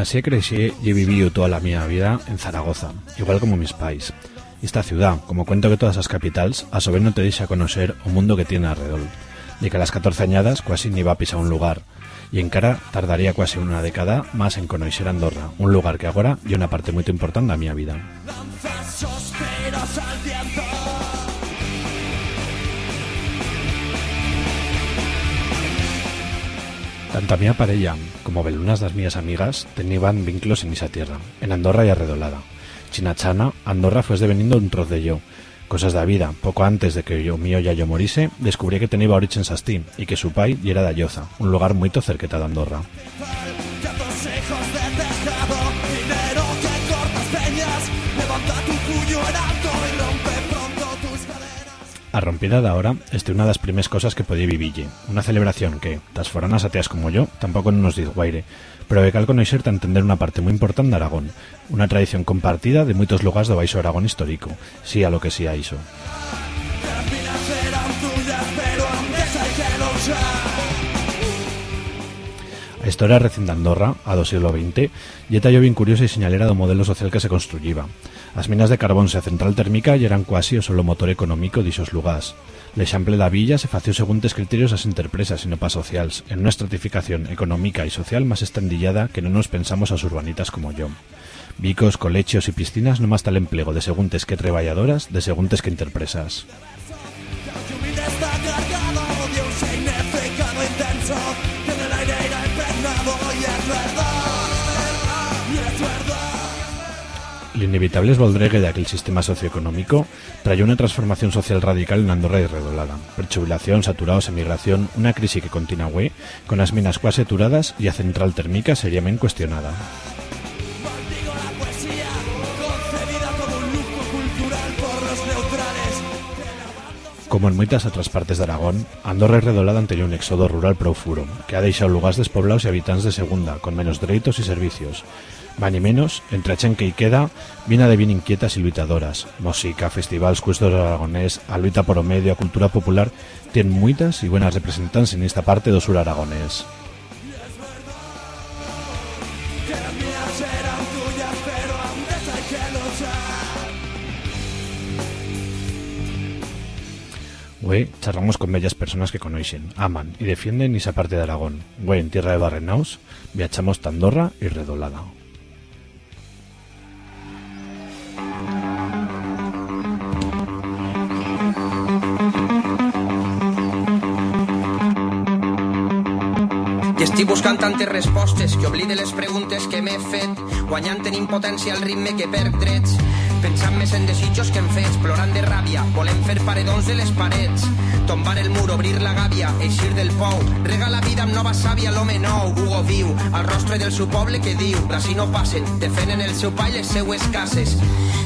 Nací crecí y he vivido toda la mi vida en Zaragoza, igual como mis pais. Esta ciudad, como cuento que todas las capitales, a vez no te deja conocer un mundo que tiene alrededor. De que a las 14 añadas casi ni va a pisar un lugar, y en cara tardaría casi una década más en conocer Andorra, un lugar que ahora y una parte muy importante de mi vida. Tanto a mi parella como belunas das mías amigas tenían vínculos en esa tierra, en Andorra y arredolada. Chinachana, Andorra fue deveniendo un trozo de yo. Cosas de la vida, poco antes de que yo mío ya yo morise, descubrí que tenía origen sastí y que su pai era de Ayoza, un lugar muy cerqueta de Andorra. A rompida ahora, este una de las primeras cosas que podía vivir, una celebración que, tas foranas ateas como yo, tampoco nos diz guaire, pero que cal conocer para entender una parte muy importante de Aragón, una tradición compartida de muchos lugares de Baixo Aragón histórico, sí a lo que sí a iso. A historia recién de Andorra, a do siglo XX, ya tallo bien curiosa y señalera do modelo social que se construyaba. As minas de carbón se a central térmica y eran casi o solo motor económico disos lugares. L'eixample da villa se fació según criterios as interpresas y no pas socials, en una estratificación económica y social más estendillada que no nos pensamos as urbanitas como yo. Vicos, colechios y piscinas no más tal empleo de seguntes que treballadoras, de seguntes que interpresas. L'inevitable esvoldregue aquel sistema socioeconómico trajo una transformación social radical en Andorra y Redolada. Perchubilación, saturados, emigración, una crisis que continúa con las minas cuasi saturadas y a central térmica seriamente cuestionada. Como en muchas otras partes de Aragón, Andorra y Redolada han tenido un éxodo rural profuro, que ha dejado lugares despoblados y habitantes de segunda, con menos derechos y servicios, Va ni menos, entre a que y queda, vina de bien inquietas y luitadoras. Música, festivales, cuestos aragonés, a luita cultura popular, tienen muchas y buenas representantes en esta parte do sur aragonés. Güey, charlamos con bellas personas que conocen, aman y defienden esa parte de Aragón. Güey, en tierra de Barrenaus, viajamos Tandorra y Redolada. I estic buscant tantes respostes que oblide les preguntes que m'he fet, guanyant en impotència el ritme que perd drets, pensant més en desitjos que en fets, plorant de ràbia, volem fer paredons de les parets, tombar el mur, obrir la gàbia, eixir del pou, rega la vida amb nova sàvia, l'home nou, Hugo viu, al rostre del seu poble que diu, d'ací no passen, defenen el seu pa i les seues cases,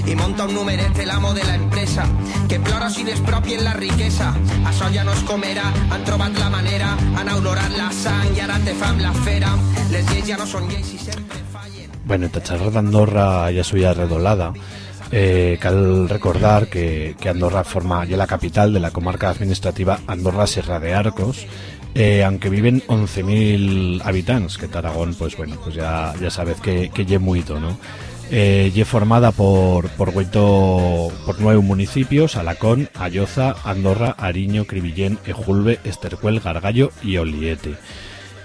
i monta un numeret l'amo de la empresa, que plora si despropien la riquesa, això ja no es comerà, han trobat la manera, han aurorat la sang i ara te fam la fera. Les lleis ja no són lleis i sempre fallen. Bueno, esta charla d'Andorra ja suya redolada. Eh, cal recordar que, Andorra forma ya la capital de la comarca administrativa Andorra Sierra de Arcos, eh, aunque viven 11.000 habitantes, que Tarragón, pues bueno, pues ya, ya sabes que, que ye muito, ¿no? Eh, formada por, por, por nueve municipios, Alacón, Ayoza, Andorra, Ariño, Cribillén, Ejulbe, Estercuel, Gargallo y Oliete.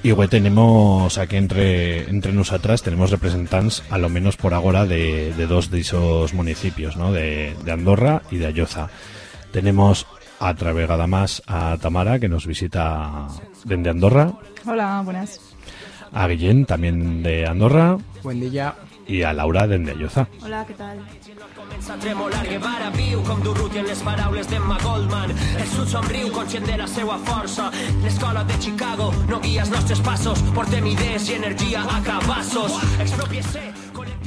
Y tenemos aquí entre, entre nosotras, tenemos representantes, a lo menos por ahora, de, de dos de esos municipios, ¿no? De, de Andorra y de Ayoza. Tenemos a travegada más a Tamara, que nos visita desde Andorra. Hola, buenas. A Guillén, también de Andorra. Buen día. Y a Laura desde Ayoza. Hola, ¿qué tal?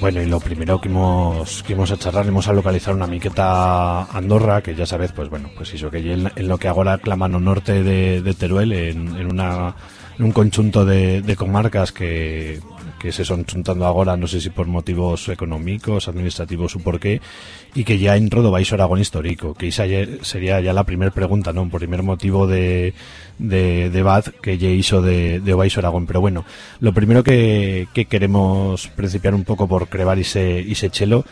Bueno, y lo primero que hemos, que hemos a charlar, hemos a localizar una miqueta Andorra, que ya sabes, pues bueno, pues eso, que en, en lo que ahora claman o norte de, Teruel, en, una, en un conjunto de comarcas que, que se son juntando ahora, no sé si por motivos económicos, administrativos o por qué, y que ya entró do Baixo Aragón histórico, que esa sería ya la primera pregunta, ¿no? Por primer motivo de, de debate que ya hizo de, de Baixo Aragón. Pero bueno, lo primero que, que queremos principiar un poco por crevar ese, ese chelo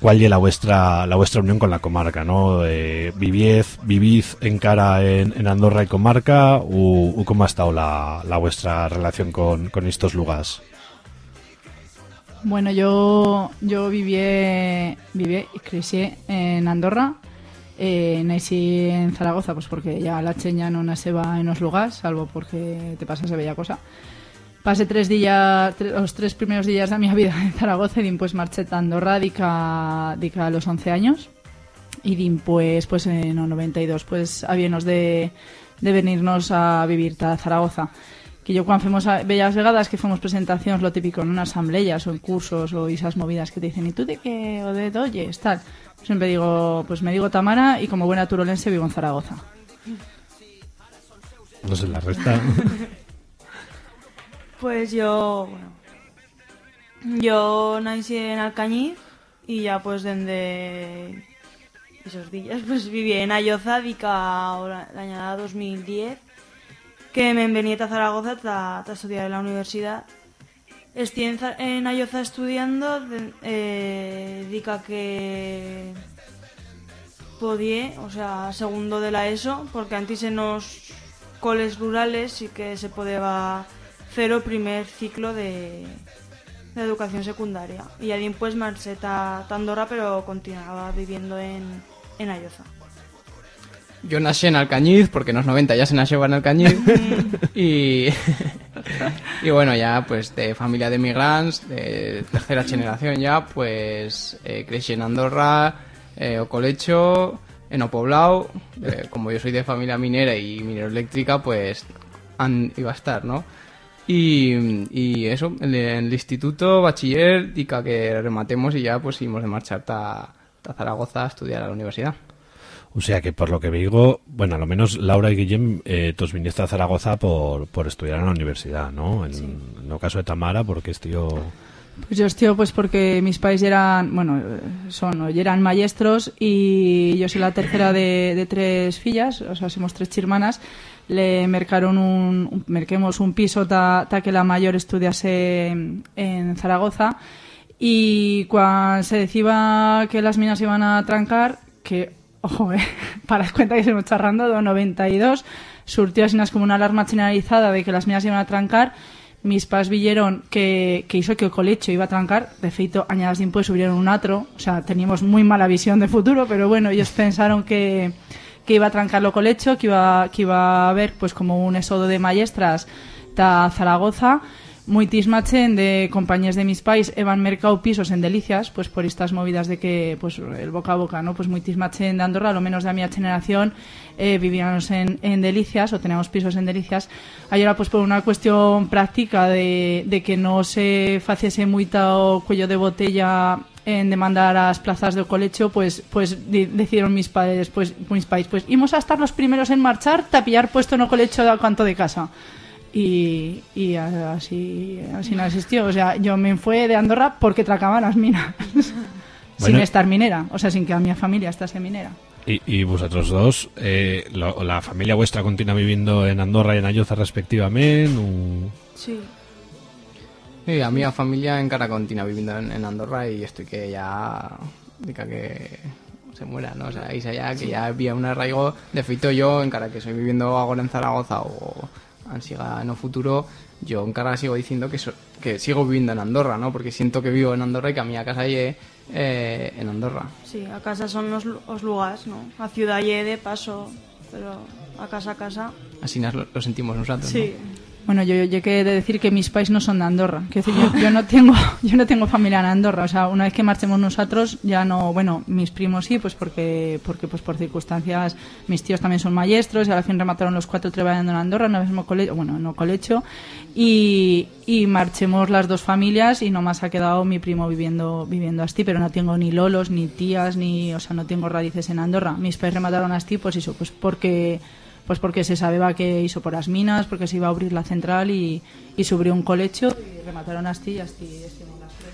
cuál es la vuestra la vuestra unión con la comarca, ¿no? Eh, vivid en cara en, Andorra y comarca o, cómo ha estado la, la vuestra relación con, con, estos lugares? Bueno, yo yo viví, viví y crecí en Andorra, eh, nací en Zaragoza, pues porque ya la cheña no nace en los lugares, salvo porque te pasas de bella cosa. Pasé tres días, los tres primeros días de mi vida en Zaragoza y después marché a Andorra dica, a los 11 años y después pues en el 92 pues habíamos de, de venirnos a vivir a Zaragoza que yo cuando fuimos a Bellas Vegadas que fuimos presentaciones lo típico en unas asambleas o en cursos o esas movidas que te dicen ¿y tú de qué o de dónde tal? siempre digo pues me digo Tamara y como buena turolense vivo en Zaragoza. No sé la resta. Pues yo, bueno, yo nací en Alcañiz y ya pues desde esos días pues viví en Ayoza la añada 2010 que me vení a Zaragoza a, estudiar en la universidad estoy en, en Ayoza estudiando eh, dica que podía, o sea, segundo de la ESO porque antes en los coles rurales sí que se podía cero primer ciclo de, educación secundaria. Y allí pues marché a pero continuaba viviendo en, en Ayoza. Yo nací en Alcañiz, porque en los 90 ya se nació en Alcañiz. y, y bueno, ya pues de familia de migrantes, de tercera generación ya, pues eh, crecí en Andorra, eh, Ocolecho, en Opoblao. Eh, como yo soy de familia minera y minero eléctrica, pues iba a estar, ¿no? Y, eso, en el, instituto, bachiller, y que rematemos y ya pues íbamos de marchar a Zaragoza a estudiar a la universidad. O sea que por lo que digo, bueno, a lo menos Laura y Guillem, eh, tos viniste a Zaragoza por, por estudiar en la universidad, ¿no? En, el caso de Tamara, porque tío Pues yo estoy pues porque mis pais eran, bueno, son, eran maestros y yo soy la tercera de, de tres fillas, o sea, somos tres chirmanas. Le mercaron un, merquemos un piso ta, que la mayor estudiase en, Zaragoza. Y cuando se decía que las minas iban a trancar, que, ojo, eh, para cuenta que se me charrando, de 92, surtió así como una alarma generalizada de que las minas iban a trancar, mis pas vieron que, que hizo que el colecho iba a trancar, de feito, añadas de impuestos subieron un atro, o sea, teníamos muy mala visión de futuro, pero bueno, ellos pensaron que que iba a trancarlo colecho, que iba, que iba a haber pues como un éxodo de maestras ta Zaragoza, muy tismachen de compañías de mis países evan mercado pisos en Delicias, pues por estas movidas de que, pues el boca a boca, ¿no? Pues muy tismachen de Andorra, lo menos de mi generación, eh, vivíamos en, en Delicias o teníamos pisos en Delicias. Ahora pues por una cuestión práctica de, de que no se faciese mucho cuello de botella en demandar a las plazas de colecho, pues pues decidieron mis padres, pues mis países, pues íbamos a estar los primeros en marchar, tapillar puesto no colecho de cuanto de casa. Y, y así así no existió, o sea, yo me fui de Andorra porque tracaban las minas. sin estar minera, o sea, sin que a mi familia estase minera. Y, y vosotros dos, eh, la familia vuestra continúa viviendo en Andorra y en Ayoza respectivamente? Sí. Sí, a mi familia en cara continua viviendo en, Andorra y estoy que ya diga que se muera, ¿no? O sea, ahí ya que ya había un arraigo de feito yo en cara que estoy viviendo ahora en Zaragoza o ansiga no futuro, yo en cara sigo diciendo que que sigo viviendo en Andorra, ¿no? Porque siento que vivo en Andorra y que a mi casa llegue eh, en Andorra. Sí, a casa son los, lugares, ¿no? A ciudad llegue de paso, pero a casa a casa. Así nos lo, sentimos nosotros, sí. Bueno, yo, yo de decir que mis pais no son de Andorra. Que decir, yo, no tengo, yo no tengo familia en Andorra. O sea, una vez que marchemos nosotros, ya no, bueno, mis primos sí, pues porque, porque pues por circunstancias, mis tíos también son maestros y al fin remataron los cuatro trabajando en Andorra, no mismo colegio, bueno, no colecho, y, y marchemos las dos familias y nomás ha quedado mi primo viviendo, viviendo así, pero no tengo ni lolos, ni tías, ni, o sea, no tengo raíces en Andorra. Mis pais remataron así, pues eso, pues porque pues porque se sabía que hizo por las minas, porque se iba a abrir la central y, y se abrió un colecho y remataron así y así estuvimos las tres.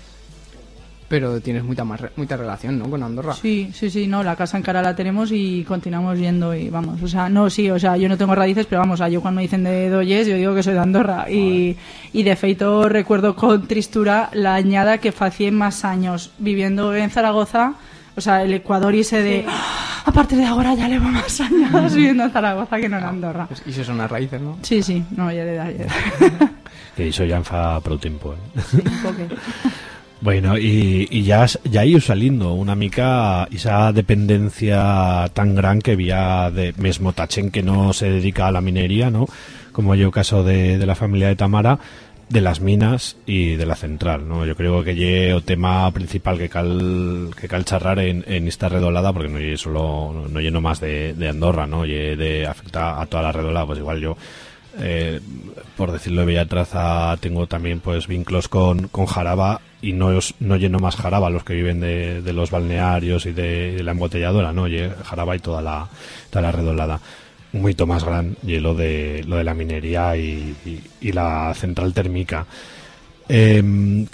Pero tienes mucha más re- mucha relación, ¿no? Con Andorra. Sí, sí, sí, no, la casa en cara la tenemos y continuamos yendo y vamos, o sea, no, sí, o sea, yo no tengo raíces, pero vamos, yo cuando me dicen de Doyes, yo digo que soy de Andorra y, y de feito recuerdo con tristura la añada que hacía más años viviendo en Zaragoza, o sea, el Ecuador y ese de, "Ah, a partir de ahora ya llevo más años viviendo en Zaragoza que no en Andorra. Pues- Y eso son las raíces, ¿no? Sí, sí, no, ya de ya de Que eso ya fa prou tiempo, eh? un poco. Bueno, y, y ya, ya iba saliendo una mica esa dependencia tan gran que había de mesmo Tachen que no se dedica a la minería, ¿no? Como yo caso de, de la familia de Tamara, de las minas y de la central, ¿no? Yo creo que lle o tema principal que cal que cal charrar en, en esta redolada porque no lle solo no, no lleno más de, de Andorra, ¿no? Lle de afecta a toda la redolada, pues igual yo eh, por decirlo de bella traza, tengo también pues vínculos con, con Jaraba y no, os- no lleno más Jaraba los que viven de, de los balnearios y de, de la embotelladora, ¿no? Lle Jaraba y toda la, toda la redolada. Un mito más gran y lo de, lo de la minería y, la central térmica. Em,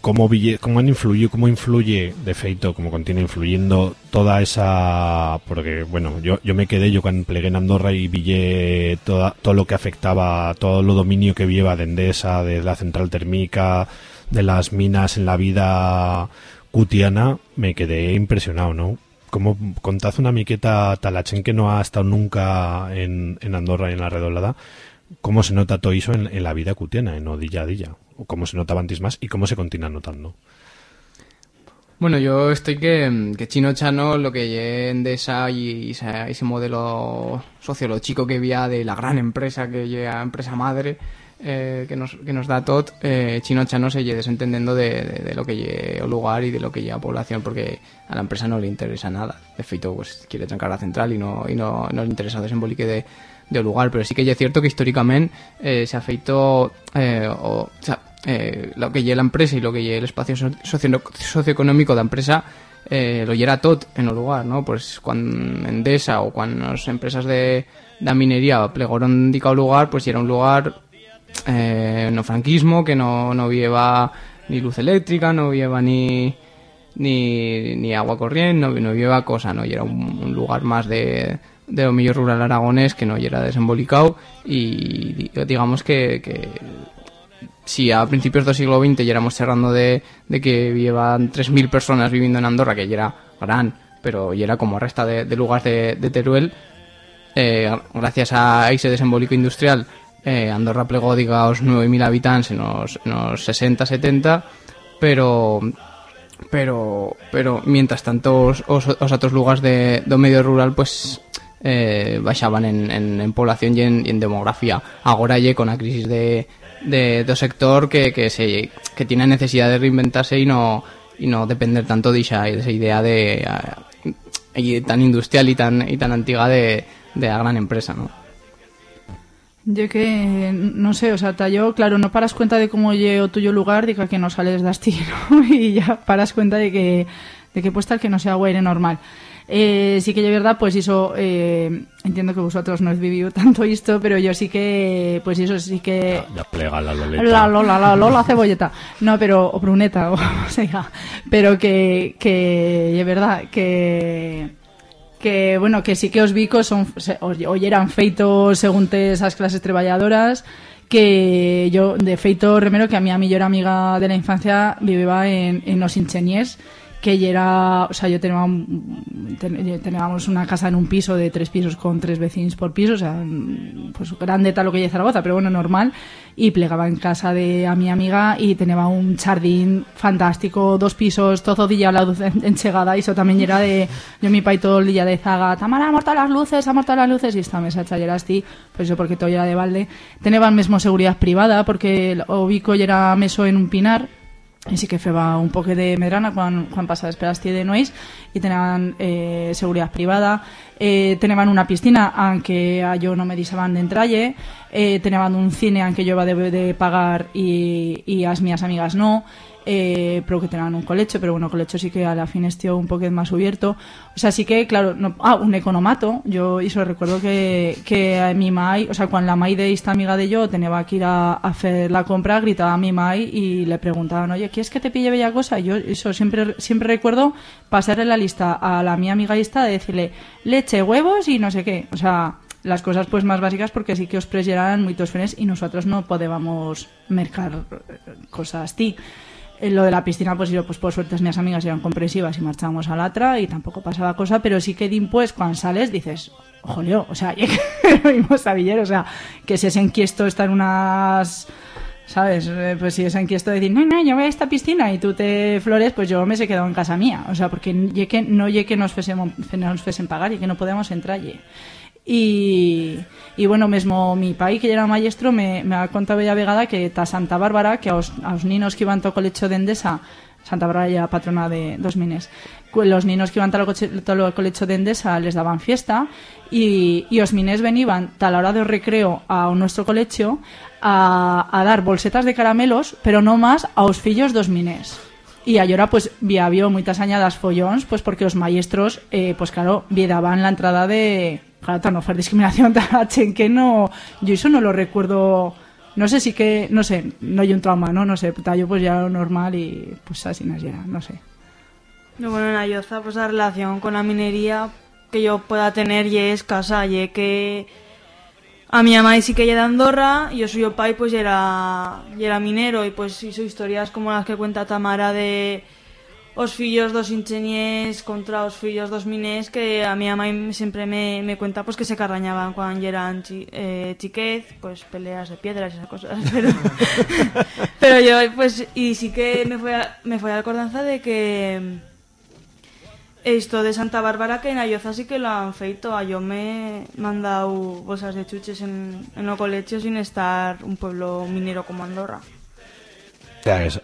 cómo, cómo han influido, cómo influye de feito, como continúa influyendo toda esa porque bueno, yo, yo me quedé yo cuando plegué en Andorra y vi toda, todo lo que afectaba, todo lo dominio que lleva de Endesa, de la central térmica, de las minas en la vida cutiana, me quedé impresionado, ¿no? Como contad una miqueta talachen que no ha estado nunca en, en Andorra y en la redolada, cómo se nota todo eso en, en la vida cutiana, en o dilla a dilla, cómo se notaba antes más y cómo se continúa notando. Bueno, yo estoy que, que Chino Chano, lo que lle Endesa y ese, modelo sociológico que había de la gran empresa que llega empresa madre eh, que, nos, que nos da tot, eh, Chino Chano se lle desentendiendo de, de, lo que lle o lugar y de lo que lle a población porque a la empresa no le interesa nada. De feito, pues quiere trancar la central y no, y no, no le interesa desembolique de, de lugar, pero sí que es cierto que históricamente eh, se ha feito eh, o, sea, eh, lo que lle la empresa y lo que lle el espacio so- socio- socioeconómico de la empresa eh, lo llera tot en el lugar, ¿no? Pues cuando Endesa o cuando las empresas de, de minería plegaron dica lugar, pues era un lugar eh, no franquismo, que no, no lleva ni luz eléctrica, no lleva ni, ni, ni agua corriente, no, no lleva cosa, ¿no? Y era un, lugar más de, de dominio rural aragonés que no era desembolicado y di- digamos que, que si a principios del siglo XX ya éramos cerrando de, de que llevan 3.000 personas viviendo en Andorra, que ya era gran, pero ya era como resta de, lugares de, Teruel, eh, gracias a ese desembolico industrial, eh, Andorra plegó, digamos, 9.000 habitantes en los, en los 60, 70, pero pero pero mientras tanto os, os, os otros lugares de, medio rural pues eh, baixaban en, población y en, demografía agora lle con la crisis de, de, sector que, se tiene necesidad de reinventarse y no y no depender tanto de esa, de esa idea de tan industrial y tan y tan antigua de, de la gran empresa ¿no? Yo que, no sé, o sea, yo, claro, no paras cuenta de cómo lle o tuyo lugar, diga que no sales de asti, ¿no? Y ya paras cuenta de que, de que puesta que no sea aire normal. Eh, sí que es verdad, pues eso, eh, entiendo que vosotros no habéis vivido tanto esto, pero yo sí que, pues eso sí que... Ya plega la loleta. La Lola, la Lola cebolleta. No, pero, o bruneta, o como se diga. Pero que, que, es verdad, que, que, bueno, que sí que os vicos son, se- hoy eran feitos según te esas clases trabajadoras, que yo, de feito remero, que a mi a amiga de la infancia vivía en, en los Incheniers, que ella era, o sea, yo tenía ten- teníamos una casa en un piso de tres pisos con tres vecinos por piso, o sea, pues grande tal lo que es Zaragoza, pero bueno, normal, y plegaba en casa de a mi amiga y tenía un jardín fantástico, dos pisos, todo día la luz en- enchegada, y eso también era de, yo mi pai todo el día de zaga, Tamara, ha muerto las luces, ha muerto las luces, y esta mesa chayera así, pues eso porque todo era de balde, tenía mismo seguridad privada, porque o Vico ya era meso en un pinar, y sí que feba un poco de medrana cuando, cuando pasaba esperaste de nois y tenían eh, seguridad privada. Eh, tenían una piscina aunque yo no me disaban de entralle. Eh, tenían un cine aunque yo iba de, pagar y, y as mías amigas no eh, pero que tenían un colecho, pero bueno, colecho sí que a la fin estío un poquito más abierto. O sea, sí que, claro, no, ah, un economato, yo eso recuerdo que, que a mi mai, o sea, cuando la mai de esta amiga de yo tenía que ir a, hacer la compra, gritaba a mi mai y le preguntaban, oye, ¿quieres que te pille bella cosa? Yo eso siempre, siempre recuerdo pasarle la lista a la mi amiga esta de decirle leche, huevos y no sé qué. O sea, las cosas pues más básicas porque sí que os presionan muchos frenes y nosotros no podíamos mercar eh, cosas ti. En lo de la piscina, pues yo, pues por suerte mis amigas eran compresivas y marchábamos a la atra y tampoco pasaba cosa, pero sí que pues cuando sales dices, jolio, o sea, lo mismo sabillero, o sea, que si es enquiesto estar unas ¿sabes? Eh, Pues si es enquiesto decir, no, no, yo voy a esta piscina y tú te flores, pues yo me se quedado en casa mía. O sea, porque no ye que nos fuesen pagar y que no podemos entrar ye. Y, y bueno, mesmo mi pai, que ya era maestro, me, me ha contado bella vegada que ta Santa Bárbara, que aos, aos ninos que iban to colecho de Endesa, Santa Bárbara ya patrona de dos mines, los ninos que iban tal al colecho de Endesa les daban fiesta y, y os mines venían tal hora de recreo a nuestro colecho a, a dar bolsetas de caramelos, pero no más a os fillos dos mines. Y ahora pues había muchas añadas follons, pues porque los maestros, eh, pues claro, daban la entrada de... Claro, tan no fue discriminación chen que no... Yo eso no lo recuerdo... No sé si que... No sé, no hay un trauma, ¿no? No sé, yo pues ya lo normal y pues así no era, no sé. No, bueno, en Ayoza, pues la relación con la minería que yo pueda tener y es casa, y que a mi mamá sí que ella de Andorra, y yo soy pai pues ya era, ya era minero, y pues hizo historias como las que cuenta Tamara de os fillos dos ingenieros contra os fillos dos minés que a mi mãe sempre me, me cuenta pues, que se carrañaban cando eran chi, eh, chiquez, pois pues, peleas de piedras e esas cosas, pero pero yo, pois, pues, e sí que me foi, a, me foi a acordanza de que eh, isto de Santa Bárbara que en Ayoza sí que lo han feito. A yo me mandou bolsas de chuches en, en los colegios sin estar un pueblo minero como Andorra.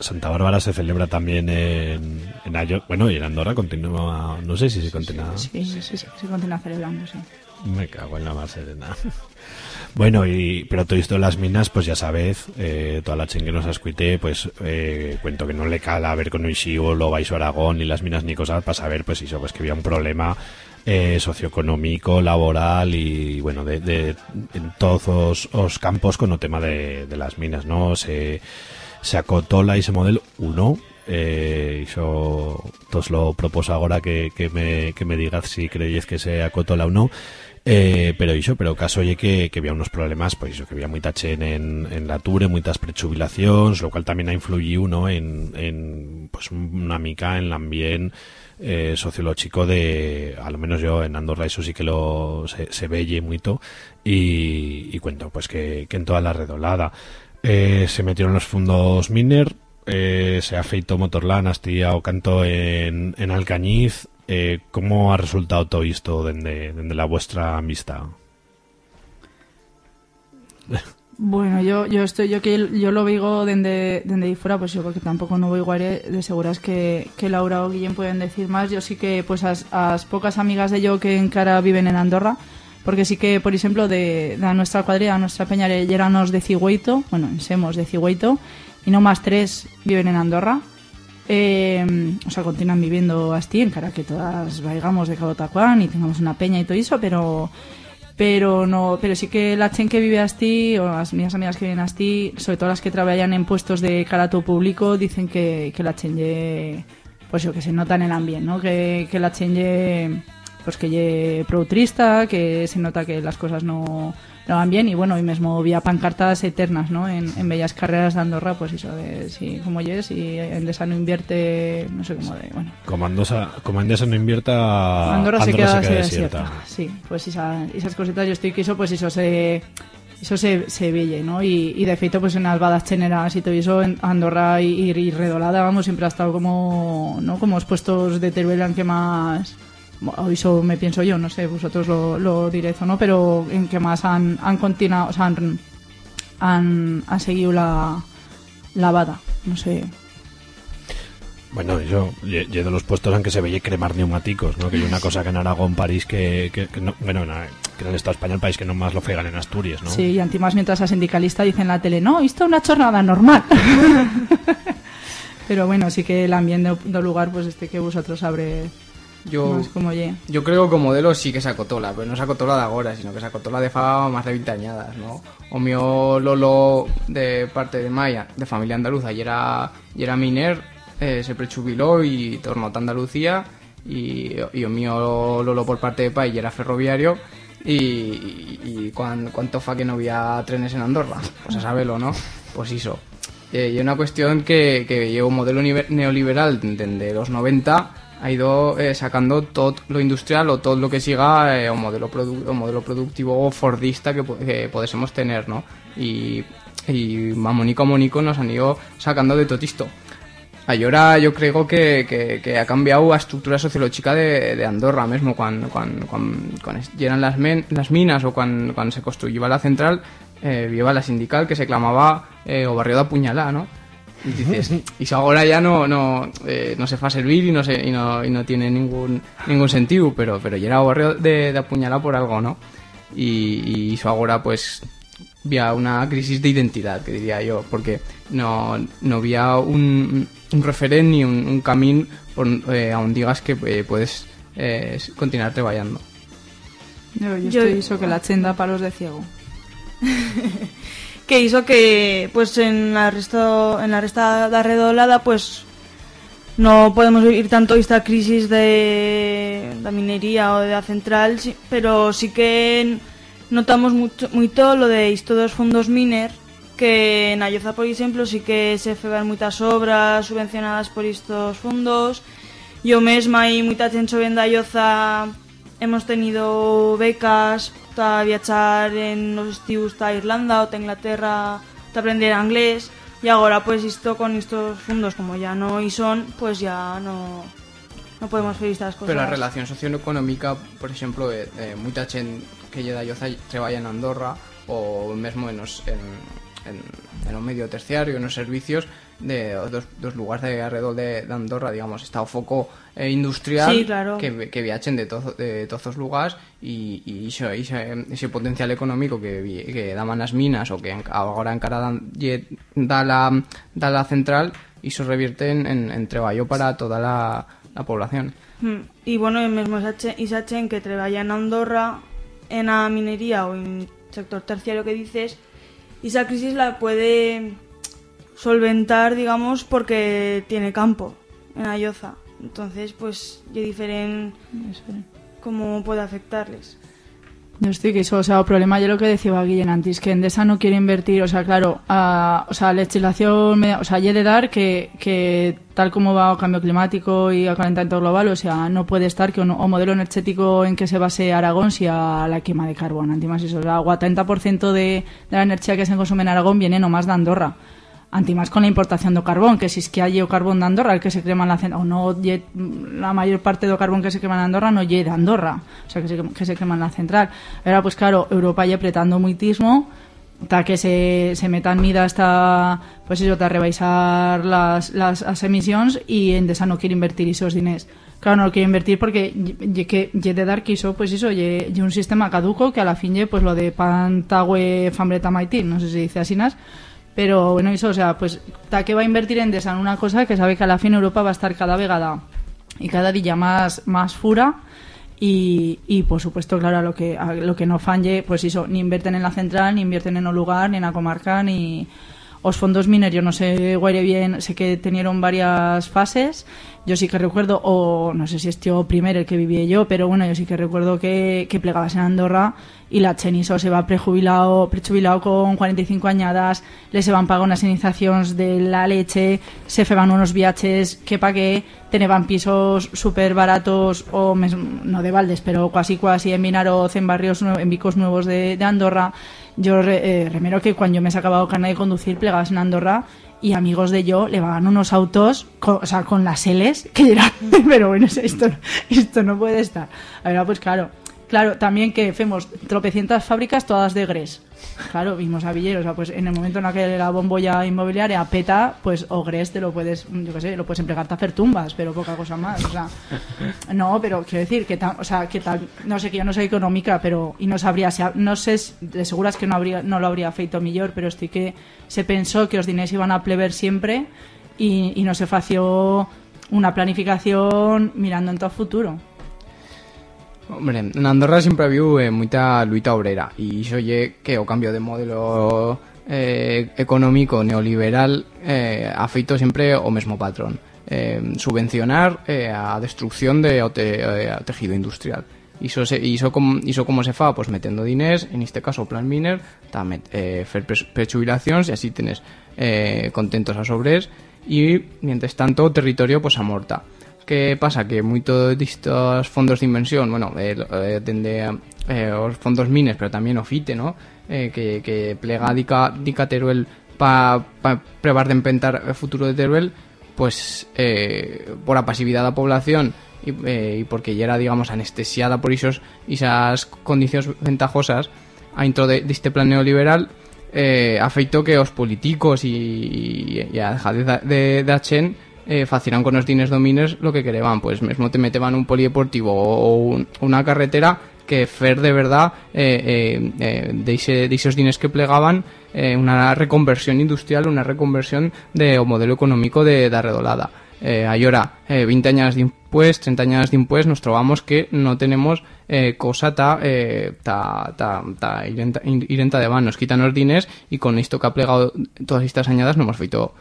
Santa Bárbara se celebra también en, en Ayo- Bueno, y en Andorra continúa. No sé si se continúa. Sí, sí, sí, sí, se continúa celebrando, sí. Me cago en la más serena. Bueno, y, pero todo esto de las minas, pues ya sabéis, eh, toda la que nos pues eh, cuento que no le cala a ver con Uixiu, lo Baixo Aragón, ni las minas ni cosas, para saber, pues eso, pues que había un problema eh, socioeconómico, laboral y, bueno, de, de- en todos os, os campos con el tema de, de las minas, ¿no? Se, se acotó la ese modelo 1, eh, yo os lo propuso ahora que, que me, que me digas si creéis que se acotó la o no. Eh, pero iso, pero caso oye que, que había unos problemas, pues iso, que había mucha chen en, en la Ture, muchas prejubilaciones, lo cual también ha influido ¿no? en, en pues una mica en el ambiente eh, sociológico de, al menos yo en Andorra eso sí que lo se, se veye mucho y, y cuento pues que, que en toda la redolada eh, se metieron los fondos Miner, eh, se ha feito Motorland, Astilla o canto en, en Alcañiz. Eh, ¿Cómo ha resultado todo esto desde, desde la vuestra amistad? Bueno, yo, yo estoy, yo que yo lo digo desde, desde ahí fuera, pues yo porque tampoco no voy guare, de seguras que, que Laura o Guillem pueden decir más. Yo sí que, pues, as, as pocas amigas de yo que en cara viven en Andorra, porque sí que, por ejemplo, de, nuestra cuadrilla, a nuestra peña, éramos de Cigüeito, bueno, en Semos de Cigüeito, y no más tres viven en Andorra. Eh, o sea, continúan viviendo así, en cara que todas vaigamos de Cabo Tacuán y tengamos una peña y todo eso, pero pero no pero sí que la chen que vive así o las mías amigas que viven así sobre todo las que trabajan en puestos de carato público dicen que, que la lle, pues yo que se nota en el ambiente ¿no? que, que la lle, pues que lle productrista que se nota que las cosas no, no van bien y bueno y mismo había pancartas eternas ¿no? en, en bellas carreras de Andorra pues eso de si como yes y Endesa no invierte no sé cómo de bueno Como Andosa, como Endesa no invierta, Andorra, se queda queda desierta. desierta. Sí, pues esa- esas cositas yo estoy que eso, pues eso se eso se, se velle, ¿no? Y, y de feito, pues en las badas cheneras y todo eso, en Andorra y, y Redolada, vamos, siempre ha estado como, ¿no? Como los puestos de Teruel que más, eso me pienso yo, no sé, vosotros lo, lo diréis o no, pero en que más han, han continuado, o sea, han, han, han seguido la, la no sé. Bueno, yo lle de los puestos en que se veía cremar neumáticos, ¿no? Que hay una cosa que en Aragón, París, que, que, que no, bueno, que en el Estado español, país que no más lo fegan en Asturias, ¿no? Sí, y antimás mientras a sindicalista dice en la tele, no, esto es una jornada normal. Pero bueno, sí que el ambiente del lugar, pues este que vosotros sabré Yo, más como ye. yo creo que o modelo sí que se acotola, pero no se acotola de agora, sino que se acotola de fa más de 20 añadas, ¿no? O mío Lolo de parte de Maya, de familia andaluza, y era, y era miner, eh, se prechubiló y tornó a Andalucía, y, y o mío Lolo por parte de pai y era ferroviario, y, y, y cuan- cuánto fa que no había trenes en Andorra, pues a saberlo, ¿no? Pues hizo. Eh, y una cuestión que, que lleva un modelo neoliberal desde los 90 ha ido eh, sacando todo lo industrial o todo lo que siga eh, un modelo un modelo productivo fordista que, que podésemos tener, ¿no? Y, y a Mónico a Mónico nos han ido sacando de totisto. Ahora yo creo que, que, que ha cambiado la estructura sociológica de, de Andorra mismo cuando, cuando, cuando, cuando llegan las, men- las minas o cuando, cuando se construyó la central eh, viva la sindical que se clamaba eh, o barrio de Apuñalá, ¿no? Y dices, y eso ahora ya no, no, eh, no se fa servir y no, se, y no, y no tiene ningún, ningún sentido, pero, pero ya era barrio de, de Apuñalá por algo, ¿no? Y, y eso ahora pues había una crisis de identidad, que diría yo, porque no, no había un, un referente ni un, un camino por, eh, aún digas que eh, puedes eh, continuar trabajando. Yo, yo, Yo- estoy eso que la chenda para los de ciego. que hizo que pues en la resto en la resta de arredolada pues no podemos vivir tanto esta crisis de la minería o de la central pero sí que notamos mucho mucho lo de estos dos fondos miner que en Ayoza por ejemplo sí que se feban muchas obras subvencionadas por estos fondos. Yo mesma y mucha gente en Ayoza hemos tenido becas para viajar en los estius a Irlanda o a Inglaterra para aprender inglés. Y ahora pues esto con estos fondos como ya no y son pues ya no no podemos hacer estas cosas Pero la relación socioeconómica, por ejemplo, de, de mucha gente que llega a trabaja en Andorra o mesmo en los, en, en, en un medio terciario, en los servicios de dos, dos lugares de alrededor de, de Andorra, digamos, está o foco eh, industrial Sí, claro. que, que viachen de, to- de todos los lugares y, y ese, ese, ese potencial económico que, que daban las minas o que en- ahora en cara dan- ye- da la, da la central y se revierte en, en, trabajo para toda la, la población. Y bueno, el mismo esa che- esa chen que trabaja en Andorra en la minería o en sector terciario que dices, esa crisis la puede solventar, digamos, porque tiene campo en Ayoza. Entonces, pues, es diferente cómo puede afectarles. Yo estoy que eso, o sea, el problema yo lo que decía Guillén antes, que Endesa no quiere invertir, o sea, claro, a, o sea, la legislación, o sea, hay de dar que, que tal como va el cambio climático y el calentamiento global, o sea, no puede estar que un, o modelo energético en que se base Aragón sea la quema de carbón, antimás eso, o sea, el 30% de, de la energía que se consume en Aragón viene nomás de Andorra. Antimás con la importación de carbón, que si es que hay o carbón de Andorra, el que se crema en la central, o no lle- la mayor parte del carbón que se quema en Andorra no lle de Andorra, o sea, que se, que se quema en la central. Ahora, pues claro, Europa ya apretando muitismo, hasta que se, se metan mida hasta, pues eso, hasta rebaixar las, las, las emisiones y Endesa no quiere invertir esos diners. Claro, no lo quiere invertir porque ye de dar quiso, pues ye, ye un sistema caduco que a la fin ye, pues lo de pantagüe fambreta maitín, no sé si dice así, nas, pero bueno, eso, o sea, pues, ¿ta que va a invertir Endesa en una cosa que sabe que a la fin Europa va a estar cada vegada y cada día más, más fura. Y, y por supuesto, claro, a lo que, a lo que no falle, pues eso, ni invierten en la central, ni invierten en un lugar, ni en la comarca, ni os fondos mineros, no sé guaire bien, sé que tenieron varias fases, yo sí que recuerdo, o no sé si es tío primero el que vivía yo, pero bueno, yo sí que recuerdo que, que plegabas en Andorra y la Cheniso se va prejubilado, prejubilado con 45 añadas, les se van pagar unas iniciaciones de la leche, se feban unos viajes que pa' que tenían pisos súper baratos o mes- no de Valdes, pero casi casi en Vinaroz, en barrios, en vicos nuevos de, de Andorra. Yo eh, remero que cuando yo me he sacado carnet de conducir plegabas en Andorra y amigos de yo le van unos autos, con, o sea, con las L's, que eran, pero bueno, esto, esto no puede estar. Ahora, pues claro, claro, también que hacemos tropecientas fábricas todas de Gres. Claro, vimos a Villeros, o sea, pues en el momento en que la bombolla inmobiliaria peta, pues o Gres te lo puedes, yo qué sé, lo puedes emplear a hacer tumbas, pero poca cosa más, o sea, no, pero quiero decir que tal, o sea, que tal, no sé que yo no soy económica, pero y no sabría, no sé, de seguras que no habría, no lo habría feito mejor, pero estoy que se pensó que los diners iban a pleber siempre y, y no se fació una planificación mirando en todo futuro. Hombre, en Andorra sempre habiu eh, moita luita obrera e iso lle que o cambio de modelo eh, económico neoliberal eh, ha feito sempre o mesmo patrón eh, subvencionar eh, a destrucción de o te, eh, a tejido industrial Iso, se, iso, com, iso como se fa? Pois metendo diners, en este caso plan Miner, ta met, eh, fer e así tenes eh, contentos as obres e, mientras tanto, o territorio pois amorta. Que pasa? Que moito distos fondos de inversión, bueno, eh, eh, eh, os fondos Mines, pero tamén o FITE, no? Eh, que, que plega dica, dica Teruel pa, pa prevar de empentar o futuro de Teruel, pues eh, por a pasividade da población e porque ya era, digamos, anestesiada por esas condicións ventajosas a intro de, deste plan neoliberal eh, afeito que os políticos e, e a dejadez da- de, da Chen eh, con os dines domines lo que quereban, pues mesmo te meteban un polideportivo ou un, unha carretera que fer de verdad eh, eh, eh, dines que plegaban eh, unha reconversión industrial, unha reconversión de o modelo económico de, da redolada. Eh, ayora, eh, 20 años de impuestos, 30 años de impuestos, nos trovamos que no tenemos eh, cosa ta, eh, ta, ta, ta irenta, irenta de van, nos quitan os dines y con esto que ha plegado todas estas añadas no hemos feito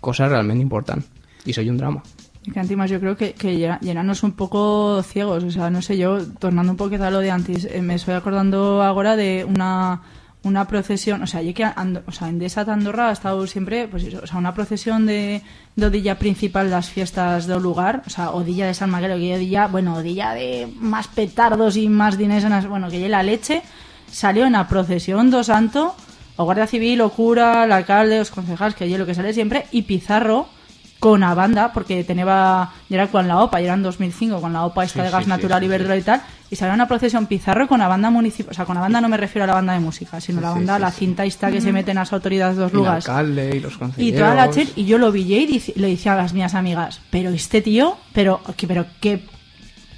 cosas realmente importantes. Y soy un drama. Y que antes yo creo que, que llena- llenarnos un poco ciegos, o sea, no sé yo, tornando un poquito a lo de antes, eh, me estoy acordando ahora de una una procesión, o sea, ya que Ando- o sea, en Desa de Andorra ha estado siempre, pues eso, o sea, una procesión de, de odilla principal las fiestas del lugar, o sea, odilla de San Maguero, que odilla, bueno, odilla de más petardos y más las- bueno, que la leche, salió en la procesión do santo, o guardia civil, o cura, el alcalde, los concejales, que ya lo que sale siempre, y Pizarro, con a banda, porque tenía, ya era con la OPA, ya era en 2005, con la OPA esta Sí, de gas sí, natural sí, y sí, verdura y tal, y salió una procesión Pizarro con la banda municipal, o sea, con la banda no me refiero a la banda de música, sino la banda, sí, la sí. cinta esta que se meten las autoridades de dos Y el lugares. alcalde y los Y toda la chen, y yo lo vi y le decía a las mías amigas, pero este tío, pero, que, pero qué,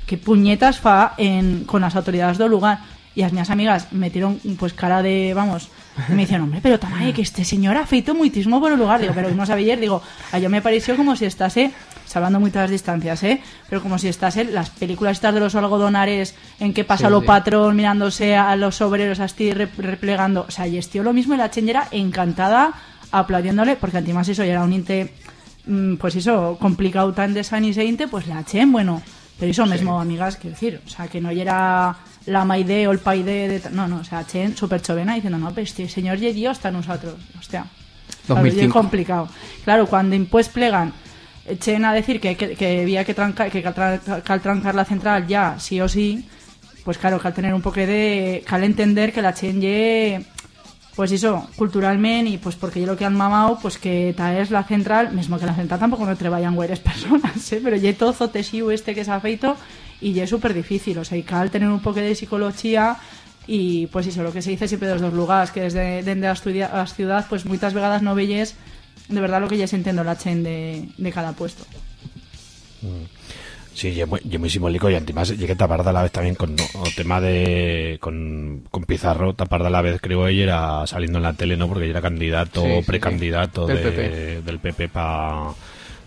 qué puñetas fa en, con las autoridades del lugar. Y las mías amigas metieron pues cara de, vamos, y me decían, hombre, pero tamaño que este señor ha feito muitismo por el lugar. Digo, pero vimos a ayer, digo, a yo me pareció como si estase, salvando muchas distancias, ¿eh? Pero como si estase las películas estas de los algodonares en que pasa Sí, lo sí. patrón mirándose a los obreros así re- replegando. O sea, y estió lo mismo y la chengera encantada aplaudiéndole, porque además eso ya era un inte, mm, pues eso, complicado tan de San y pues la chen, bueno, pero eso mismo, amigas, quiero decir, o sea, que no era la maide o el paide de... No, no, o sea, chen súper chovena diciendo, no, pues este señor y Dios está nosotros, hostia. Claro, es 2005. complicado. Claro, cuando impues plegan, echen a decir que, que, que había que trancar, que tra- cal trancar la central ya, sí o sí, pues claro, cal tener un poco de... cal entender que la chen ye pues eso, culturalmente y pues porque yo lo que han mamado, pues que ta es la central, mismo que la central tampoco no treballan güeres personas, ¿eh? pero ye todo zotesiu este que se ha feito y ye súper difícil, o sea, y cal tener un poco de psicología y pues eso, lo que se dice siempre de los dos lugares, que desde, estudia- la ciudad, pues muchas vegadas no veyes de verdad lo que ya se entiende la chen de, de cada puesto. Sí, yo muy, simbólico y además llegué taparda a la vez también con no, o tema de con, con Pizarro, taparda a la vez creo ella era saliendo en la tele, ¿no? Porque ella era candidato, Sí, sí, precandidato sí. de- Del PP. del PP para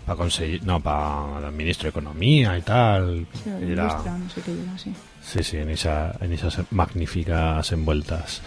pa conseguir, no, para ministro de Economía y tal. Era- no sé qué era. Sí, sí, en, esa, en esas magníficas envueltas.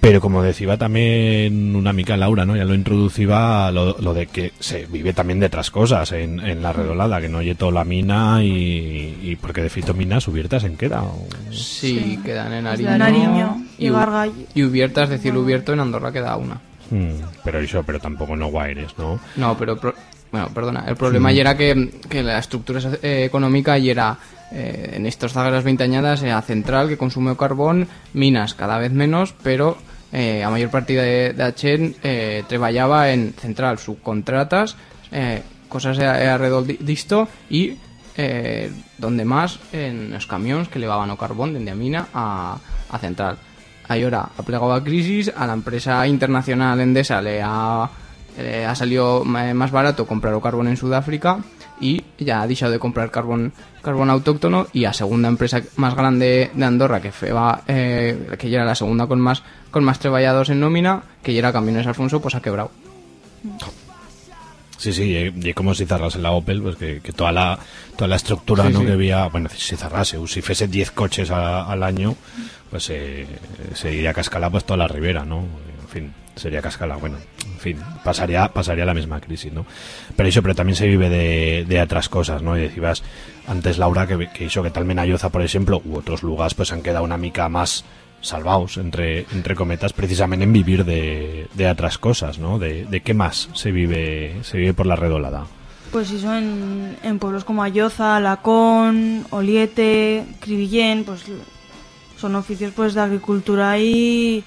Pero como decía también una amiga Laura, ¿no? Ya lo introducía lo, lo de que se vive también de otras cosas en, en la redolada, que no oye toda la mina y, y porque de fito minas ubiertas en queda. o- Sí, quedan en Desde Ariño. Nariño y Gargall. Y Ubierta, es decir, Ubierto en Andorra queda una. Hmm, pero eso, pero tampoco no guaires, ¿no? No, pero... pro- bueno, perdona. El problema ya era que, que la estructura eh, económica ya era... eh, en estos zagueras 20 añadas era central que consume carbón, minas cada vez menos, pero eh, a mayor partida de, de Achen eh, trabajaba en central subcontratas, eh, cosas a- a alrededor di- disto y eh, donde más en los camiones que llevaban o carbón desde a mina a, a central. Ahora ha plegado a crisis, a la empresa internacional Endesa le ha, eh, ha salido ma- más barato comprar o carbón en Sudáfrica y ya ha dejado de comprar carbón carbón autóctono y a segunda empresa más grande de Andorra que feba, eh, que ya era la segunda con más con más treballados en nómina que ya era Camiones Alfonso pues ha quebrado Sí, sí, y, y como si cerrase la Opel, pues que, que toda la toda la estructura Sí, ¿no? sí. que había, bueno, si cerrase, o si fuese 10 coches a- al año, pues eh, se iría a cascala pues toda la ribera, ¿no? En fin, sería cascala, bueno, en fin, pasaría pasaría la misma crisis, ¿no? Pero eso, pero también se vive de, de otras cosas, ¿no? Y decías antes Laura que, que hizo que tal Menayoza, por ejemplo, u otros lugares pues han quedado una mica más salvados, entre, entre cometas, precisamente en vivir de, de otras cosas, ¿no? De, de qué más se vive, se vive por la redolada. Pues eso en, en pueblos como Ayoza, Lacón, Oliete, Cribillén, pues son oficios pues de agricultura y,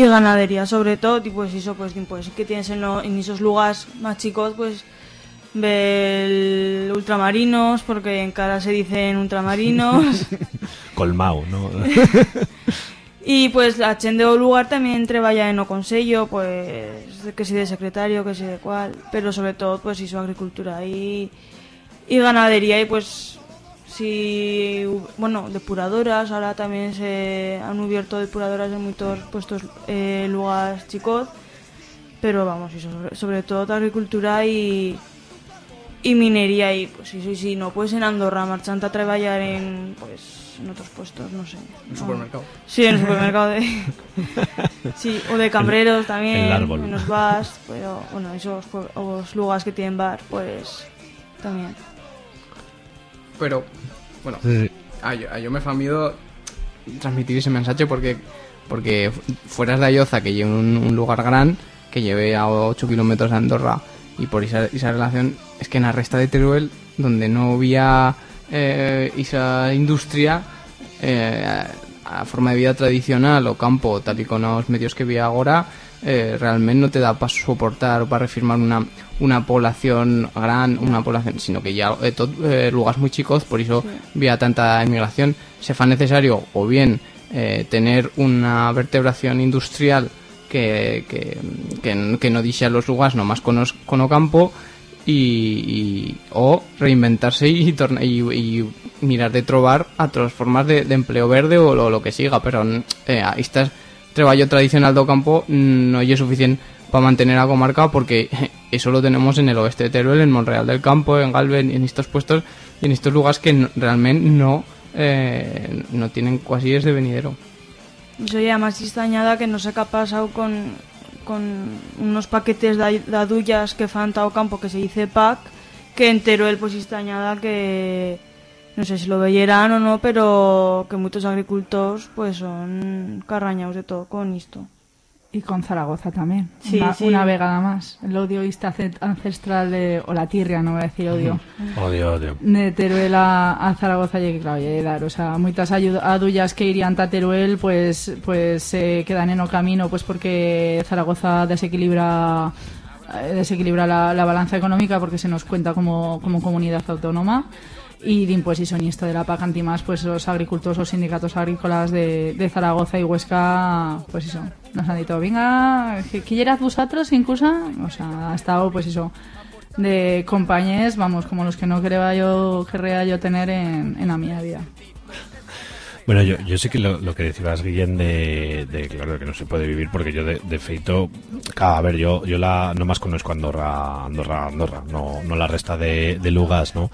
y ganadería sobre todo, y pues eso pues, pues que tienes en, lo- en esos lugares más chicos pues ver ultramarinos, porque en cara se dicen ultramarinos. Colmao, ¿no? Y pues la gente o lugar también treballa en o consello, pues que si de secretario, que si de cual, pero sobre todo pues hizo agricultura y, y ganadería y pues si bueno, depuradoras, ahora también se han abierto depuradoras en muchos puestos eh, lugares chicos, pero vamos, y sobre, sobre todo agricultura y y minería y pues sí, sí, sí, no pues en Andorra marchando a trabajar en pues en otros puestos, no sé. Un No. supermercado. Sí, en el supermercado de... sí, o de cambreros también, el árbol. en los bars, pero bueno, esos pue- os lugares que tienen bar, pues también. Pero, bueno, Sí, sí. a yo, a yo me famido transmitir ese mensaje porque porque fu- fueras de Ayoza, que lleve un, un lugar gran, que lleve a 8 kilómetros de Andorra, y por esa, esa relación, es que en la resta de Teruel, donde no había eh, esa industria, eh, a, a forma de vida tradicional o campo, tal y con los medios que había ahora, eh, realmente no te da para soportar o para refirmar una, una población gran, una población, sino que ya eh, tot- eh, lugares muy chicos, por eso había tanta inmigración, se fa necesario o bien eh, tener una vertebración industrial que, que, que, que no dixe a los lugares nomás con, os, con o campo y, y- o reinventarse y, torna, y, y mirar de trobar otras formas de, de empleo verde o lo, lo que siga pero eh, trabajo tradicional do campo mm, no es suficiente para mantener a comarca porque eso lo tenemos en el oeste de Teruel, en Monreal del Campo, en Galven, en estos puestos y en estos lugares que realmente no eh, no tienen casi ese venidero. Eso ya más extrañada que no sé qué ha pasado con, con unos paquetes de, adullas que fan tao campo que se dice pack, que entero el pues extrañada que no sé si lo veyeran o no, pero que muchos agricultores pues son carrañados de todo con esto. Y con Zaragoza también. Sí, una, sí. una vegada más. El odio ancestral de. O la tirria, no voy a decir odio. Odio, odio. de Teruel a, a Zaragoza y claro, de dar, o sea, muchas adullas que irían a Teruel pues pues se quedan en o camino pues porque Zaragoza desequilibra eh, desequilibra la, la balanza económica porque se nos cuenta como, como comunidad autónoma y din pues y esto de la PAC antimás pues los agricultores o sindicatos agrícolas de, de Zaragoza y Huesca pues eso nos han dicho venga que quieras vosotros incluso o sea ha estado pues eso de compañeros, vamos, como los que no quería yo, querría yo tener en, en la mía vida. Bueno, yo, yo sé que lo, que decías, Guillén, de, de, claro, que no se puede vivir, porque yo de, de feito, a ver, yo, yo la, no más conozco Andorra, Andorra, Andorra, no, no la resta de, de lugas, ¿no?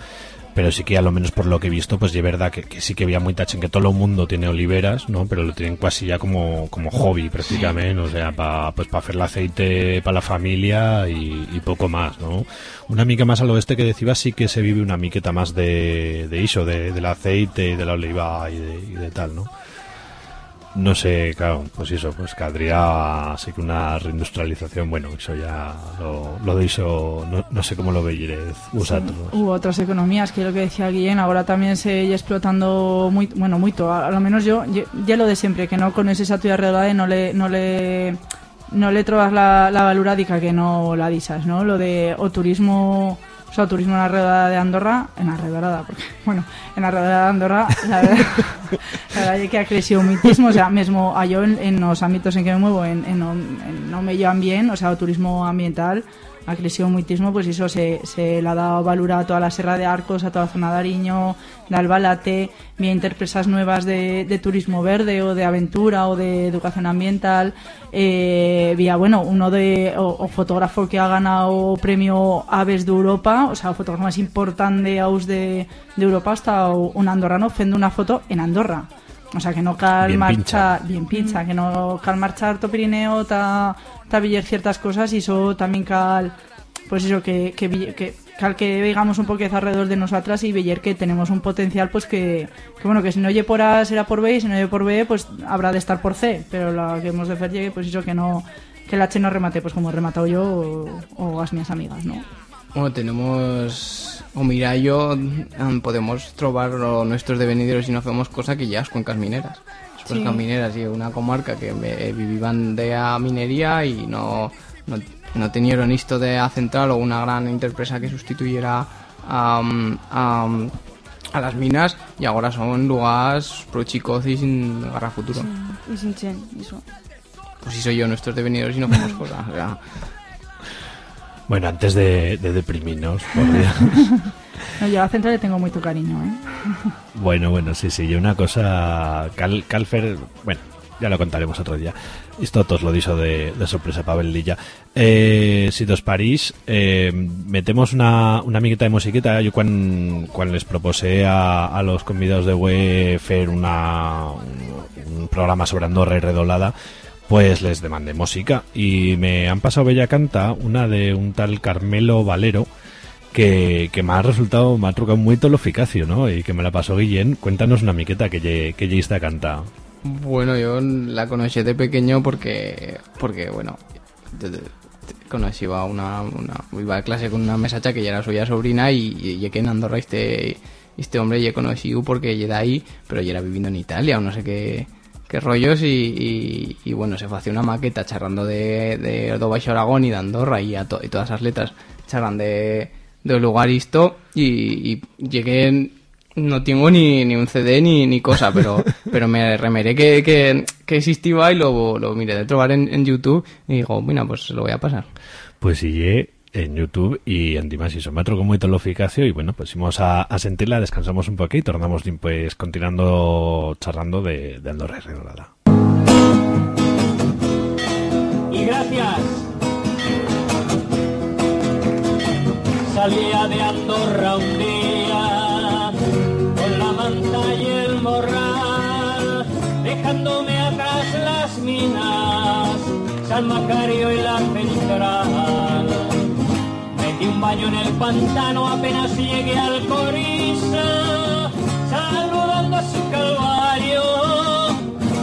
Pero sí que a lo menos por lo que he visto, pues de verdad que, que sí que había muy tachen, que todo el mundo tiene oliveras, ¿no? Pero lo tienen casi ya como, como hobby prácticamente, o sea, para pues para hacer el aceite para la familia y, y poco más, ¿no? Una mica más al oeste que decías sí que se vive una miqueta más de, de iso, de, del aceite, de la oliva y de, y de tal, ¿no? No sé, claro, pues eso, pues caldría así que una reindustrialización, bueno, eso ya lo, lo de eso, no, no sé cómo lo veis vosotros. Hubo otras economías, que es lo que decía Guillén, ahora también se está explotando muy, bueno, mucho, a, a lo menos yo, ya lo de siempre, que no a tu alrededor y no le, no le, no le trovas la, la valurádica que no la disas, ¿no? Lo de o turismo, sea, turismo en la redada de Andorra, en la redada, porque, bueno, en la redada de Andorra, la verdad, es que ha crecido muchísimo, o sea, mismo a yo en, los ámbitos en que me muevo, en, en, en no me llevan bien, o sea, turismo ambiental, ha crecido muchísimo, pues eso se, se le ha dado valor a toda la Serra de Arcos, a toda la zona de Ariño, de Albalate, vía empresas nuevas de, de turismo verde o de aventura o de educación ambiental, eh, vía, bueno, uno de, o, o fotógrafo que ha ganado premio Aves de Europa, o sea, fotógrafo más importante aus de, de Europa, hasta un andorrano haciendo una foto en Andorra. O sea, que no cal Bien marchar, bien pincha, que no cal marchar to Pirineo, ta, ta viller ciertas cosas y eso también cal, pues eso, que, que, que cal que veamos un poquito alrededor de nosotras y ver que tenemos un potencial, pues que, que bueno, que si no oye por A será por B y si no oye por B, pues habrá de estar por C, pero lo que hemos de hacer llegue, pues eso, que no, que el H no remate, pues como he rematado yo o, o las mías amigas, ¿no? Bueno, tenemos o Mirayo, em, podemos trobar nuestros devenideros y no hacemos cosa que ya es cuencas mineras. Sí. mineras y una comarca que me, vivían de a minería y no, no, no tenieron esto de a central o una gran empresa que sustituyera a, a, a las minas y ahora son lugares pro chicos y sin garra futuro. Y sin chen, eso. Pues si soy yo nuestros devenideros y no hacemos cosa. O sea, Bueno, antes de, de deprimirnos, por Dios. No, yo a central le tengo mucho cariño, ¿eh? Bueno, bueno, sí, sí. Y una cosa. Cal, Calfer. Bueno, ya lo contaremos otro día. Esto todos lo dicho de, sorpresa para Lilla. Eh, París, eh, metemos una, una amiguita de musiquita. Yo cuando, les propuse a, a los convidados de web hacer una, un, un programa sobre Andorra y Redolada, pues les demandé música. Y me han pasado bella canta una de un tal Carmelo Valero que, que me ha resultado, me ha trucado muy lo eficacio, ¿no? Y que me la pasó Guillén. Cuéntanos una miqueta que lle, que esta canta. Bueno, yo la conocí de pequeño porque, porque bueno, de- de- conocí a una, iba a clase con una mesacha que ya era suya sobrina y, y, que en Andorra este, este hombre ya conocido porque ya de ahí, pero ya era viviendo en Italia o no sé qué, qué rollos y, y, bueno, se hacía una maqueta charrando de, de do Baixo Aragón y de Andorra y, a todas esas letras charran de, de lugar esto y, y llegué en- no tengo ni, ni un CD ni, ni cosa, pero, pero me remeré que, que, que existía y lo, lo miré de trobar en, en YouTube y digo, mira, pues lo voy a pasar. Pues sigue en YouTube y en Dimas y me ha trucado muy lo eficacio y bueno, pues vamos a, a sentirla, descansamos un poquito y tornamos pues continuando charlando de, de Andorra y Redolada. y gracias. Salía de Andorra un día con la manta y el morral, dejándome atrás las minas, San Macario y la central. Metí un baño en el pantano apenas llegué al Coriza, saludando a su calvario.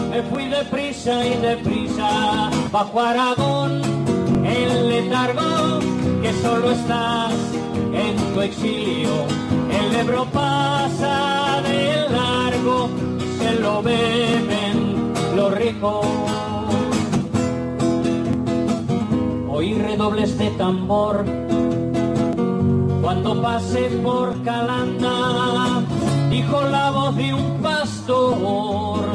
Me fui deprisa y deprisa bajo Aragón, el letargo que solo estás en tu exilio. El Ebro pasa de largo y se lo beben los ricos. Oí redobles de tambor cuando pasé por Calanda, dijo la voz de un pastor,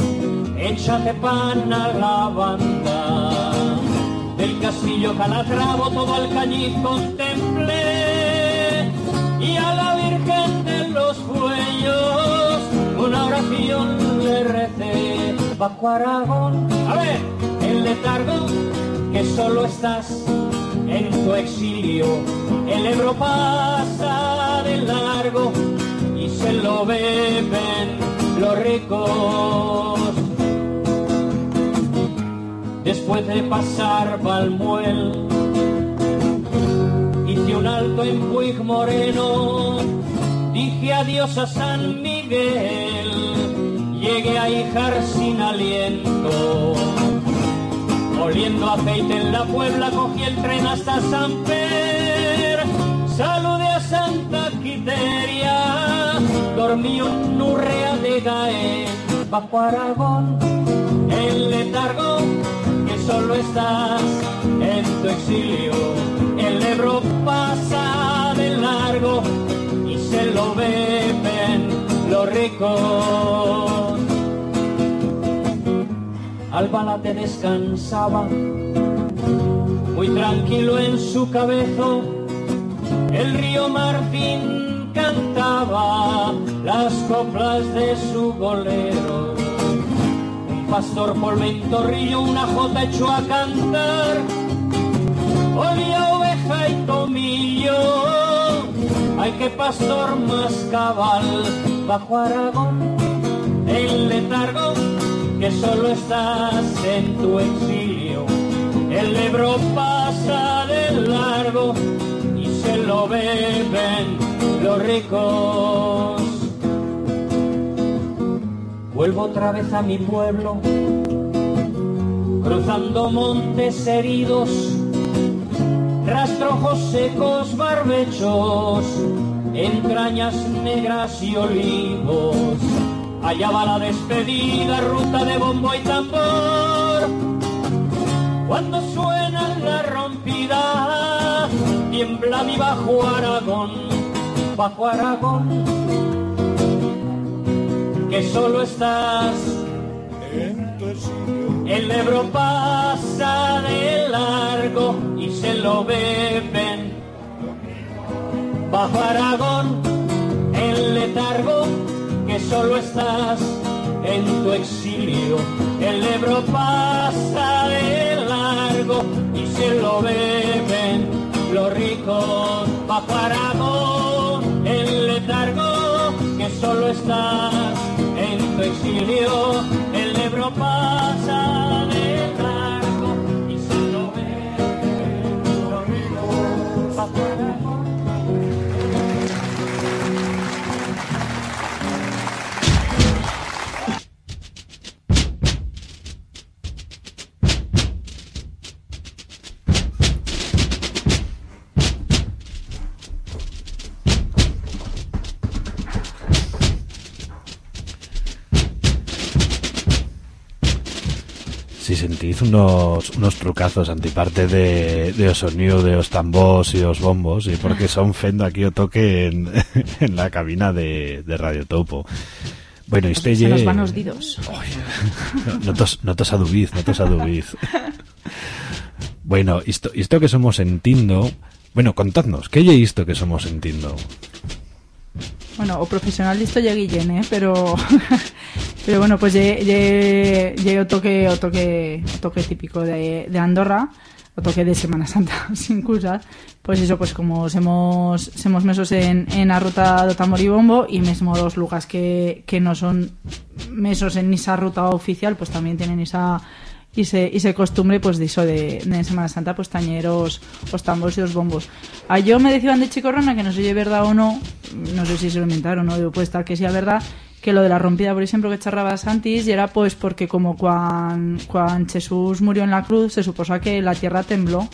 échate pan a la banda. Del castillo Calatravo todo Alcañiz contemplé y a la Virgen de los Cuellos una oración le recé. Bajo Aragón, a ver, el letargo que solo estás en tu exilio. El Ebro pasa de largo y se lo beben los ricos. Después de pasar Balmuel, hice un alto en Puig Moreno, dije adiós a San Miguel, llegué a Ijar sin aliento. Oliendo aceite en la Puebla, cogí el tren hasta San Per. Saludé a Santa Quiteria, dormí un Urrea de Gaén, bajo Aragón, el letargo que solo estás en tu exilio. El Ebro pasa de largo y se lo beben los ricos. Albalate descansaba muy tranquilo en su cabezo, el río Martín cantaba las coplas de su bolero. Un pastor por ventorrillo, una jota echó a cantar, olía oveja y tomillo. Ay, qué pastor más cabal bajo Aragón, el letargo que solo estás en tu exilio. El Ebro pasa de largo y se lo beben los ricos. Vuelvo otra vez a mi pueblo, cruzando montes heridos, rastrojos secos, barbechos, entrañas negras y olivos. Allá va la despedida, ruta de bombo y tambor. Cuando suena la rompida, tiembla mi bajo Aragón, bajo Aragón, que solo estás el Ebro pasa de largo se lo beben. Bajo Aragón, el letargo, que solo estás en tu exilio. El Ebro pasa de largo y se lo beben los ricos. Bajo Aragón, el letargo, que solo estás en tu exilio. El Ebro pasa de largo Sentís unos, unos trucazos antiparte de, de os sonido de os tambos y os bombos, y porque son fendo aquí o toque en, en la cabina de, de Radio Topo. Bueno, este Se nos van los didos. no tos, no tos adubiz, no tos adubiz. bueno, isto, isto que somos entindo... Bueno, contadnos, ¿qué lle isto que somos entindo? Bueno, o profesional listo ya Guillén, ¿eh? Pero, pero bueno, pues lle, toque, toque, típico de, Andorra, o toque de Semana Santa, sin cusas. Pues eso, pues como semos, semos mesos en, en a ruta do tambor y bombo, y mesmo dos lugares que, que no son mesos en esa ruta oficial, pues también tienen esa, y se, y se costumbre pues de eso de, de Semana Santa pues tañeros os tambos y los bombos. A yo me decían de chicorrona que no sé si es verdad o no no sé si se lo inventaron o no puede estar que sea verdad que lo de la rompida por ejemplo que charrabas antes y era pues porque como cuando Jesús murió en la cruz se suposa que la tierra tembló.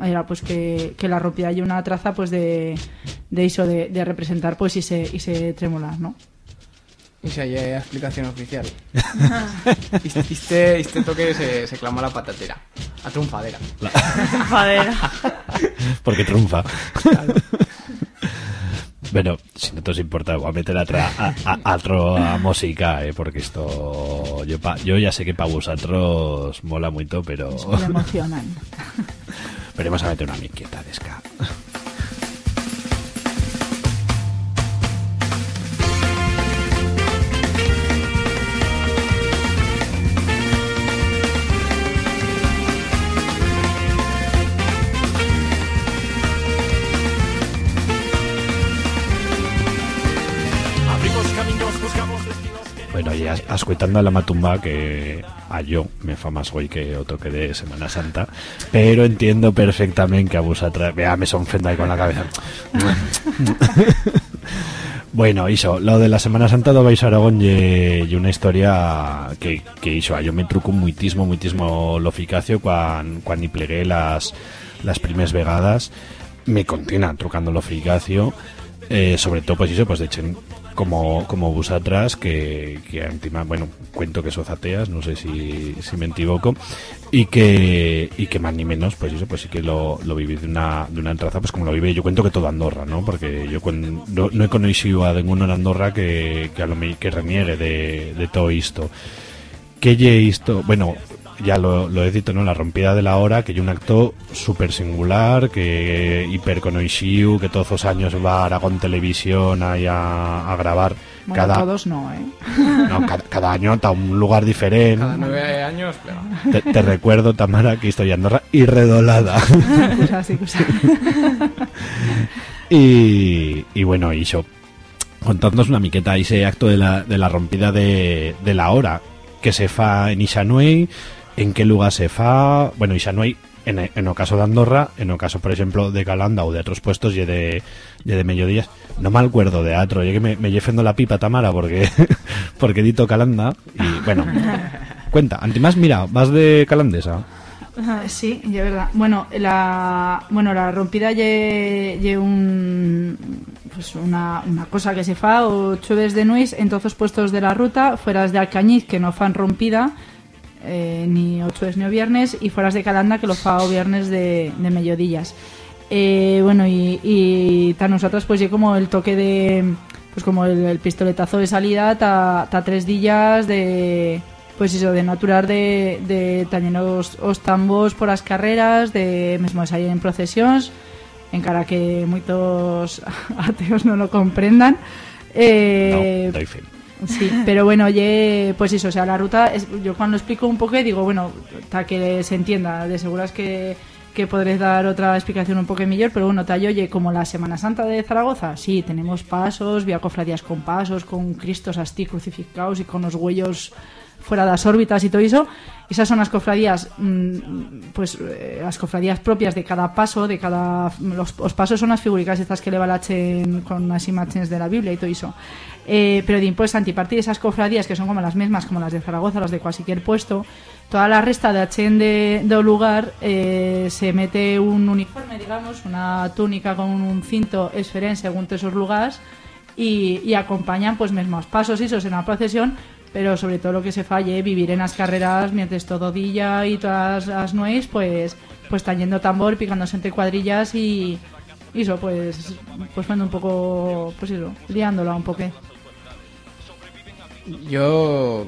Era pues que, que la rompida hay una traza pues de, de eso de, de representar pues y se, y se tremolar ¿no? Y si hay explicación oficial. este, este, este toque se, se clama la patatera. A triunfadera. Joder. Porque triunfa. Bueno, si no te os importa, voy a meter a, a, a, a tro- a música, eh, porque esto yo, pa- yo ya sé que para vosotros mola mucho, pero me emocionan pero vamos a meter una miqueta de ska. Bueno, y as- ascuitando a la matumba que a yo me fa más hoy que otro que de Semana Santa, pero entiendo perfectamente que a vosotras, vea, me son fenda ahí con la cabeza. Bueno, hizo, lo de la Semana Santa de Vais Aragón y, y una historia que, que hizo, yo me truco muitismo, muitismo lo eficacio cuando cuando plegué las, las primeras vegadas, me continúan trucando lo eficacio, eh, sobre todo pues eso, pues de hecho como, como vosotras que, que encima, bueno, cuento que sos ateas, no sé si, si me equivoco, y que, y que más ni menos, pues eso, pues sí que lo, lo viví de una, de una traza, pues como lo vive, yo cuento que todo Andorra, ¿no? Porque yo cuando, no, no he conocido a ninguno en Andorra que, que, a lo que reniegue de, de todo esto. ¿Qué esto? Bueno, ya lo, lo he dicho, ¿no? La rompida de la hora, que hay un acto súper singular, que hiperconoixiu, que todos los años va a Aragón Televisión ahí a, a grabar. Bueno, cada, todos no, ¿eh? no, cada, cada año a un lugar diferente. Cada nueve años, plega. Te, te recuerdo, Tamara, que estoy Andorra y redolada. Cosa así, cosa. y, y bueno, y yo contándonos una miqueta ese acto de la, de la rompida de, de la hora que se fa en Ixanuey, en qué lugar se fa, bueno, Ixanuey en, en o caso de Andorra, en o caso, por ejemplo, de Calanda o de otros puestos y de, y de Mediodías, no me acuerdo de atro, yo que me, me llefendo la pipa Tamara porque porque dito Calanda y bueno, cuenta, antimás mira, vas de Calandesa. Sí, de verdad. Bueno, la bueno, la rompida lle, lle un pues una, una cosa que se fa o chuves de nuis en todos los puestos de la ruta, fueras de Alcañiz que no fan rompida eh, ni o chuves ni viernes y fueras de Calanda que lo fa viernes de, de. Eh, bueno, y, y ta nosotros pues lle como el toque de pues como el, pistoletazo de salida ta, ta tres días de pues eso, de natural de, de también os, os tambos por las carreras, de mesmo ahí en procesións, encara que moitos ateos non lo comprendan. Eh, no. Sí, pero bueno, oye, pues eso, o sea, la ruta, es, yo cuando explico un poco digo, bueno, para que se entienda, de seguras que, que podréis dar otra explicación un poco mejor, pero bueno, tal, oye, como la Semana Santa de Zaragoza, sí, tenemos pasos, vía cofradías con pasos, con cristos así crucificados y con los huellos fuera das órbitas y todo eso, esas son las cofradías mm, pues eh, las cofradías propias de cada paso, de cada los, pasos son las figuricas estas que le valachen con las imágenes de la Biblia y todo eso. Eh, pero de pues antipartir esas cofradías que son como las mismas como las de Zaragoza, las de cualquier puesto, toda la resta de Achen de, de lugar eh, se mete un uniforme, digamos, una túnica con un cinto esferen según esos lugares y, y acompañan pues mismos pasos esos en la procesión pero sobre todo lo que se falle vivir en las carreras mientras todo día y todas las nueces pues pues están yendo tambor picándose entre cuadrillas y eso pues pues un poco pues eso liándola un poco Yo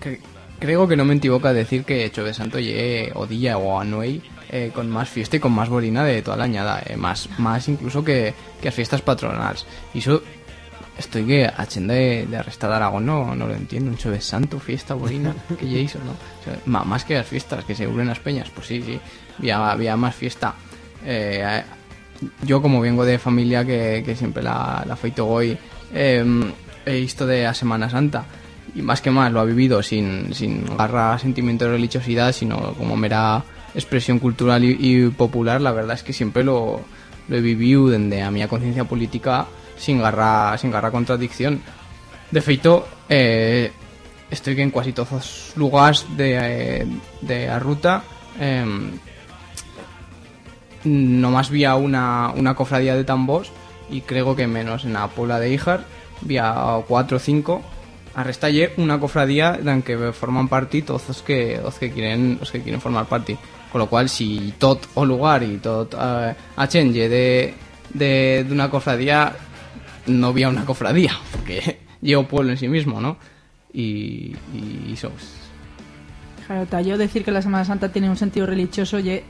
cre- creo que no me equivoco a decir que Chove Santo llegue Odilla o Anuey eh, con más fiesta y con más borina de toda la añada, eh, más, más incluso que, que las fiestas patronales. Y estoy que a de, de Arrestada Aragón no, no lo entiendo, un Chove Santo, fiesta, borina, que ya hizo, ¿no? O sea, ma- más que las fiestas, que se unen las peñas, pues sí, sí, había, había más fiesta. Eh, eh, yo como vengo de familia que, que siempre la, la feito hoy eh, he visto de la Semana Santa. Y más que más lo ha vivido sin, sin garra sentimiento de religiosidad sino como mera expresión cultural y, y popular. La verdad es que siempre lo, lo he vivido desde a mi conciencia política sin garra sin garra contradicción. De feito eh, estoy que en casi todos los lugares de, eh, de ruta. Em, nomás vía una, una cofradía de tambos y creo que menos en la Puebla de Ijar vía 4 o 5 arrestalle una cofradía la que forman parte todos los que, los que quieren los que quieren formar parte con lo cual si tot o lugar y tot eh, achenge de, de, de una cofradía no vía una cofradía porque llevo pueblo en sí mismo ¿no? y, y eso pues, Claro, ta, yo decir que la Semana Santa tiene un sentido religioso, oye,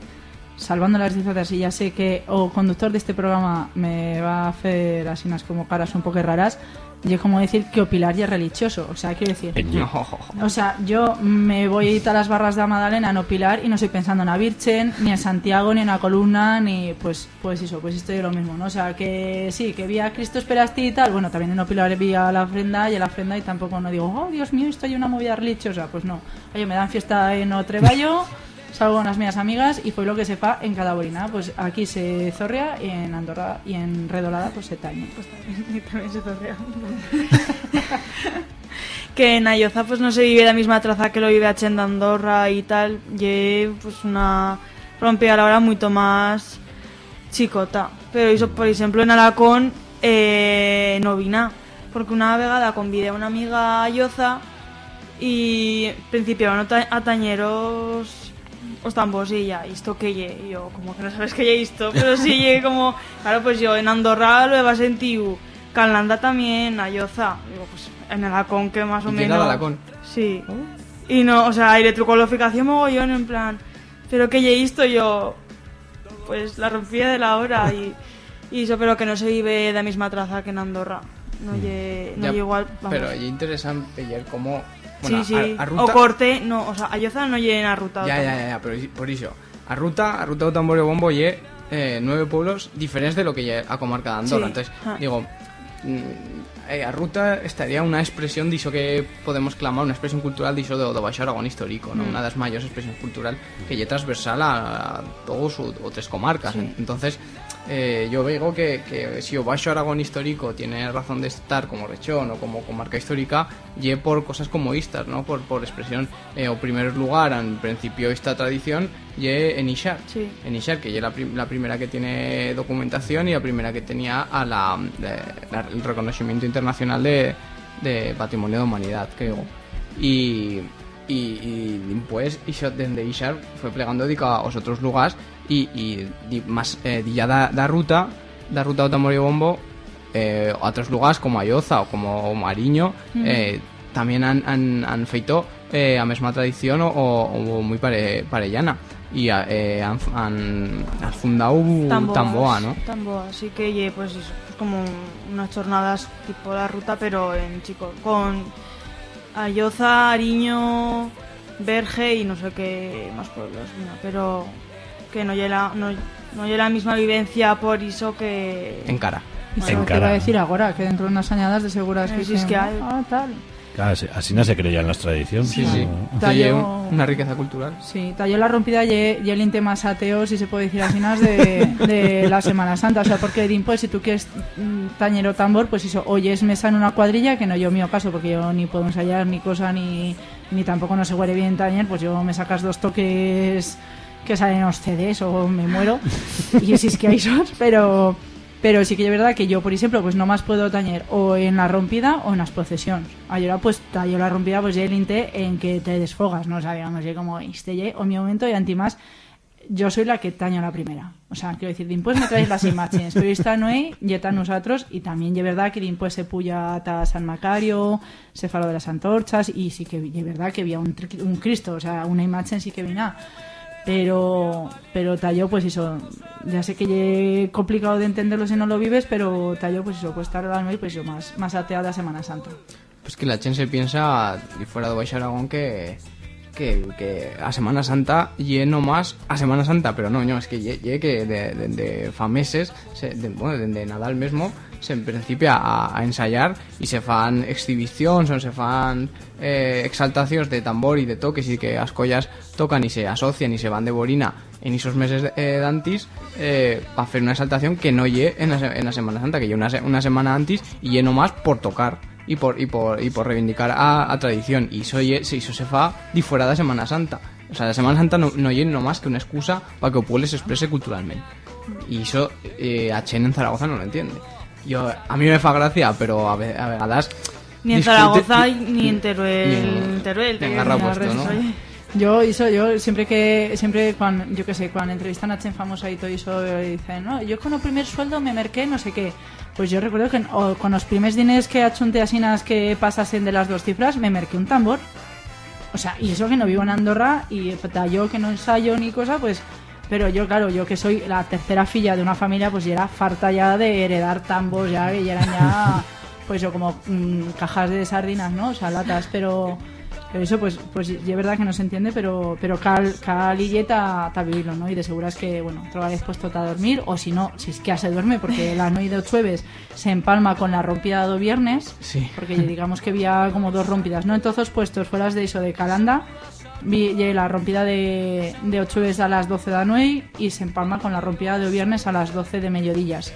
salvando las distancias, y ya sé que o conductor de este programa me va a hacer así unas como caras un poco raras, y es como decir que o Pilar ya es religioso, o sea, quiero decir... Eñe. O sea, yo me voy a las barras de la Madalena, no Pilar, y no estoy pensando en la Virgen, ni en Santiago, ni en la columna, ni pues pues eso, pues estoy de lo mismo, ¿no? O sea, que sí, que vi a Cristo esperaste y tal, bueno, también en Pilar vi a la ofrenda y a la ofrenda y tampoco no digo, oh, Dios mío, esto hay una movida religiosa, pues no. Oye, me dan fiesta en Otreballo, salgo con las mías amigas y fue lo que se fa en cada borina. Pues aquí se zorrea y en Andorra y en Redolada pues se tañe. Pues Y también se zorrea. que en Ayoza pues no se vive la misma traza que lo vive H en Andorra y tal. Y pues una rompida la hora mucho más chicota. Pero eso, por ejemplo, en Alacón eh, no vi nada. Porque una vegada convidé a una amiga a Ayoza y principiaron a tañeros os tambos y ya, ¿esto que lle? Y yo, como que no sabes que lle esto, pero sí lle como, claro, pues yo en Andorra lo he sentido, Canlanda también, Ayoza, digo, pues en Alacón que más o ¿Y quién menos... era Alacón? Sí. Y no, o sea, aire trucoloficación mogollón en plan, pero que he visto yo, pues la rompía de la hora y, y eso, pero que no se vive de la misma traza que en Andorra. No lle, no Ya, lle igual, vamos. Pero es interesante ver cómo... Bueno, sí, sí. a, a ruta... O corte, no, o sea, a no lleguen a ruta. Ya, ya, ya, ya, pero por iso. A ruta, a ruta do tambor e bombo lle eh, nueve pueblos diferentes de lo que lle a comarca de Andorra. Sí. Entonces, Ah. digo, mm, eh, a ruta estaría unha expresión diso que podemos clamar, unha expresión cultural diso do, do Baixo Aragón histórico, ¿no? Mm. Unha das maiores expresións cultural que lle transversal a, a todos o, o tres comarcas. Sí. Entonces, eh, yo veo que, que si o Baixo Aragón histórico tiene razón de estar como rechón o como comarca histórica, lle por cosas como estas, ¿no? Por, por expresión, eh, o primer lugar, en principio esta tradición, lle en Ixar. Sí. En Ixar, que lle la, prim- la primera que tiene documentación y la primera que tenía a la, de- la- el reconocimiento internacional de, de Patrimonio de Humanidad, creo. Y, y, y pues desde Ixar fue plegando a os otros lugares y, di- más eh, ya da, da ruta da ruta do Tamor y Bombo eh, a otros lugares como Ayoza o como Mariño eh, también han, han, han feito eh, a mesma tradición o, o muy pare, parellana. Y a- eh, han, han, han fundado Tamboas, Tamboa, ¿no? Tamboa, sí que pues, eso, pues como unas jornadas tipo la ruta, pero en chico, con Ayoza, Ariño, Verge y no sé qué más pueblos, mira, pero que no llega no, no lle la misma vivencia por eso que En cara. Eso En te iba cara. a decir ahora, que dentro de unas añadas de seguras que si es dicen, que hay. Ah, tal. Claro, así- no se creían las tradiciones. Sí, ¿no? sí. Un- una riqueza cultural. Sí, talló la rompida y el inte más ateo, si se puede decir así, de, de la Semana Santa. O sea, porque pues, si tú quieres mm, tañero tambor, pues eso, oyes mesa en una cuadrilla, que no yo mío caso, porque yo ni puedo ensayar ni cosa, ni, ni tampoco no se huele bien tañer, pues yo me sacas dos toques que salen los CDs o me muero. y si es que hay sos, pero... Pero sí que es verdad que yo, por ejemplo, pues no más puedo tañer o en la rompida o en las procesiones. Ahora pues tallo la rompida pues ya el inte en que te desfogas, ¿no? O sea, digamos, ya como este o mi momento y antimás yo soy la que taño la primera. O sea, quiero decir, pues me traes las imágenes, pero esta no hay, y está nosotros, y también es verdad que pues se puya a San Macario, se falo de las antorchas, y sí que es verdad que había un, un Cristo, o sea, una imagen sí que vino pero pero tallo pues eso ya sé que es complicado de entenderlo si no lo vives pero tallo pues eso cuesta la noche pues eso más más ateada Semana Santa. Pues que la gente se piensa, y fuera de Baixo Aragón, que, que, que a Semana Santa lleno más a Semana Santa, pero no, no, es que lle, lle que de, de, de fa meses, se, de, bueno, de, de Nadal mismo, se principia a, a ensayar y se fan exhibiciones o se fan eh, de tambor y de toques y que as collas tocan y se asocian y se van de borina en esos meses de, eh, d'antis eh, para hacer una exaltación que no lle en la, en la Semana Santa, que lle una, una semana antes y lle más por tocar y por, y por, y por reivindicar a, a tradición. Y eso, se, iso se fa di fuera de Semana Santa. O sea, la Semana Santa no, no no más que una excusa para que o pueblo se exprese culturalmente. Y eso eh, a Chen en Zaragoza no lo entiende. Yo, a mí me fa gracia pero a, ve- a vegadas ni en Zaragoza ni en Teruel, ni en- en Teruel, ni en resto, oye. yo eso yo siempre que siempre cuando yo que sé cuando entrevistan a Chen famosa y todo eso dicen no yo con el primer sueldo me merqué no sé qué pues yo recuerdo que o con los primeros diners que achunté asinas que pasasen de las dos cifras me merqué un tambor O sea, y eso que no vivo en Andorra y yo que no ensayo ni cosa, pues... Pero yo, claro, yo que soy la tercera filla de una familia, pues ya era farta ya de heredar tambos, ya que ya eran ya, pues yo como mm, cajas de sardinas, ¿no? O sea, latas, pero... Pero eso, pues, pues es verdad que no se entiende, pero, pero cal, cal y ta, ta vivirlo, ¿no? Y de seguras que, bueno, otra vez puesto a dormir, o si no, si es que ya se duerme, porque la noche de jueves se empalma con la rompida de viernes, Sí. porque digamos que había como dos rompidas, ¿no? Entonces puestos fuera de eso de Calanda, vi la rompida de, de veces a las 12 de la noche y se empalma con la rompida de viernes a las 12 de mediodillas.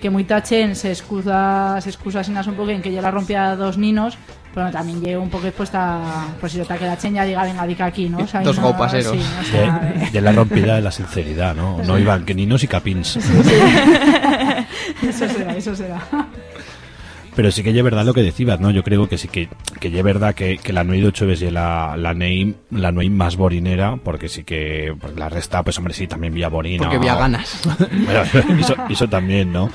Que muy tachen se excusa, se excusa un poco en que yo la rompía a dos ninos, pero también llevo un poco expuesta, pues si yo que la chen ya diga, venga, dica aquí, ¿no? O sea, Dos no- gaupaseros. sí, o sea, De, de la rompida de la sinceridad, ¿no? No iban que ninos y capins. eso será, eso será. Pero sí que es verdad lo que decías, ¿no? Yo creo que sí que, que es verdad que, que la Nuey de ocho veces la, la Ney, la Nuey más borinera, porque sí que, porque la resta, pues hombre, sí, también vía borina. Porque había ganas. Bueno, eso, eso también, ¿no?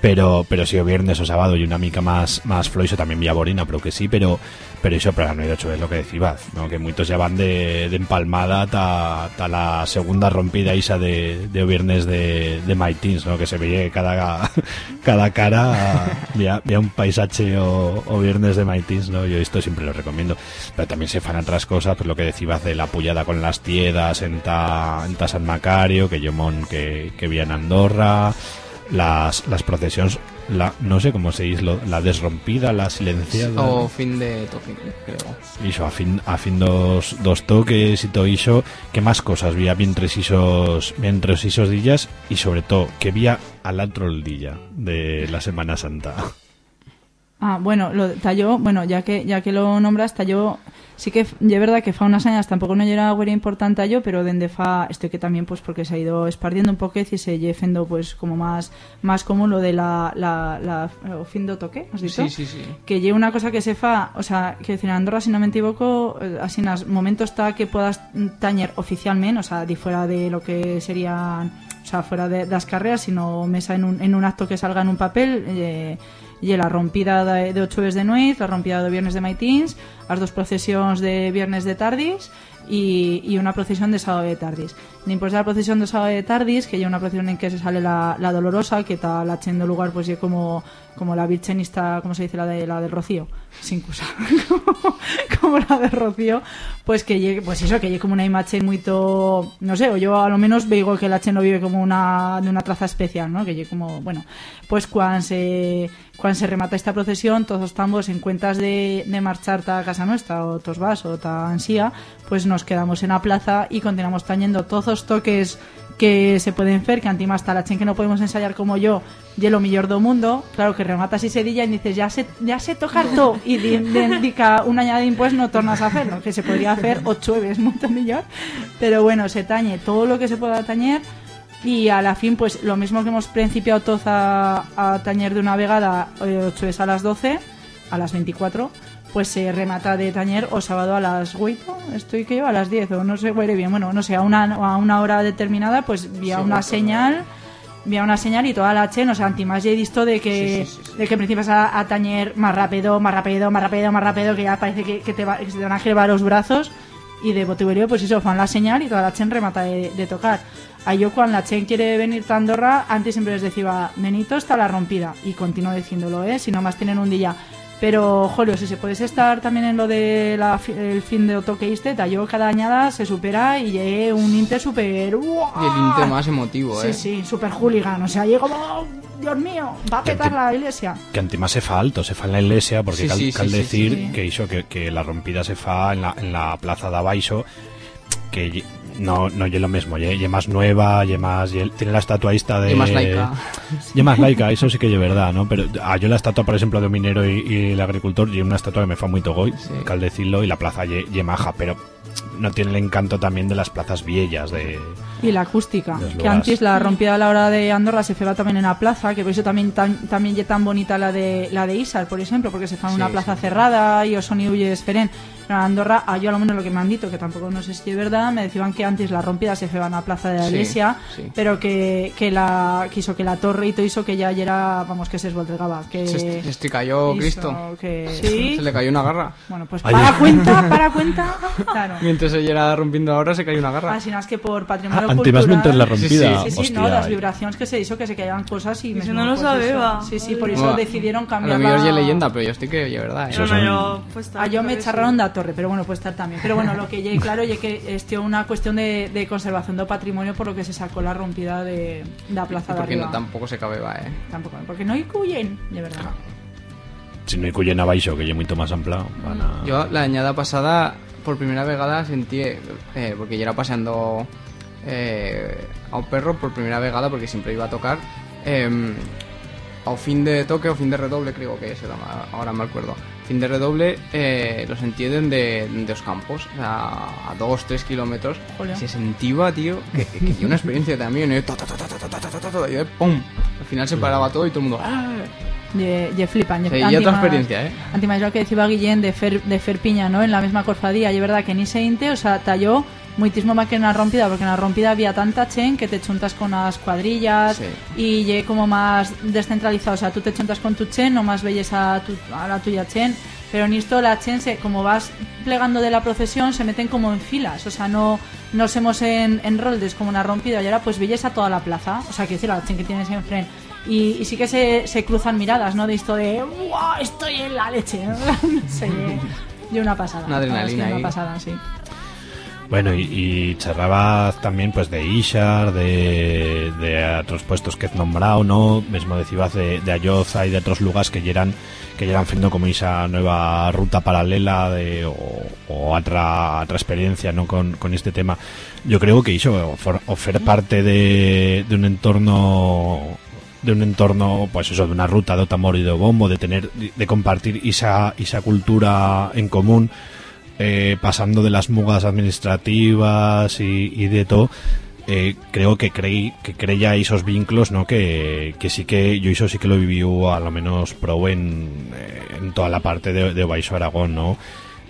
Pero pero si o viernes o sábado y una mica más más floixo también vía Borina, pero que sí, pero pero eso para noche de ocho es lo que decías, ¿no? que muchos ya van de, de empalmada hasta la segunda rompida isa de, de viernes de, de Maitins, ¿no? que se veía cada cada cara vía, un paisaje o, o viernes de Maitins, ¿no? yo esto siempre lo recomiendo, pero también se fan otras cosas, pues lo que decías de la pullada con las tiedas en ta, en ta San Macario, que yo mon que, que vía en Andorra, las, las procesiones, la, no sé cómo se dice, lo- la desrompida, la silenciada. O fin de toque, creo. Iso, a fin, a fin dos, dos toques y todo iso, que más cosas vía mientras isos, mientras isos días y sobre todo, que vía al otro el día de la Semana Santa. Ah, bueno, lo talló, bueno, ya que ya que lo nombras, talló, sí que es verdad que fa unas años tampoco no era güera importante a yo, pero dende fa, estoy que también pues porque se ha ido esparciendo un poquez y se lle fendo pues como más más común lo de la, la, la o fin do toque, ¿has dicho? Sí, sí, sí. que lleve una cosa que se fa, o sea, que decir, en Andorra, si no me equivoco, eh, así en los momentos está que puedas tañer oficialmente, o sea, de fuera de lo que serían, o sea, fuera de las carreras, sino mesa en un, en un acto que salga en un papel, eh, y la rompida de, de ocho de nuez, la rompida de viernes de maitins, las dos procesiones de viernes de tardis y, y una procesión de sábado de tardis. Después de la procesión de sábado de tardis, que ya una procesión en que se sale la, la dolorosa, que está la chendo lugar, pues ya como, como la virgenista, ¿cómo se dice? La de la del Rocío, sin cosa, como, la de Rocío, pues que llegue, pues eso, que llegue como una imagen muy to, no sé, o yo a lo menos veo que la Chen lo vive como una, de una traza especial, ¿no? Que llegue como, bueno, pues cuando se, cuando se remata esta procesión, todos estamos en cuentas de, de marchar a casa nuestra, o tos vas, o ta ansía, pues nos quedamos en la plaza y continuamos tañendo todos toques que se pueden hacer, que antima hasta la chen que no podemos ensayar como yo, y lo mejor do mundo, claro que rematas ese día y dices, ya sé, ya sé tocar todo, y di- di- indica un añadín, pues no tornas a hacerlo, que se podría hacer ocho veces mucho mejor, pero bueno, se tañe todo lo que se pueda tañer, y a la fin, pues lo mismo que hemos principiado todos a, a tañer de una vegada, eh, ocho veces a las 12, a las 24, pues se remata de tañer o sábado a las 8, estoy que yo, a las 10, o no sé, huele bien, bueno, no sé, a una, a una hora determinada, pues vía Sí, una señal, vía una señal y toda la chen, o sea, antimás ya he visto de que, Sí, sí, sí, de que principias a, a tañer más rápido, más rápido, más rápido, más rápido, que ya parece que, que te, va- que se te van a girar los brazos, y de botiberio, pues eso, fan la señal y toda la chen remata de, de tocar. A yo cuando la chen quiere venir a Andorra, antes siempre les decía, Benito está la rompida, y continúo diciéndolo, ¿eh? Si nomás tienen un día. Pero, Julio, si se puedes estar también en lo de la fi- el fin de Otoque Iste, yo cada añada se supera y llegué un Inter super... Y el Inte más emotivo, Sí, ¿eh? sí, super hooligan. O sea, llego como, Dios mío, va a petar la iglesia. Que antima se fa alto, se fa en la iglesia, porque Sí, cal, sí, cal sí, sí, decir sí. que hizo que, que la rompida se fa en la, en la plaza de abaixo, que no, no lle lo mismo, lle más nueva, lle más, tiene la estatua esta de... Y más laica. Y más laica, eso sí que es verdad, ¿no? Pero a yo la estatua, por ejemplo, de un minero y, y el agricultor, y una estatua que me fa muy togoy, Sí. cal decirlo, y la plaza ye, ye maja, pero no tiene el encanto también de las plazas viejas de... Y la acústica, que antes la rompida a la hora de Andorra se feba también en la plaza, que por eso también tan, también ye tan bonita la de la de Isar, por ejemplo, porque se fa en una Sí, plaza sí. cerrada y os son y feren. Pero en Andorra, a yo a lo menos lo que me han dicho, que tampoco no sé si es verdad, me decían que antes la rompida se feba en la plaza de la Sí, iglesia, sí. pero que, que la quiso que la torre y todo hizo que ya era, vamos, que se esvoltregaba, que Se, cayó hizo Cristo. que Sí. Se le cayó una garra. bueno, pues para ay. cuenta, para cuenta, claro. Mientras ella era rompiendo ahora, se cayó una garra. Así no es que por patrimonio Mientras la rompida, Sí, sí, hostia, no, las vibraciones que se hizo que se caían cosas y... Eso no lo eso. Sí, sí, por eso Bueno, decidieron A cambiar lo mejor la... es leyenda, pero yo estoy que es verdad. ¿eh? No, yo, pues, A yo me charraron sé. da torre, pero bueno, puede estar también. Pero bueno, lo que ya claro ya que es una cuestión de, de conservación de patrimonio por lo que se sacó la rompida de, de la plaza de Porque arriba. no, tampoco se cabeba, ¿eh? Tampoco, porque no incluyen, de verdad. Si no incluyen abaixo, que lle mucho más ampla, van a... Yo la añada pasada, por primera vegada, sentí, eh, porque yo era paseando eh, un perro por primera vegada porque siempre iba a tocar eh, fin de toque, o fin de redoble creo que é, ahora me acuerdo fin de redoble los entienden de, de campos a, a dos, tres kilómetros se sentía, tío, que, que, una experiencia también y pum al final se paraba todo y todo el mundo ¡Ah! Ye, flipan. Y otra experiencia, ¿eh? Antima lo que decía Guillén de Fer, de Fer Piña, ¿no? En la misma cofradía. Y es verdad que en ese inte, o sea, talló muitísimo más que en la rompida, porque en la rompida había tanta chen que te chuntas con las cuadrillas Sí. y llegué como más descentralizado. O sea, tú te chuntas con tu chen, nomás veyes a, tu- a la tuya chen. Pero en esto la chen, se, como vas plegando de la procesión, se meten como en filas. O sea, no nos hemos en, en roldes como una rompida y ahora pues veyes a toda la plaza. O sea, quiero decir, la chen que tienes enfrente. Y, y sí que se, se cruzan miradas, ¿no? De esto de, ¡wow! Estoy en la leche. ¿no? Sí, y una pasada. Una adrenalina una pasada, sí. Bueno, y, y charrabas también pues de Ishar, de, otros puestos que has nombrado, ¿no? Mesmo decías de, de Ayoza y de otros lugares que llegan que llegan haciendo como esa nueva ruta paralela de, o, otra, experiencia ¿no? con, con este tema. Yo creo que hizo ofrecer parte de, de un entorno de un entorno, pues eso, de una ruta de Otamor y de Bombo, de tener, de compartir esa, esa cultura en común, eh, pasando de las mugas administrativas y, y de todo, eh, creo que creí que creía esos vínculos, ¿no? Que, que sí que yo eso sí que lo viví a lo menos pro en, eh, en toda la parte de, de Baixo Aragón, ¿no?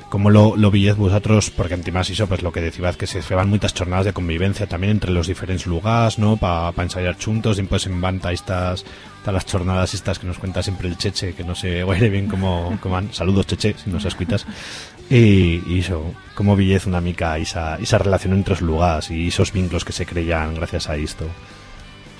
como lo, lo vosotros, porque antimás eso, pues lo que decías que se feban muchas jornadas de convivencia también entre los diferentes lugares, ¿no? Para ensayar juntos, y pues en banda estas, las jornadas estas que nos cuenta siempre el Cheche, que no sé guaire bien cómo, cómo van. Saludos Cheche, si nos escuchas. Y, eso, como villez una mica esa, esa relación entre los lugares y esos vínculos que se creían gracias a esto.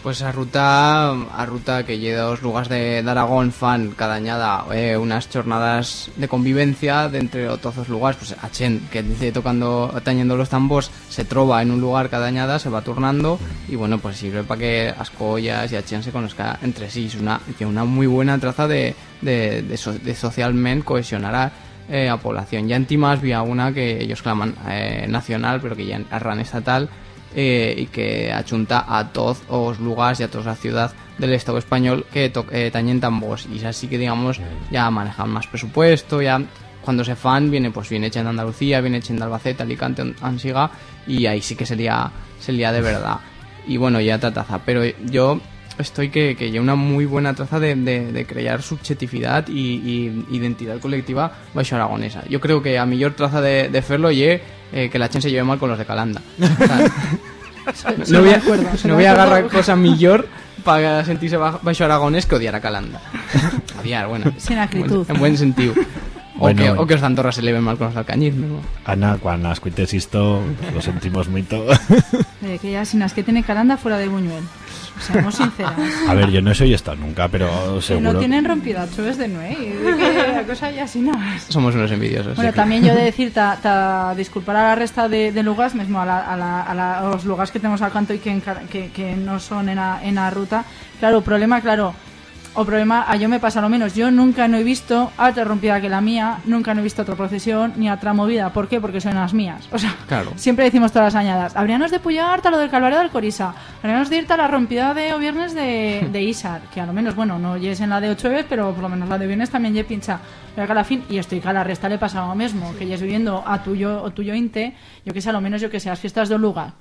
Pues a ruta, a ruta que lle dos lugares de, de Aragón fan cada añada eh, unas jornadas de convivencia de entre todos los lugares, pues a Chen, que dice tocando, tañendo los tambos, se trova en un lugar cada añada, se va turnando y bueno, pues sirve para que as collas y a Chen se conozca entre sí, es una, una muy buena traza de, de, de, so- de socialmente cohesionar eh, a población. Ya en Timas había una que ellos claman eh, nacional, pero que ya a ran estatal, eh, y que achunta a todos los lugares y a toda la ciudad del Estado español que to- eh, tañen tambos y así que digamos ya manejan más presupuesto ya cuando se fan viene pues viene hecha en Andalucía viene hecha en Albacete Alicante An- Ansiga y ahí sí que sería sería de verdad. Y bueno ya trataza pero yo estoy que, que ya una muy buena traza de, de, de crear subjetividad y, y identidad colectiva baixo aragonesa yo creo que a mayor traza de, de hacerlo ye eh, que la chen se lleve mal con los de Calanda O sea, Estoy no voy a, acuerdo, estoy no de voy a acuerdo. agarrar cosa mejor para sentirse ba- baixo aragonés que odiar a Calanda. odiar, bueno. Sin acritud. En buen sentido. O, Bueno, que, bueno. o que os Andorra se le ven mal con los alcañiz, ¿no? Ana, cuando escuches esto, lo sentimos mucho. Eh, que ya sin las que tiene Calanda fuera de Buñuel. Seamos sinceras. A ver, yo no soy estado nunca, pero Que seguro. no tienen rompida chuves de nuez. que la cosa ya así nada. Somos unos envidiosos. Bueno, sí. también yo he de decir, ta, ta disculpar a la resta de, de lugares, mismo a, la, a, la, a, la- a los lugares que tenemos al canto y que, encar- que, que no son en la, en la ruta. Claro, problema, claro, o problema, a yo me pasa lo menos. Yo nunca no he visto otra rompida que la mía, nunca no he visto otra procesión ni otra movida. ¿Por qué? Porque son las mías. O sea, Claro. siempre decimos todas las añadas. Habríamos de puyar a lo del Calvario del Corisa. Habríamos de ir a la rompida de o viernes de, de Isar. Que a lo menos, bueno, no es en la de 8 pero por lo menos la de viernes también ye pincha. Pero que a la fin, y estoy que a la resta le pasa lo mismo. Que es viviendo a tuyo o tuyo inte, yo que sé, a lo menos yo que sé, las fiestas de un lugar.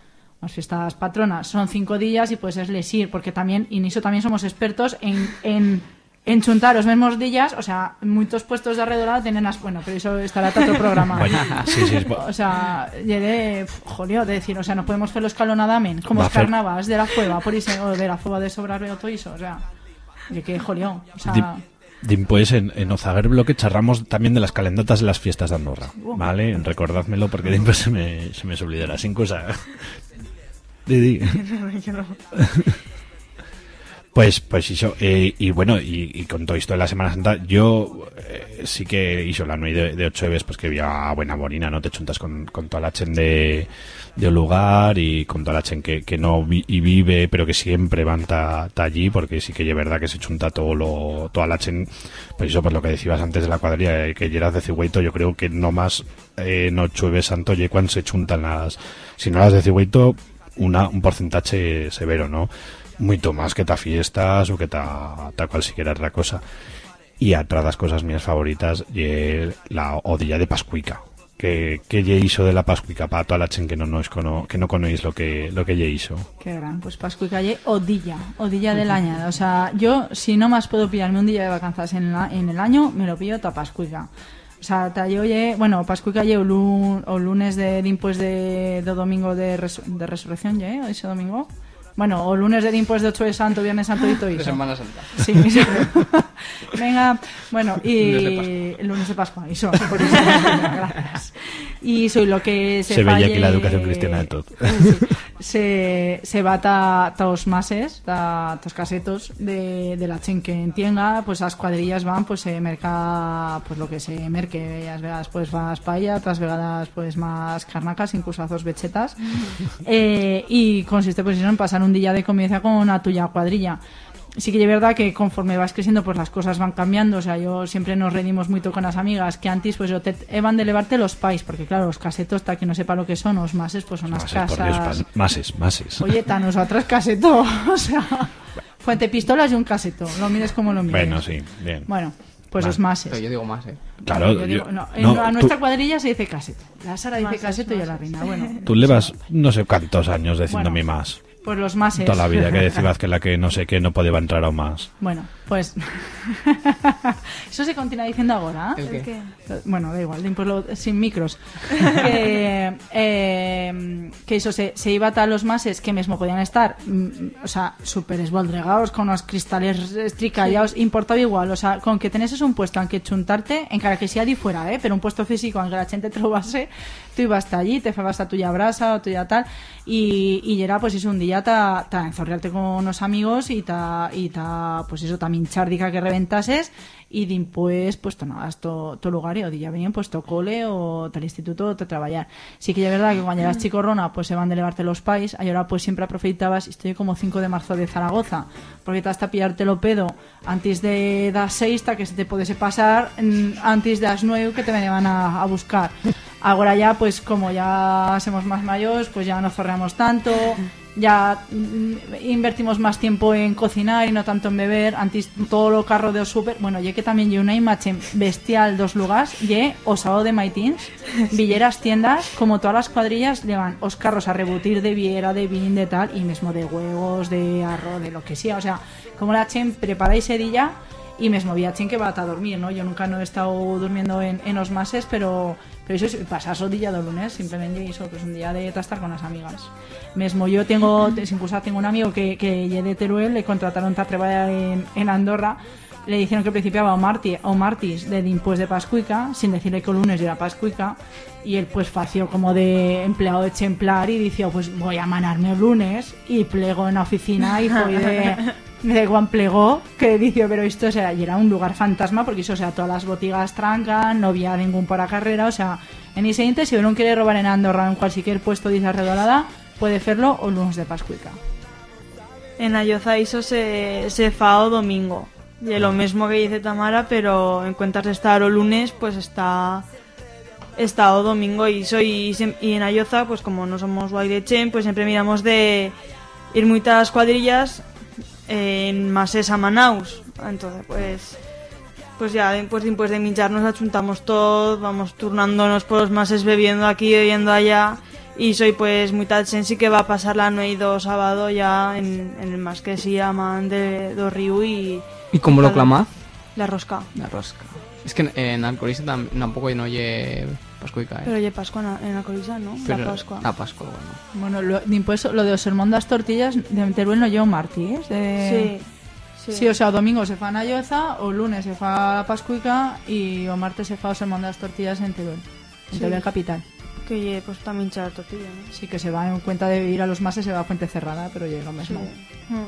Las fiestas patronas son cinco días y pues es lesir, porque también, y en eso también somos expertos en, en, en chuntar los mismos días, o sea, muchos puestos de alrededor tienen las, bueno, pero eso estará otro programa. Bueno, sí, sí, O sea, llegué, jolio, de decir, o sea, no podemos hacerlo escalonadamente, como Va a es fer- carnavals de la cueva, por ese, o de la fuga de sobrar o todo eso, o sea, de que jolio, o sea, Di- pues en, en Ozaguer Bloque charramos también de las calendatas de las fiestas de Andorra, ¿vale? Recordádmelo porque después se me, se me olvidará sin cosa. Pues, pues hizo, eh, y bueno, y, y con todo esto de la Semana Santa, yo eh, sí que hizo la noche de, ocho veces, pues que había buena morina, ¿no? Te chuntas con, con toda la chen de, de lugar y con toda la chen que, que no vi- y vive, pero que siempre van ta, ta allí, porque sí que es verdad que se chunta todo lo, toda la chen, pues eso, pues lo que decías antes de la cuadrilla, eh, que lleras de cigüeito, yo creo que no más, eh, no llueve santo, y cuando se chuntan las, si no las de cigüeito, una, un porcentaje severo, ¿no? Mucho más que ta fiestas o que ta, ta cualquiera otra cosa. Y otra de las cosas mías favoritas ye la odilla de Pascuica. Que, que ye hizo de la Pascuica para toda la chen que no, no, es cono, que no conocéis lo que, lo que ye hizo. qué gran, pues Pascu y Calle, odilla, odilla del año, o sea, yo si no más puedo pillarme un día de vacanzas en, la- en el año, me lo pillo ta Pascuica. O sea, tallo ye, bueno, Pascuica lle o, lun, o lunes de dimpués de, do domingo de, resu- de resurrección, lle, ese domingo. Bueno, o lunes de dimpués de 8 de santo, viernes santo y todo De. Semana Santa. Sí, sí. Venga, bueno, y Lunes de Pascua. el lunes de Pascua, eso, por eso, gracias. Y soy lo que se, Se veía falle- aquí la educación cristiana de todo. Sí. se, se va ta, taos mases, ta, tos casetos de, de la chen que entienda, pues las cuadrillas van, pues se merca, pues lo que se merque, las vegadas pues más paella, otras vegadas pues más carnacas, incluso a dos bechetas, eh, y consiste pues eso, en pasar un día de convivencia con una tuya cuadrilla. Sí que es verdad que conforme vas creciendo pues las cosas van cambiando, o sea, yo siempre nos reímos mucho con las amigas que antes pues yo te van de elevarte los pais, porque claro, los casetos, hasta que no sepa lo que son, los mases pues son las Mases, casas... Dios, mases, mases. Oye, ta, nosotras caseto, o sea, fuente pistolas y un caseto, lo mires como lo mires. Bueno, sí, bien. Bueno, pues los mases. Pero yo digo más, ¿eh? Claro, Yo digo, yo- no, en- no, a tú- nuestra cuadrilla se dice caseto. La Sara dice Mases, caseto y a la reina. Bueno, Tú llevas no sé cuántos años diciendo Bueno. mi más. Pues los mases. Toda la vida que decías que la que no sé qué no podía entrar aún más. Bueno, pues eso se continúa diciendo ahora. ¿El qué? Bueno, da igual, lo- sin micros. que, eh, que eso se, se iba a los mases que mismo podían estar, mm, o sea, súper esboldregados, con los cristales estricallados, importaba igual, o sea, con que teneses un puesto en que chuntarte, en cara que sea de fuera, ¿eh? pero un puesto físico en que la gente te lo base, tú ibas hasta allí, te fabas a tuya brasa o tuya tal, y, y era pues eso, un día ta, enzorriarte con unos amigos y ta, y ta pues eso, también chardica que reventases, y dimpués pues tonadas to, to lugar o día venían pues to cole o tal instituto o to traballar. Sí que es verdad que cuando eras chico rona pues se van de levarte los pais. Y ahora pues siempre aproveitabas estoy como 5 de marzo de Zaragoza porque te hasta pillarte lo pedo antes de das 6 hasta que se te pudiese pasar mm, antes de las 9 que te venían a, a buscar ahora ya pues como ya somos más mayores pues ya no zorreamos tanto ya mm, invertimos más tiempo en cocinar y no tanto en beber antes todo lo carro de os super bueno ya que también hay una imagen bestial dos lugares y o sábado de maitins villeras tiendas como todas las cuadrillas llevan os carros a rebutir de viera de vin de tal y mismo de huevos de arroz de lo que sea o sea como la chen prepara ese día y había chen que va a dormir, ¿no? Yo nunca no he estado durmiendo en, en los mases, pero, pero eso es pasar el día de lunes, simplemente pues un día de estar con las amigas. Mesmo yo tengo, tengo un amigo que, que lle de Teruel, le contrataron para trabajar en, en Andorra, le dijeron que principiaba o, marti, o martis de dimpués de Pascuica, sin decirle que el lunes era Pascuica, y él pues fació como de empleado de Chemplar y dició, pues voy a manarme el lunes, y plego en la oficina y fue de... de Juan plegó que dice pero esto o sea y era un lugar fantasma porque eso o sea todas las botigas trancan no había ningún para carrera o sea en ese ínter si uno quiere robar en Andorra en cualquier puesto de Isla Redolada puede hacerlo o lunes de Pascuica. En Ayoza iso se, se domingo. Y lo mismo que dice Tamara, pero en cuentas de estar o lunes, pues está está o domingo. Y soy y en Ayoza, pues como no somos Guayrechen, pues siempre miramos de ir muchas cuadrillas en mases a Manaus. Entonces, pues pues ya después, después de mincharnos achuntamos todo, vamos turnándonos por los mases bebiendo aquí, bebiendo allá y soy pues muy tal sí que va a pasar la noche do sábado ya en, en el más que se llaman de do río y ¿Y cómo lo clamad? la rosca. La rosca. Es que en Alcorista tam- tampoco no oye Pascuica, ¿eh? Pero ya Pascua en, en la colisa, ¿no? Pero- la Pascua. La Pascua, bueno. bueno lo, después lo de Sermón das tortillas de Teruel no llevo martis de... Sí. Sí. Sí, o sea, o domingo se fa en Ayoza, o lunes se fa la Pascuica y o martes se fa o Sermón das tortillas en Teruel, en Sí. Teruel capital. Que ye, pues también hinchar tortilla, ¿no? Sí, que se va en cuenta de ir a los mases, se va a Fuente Cerrada, pero llega lo mismo. Mm.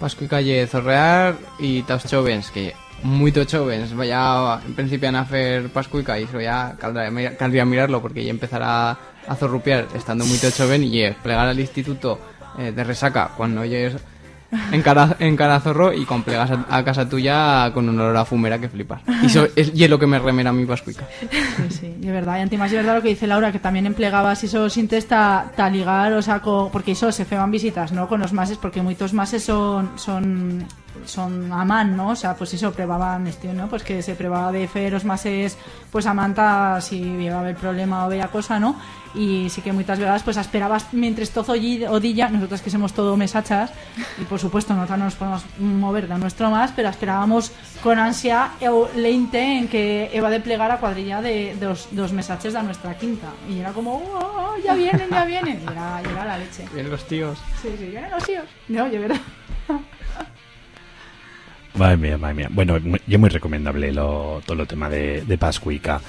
Pascuica lle zorrear y taos chovens, que muito chovens, vaya en principio a hacer Pascuica y eso ya caldría, caldría mirarlo porque ya empezará a zorrupiar estando muito choven y plegar al instituto eh, de resaca cuando oyes en cara, en cara zorro y con plegas a, a casa tuya con un olor a fumera que flipas. Y eso es y es lo que me remera mi Pascuica. Sí, sí, de verdad. Y antimás, de verdad lo que dice Laura, que también emplegabas eso sin testa ta ligar, o sea, co- porque eso se feban visitas, ¿no? Con los mases, porque muchos mases son, son son amant, ¿no? O sea, pues eso, probaban este, ¿no? Pues que se probaba de fer os mases pues a manta si llegaba el problema o bella cosa, ¿no? Y sí que muchas veces pues esperabas mientras todo odilla, nosotras que somos todo mesachas y por supuesto nosotras no nos podemos mover de nuestro más, pero esperábamos con ansia el leinte en que iba de plegar a cuadrilla de dos, dos mesaches de nuestra quinta y era como, "Oh, ya vienen, ya vienen, y era, y era la leche. Vienen los tíos. Sí, sí, vienen los tíos. No, yo verdad. Madre mía, madre mía. Bueno, mu- y muy recomendable lo, todo el tema de, de Pascuica.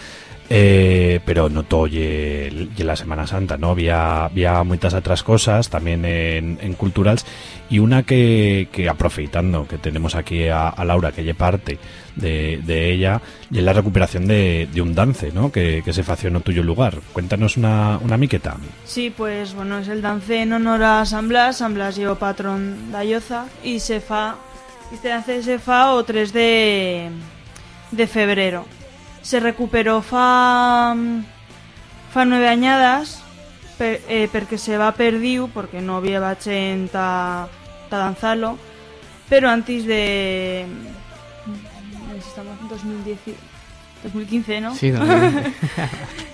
Eh, pero no todo ye, ye la Semana Santa, ¿no? Había, había muchas otras cosas también en, en culturals y una que, que aproveitando que tenemos aquí a, a Laura, que lle parte de, de ella, y la recuperación de, de un dance, ¿no? Que, que se fació en tuyo lugar. Cuéntanos una, una miqueta. Sí, pues bueno, es el dance en honor a San Blas, San Blas lleva patrón da Lloza y se fa, este dance se fa o 3 de, de febrero. Se recuperó fa, fa nueve añadas per, eh, porque se va perdiu, porque no había bachen ta, ta danzalo, pero antes de... Estamos en 2010, 2015, ¿no? Sí.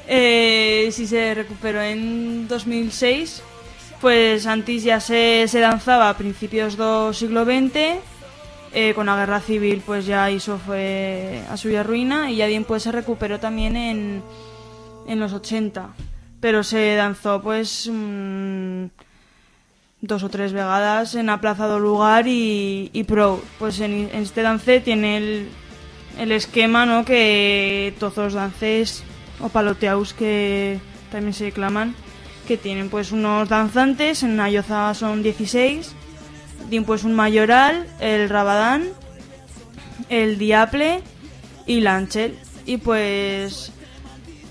Eh, si se recuperó en 2006, pues antes ya se, se danzaba a principios del siglo XX, eh, con la guerra civil pues ya eso fue a suya ruina y ya bien pues se recuperó también en, en los 80, pero se danzó pues mm, dos o tres vegadas en aplazado lugar y, pro. Pues en, este dance tiene el, el esquema ¿no? que todos los dances o paloteaus que también se claman que tienen pues unos danzantes en Ayoza son 16 tienen pues un mayoral el rabadán el diaple y l'ángel y pues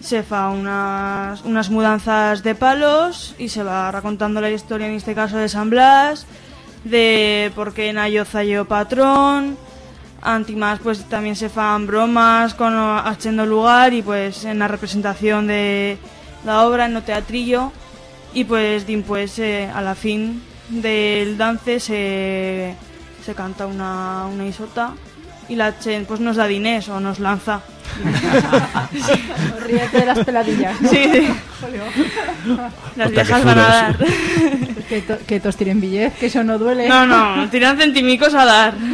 se fa unas, unas mudanzas de palos y se va recontando la historia en este caso de San Blas de por qué en Ayoza llevo patrón. Antimás pues también se fan bromas con haciendo lugar y pues en la representación de la obra en el teatrillo. Y pues din pues eh, a la fin del dance se, se canta una, una isota y la chen pues nos da dinés o nos lanza Ríete de las peladillas. ¿no? sí, sí. las viejas van a dar que, to- que tos tiren billete, que eso no duele. no no tiran centimicos a dar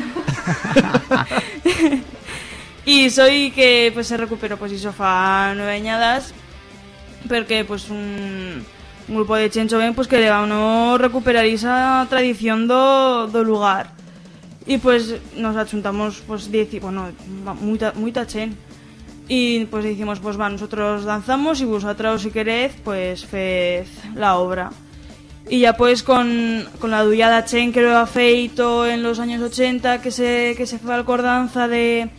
y soy que pues se recuperó pues hizo fa nueve añadas porque pues un, un grupo de chencho ven pues que a no recuperar esa tradición do, do lugar. Y pues nos achuntamos pues dieci, bueno va- muita, muita chen. Y pues decimos pues va nosotros danzamos y vosotros si queréis pues fez la obra. Y ya pues con, con la dullada chen que lo ha feito en los años 80 que se, que se fue al cordanza de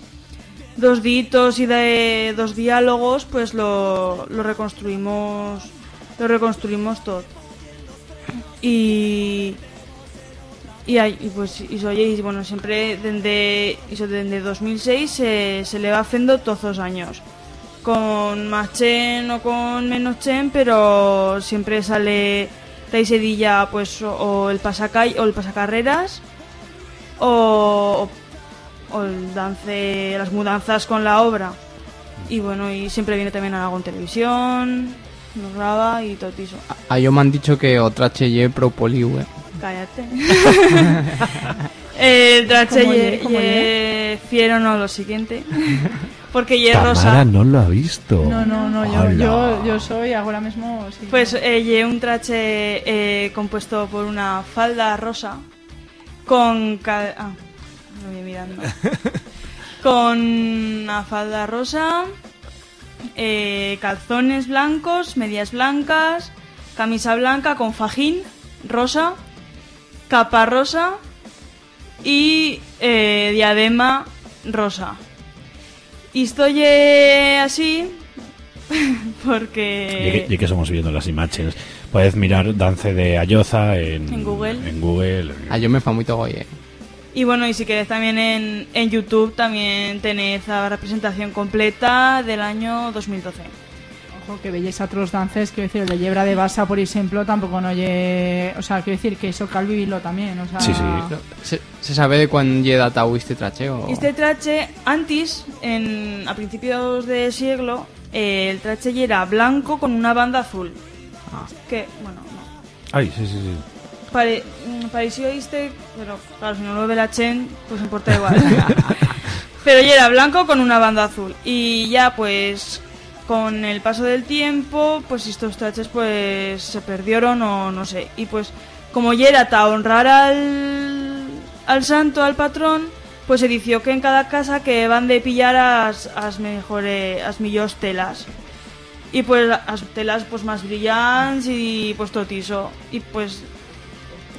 dos ditos y de dos diálogos, pues lo, lo reconstruimos lo reconstruimos todo. Y y, y pues oye, y bueno, siempre desde iso dende 2006 se, se le va haciendo todos los años. Con más chen o con menos chen, pero siempre sale Taisedilla pues o, el pasacay o el pasacarreras o, o el dance, las mudanzas con la obra. Y bueno, y siempre viene también Aragón Televisión, nos graba y todo eso. A yo me han dicho que otra cheye pro poliu, eh. Cállate. el trache ¿Cómo ye, ye? ¿Cómo ye fiero no lo siguiente. Porque ye Tamara rosa. no lo ha visto. No, no, no, yo, yo, yo soy ahora mismo... sí, Pues eh, ye un trache eh, compuesto por una falda rosa con ah, lo voy mirando. con una falda rosa, eh, calzones blancos, medias blancas, camisa blanca con fajín rosa, capa rosa y eh, diadema rosa. Y estoy eh, así porque... Y que, y que somos viendo las imágenes. Puedes mirar Dance de Ayoza en, En Google. En Google. A yo me fa muy goye. Y bueno, y si queréis también en, en YouTube también tenéis la representación completa del año 2012. O que veis otros dances, quiero decir, el de Yebra de Basa, por ejemplo, tampoco no lle... O sea, quiero decir que eso cal vivirlo también, o sea... Sí, sí. Se, se sabe de cuándo llega datado este trache o... Este trache, antes, en, a principios de siglo, eh, el trache ya era blanco con una banda azul. Ah. Que, bueno, no. Ay, sí, sí, sí. Pare, mm, pareció este, pero claro, si no lo ve la Chen, pues importa igual. pero ya era blanco con una banda azul. Y ya, pues, con el paso del tiempo, pues estos traches, pues, se perdieron o no sé. Y pues, como ya era para honrar al, al santo, al patrón, pues se dició que en cada casa que van de pillar as, as mejores, as millors telas. Y pues las telas pues más brillantes y pues tot iso. Y pues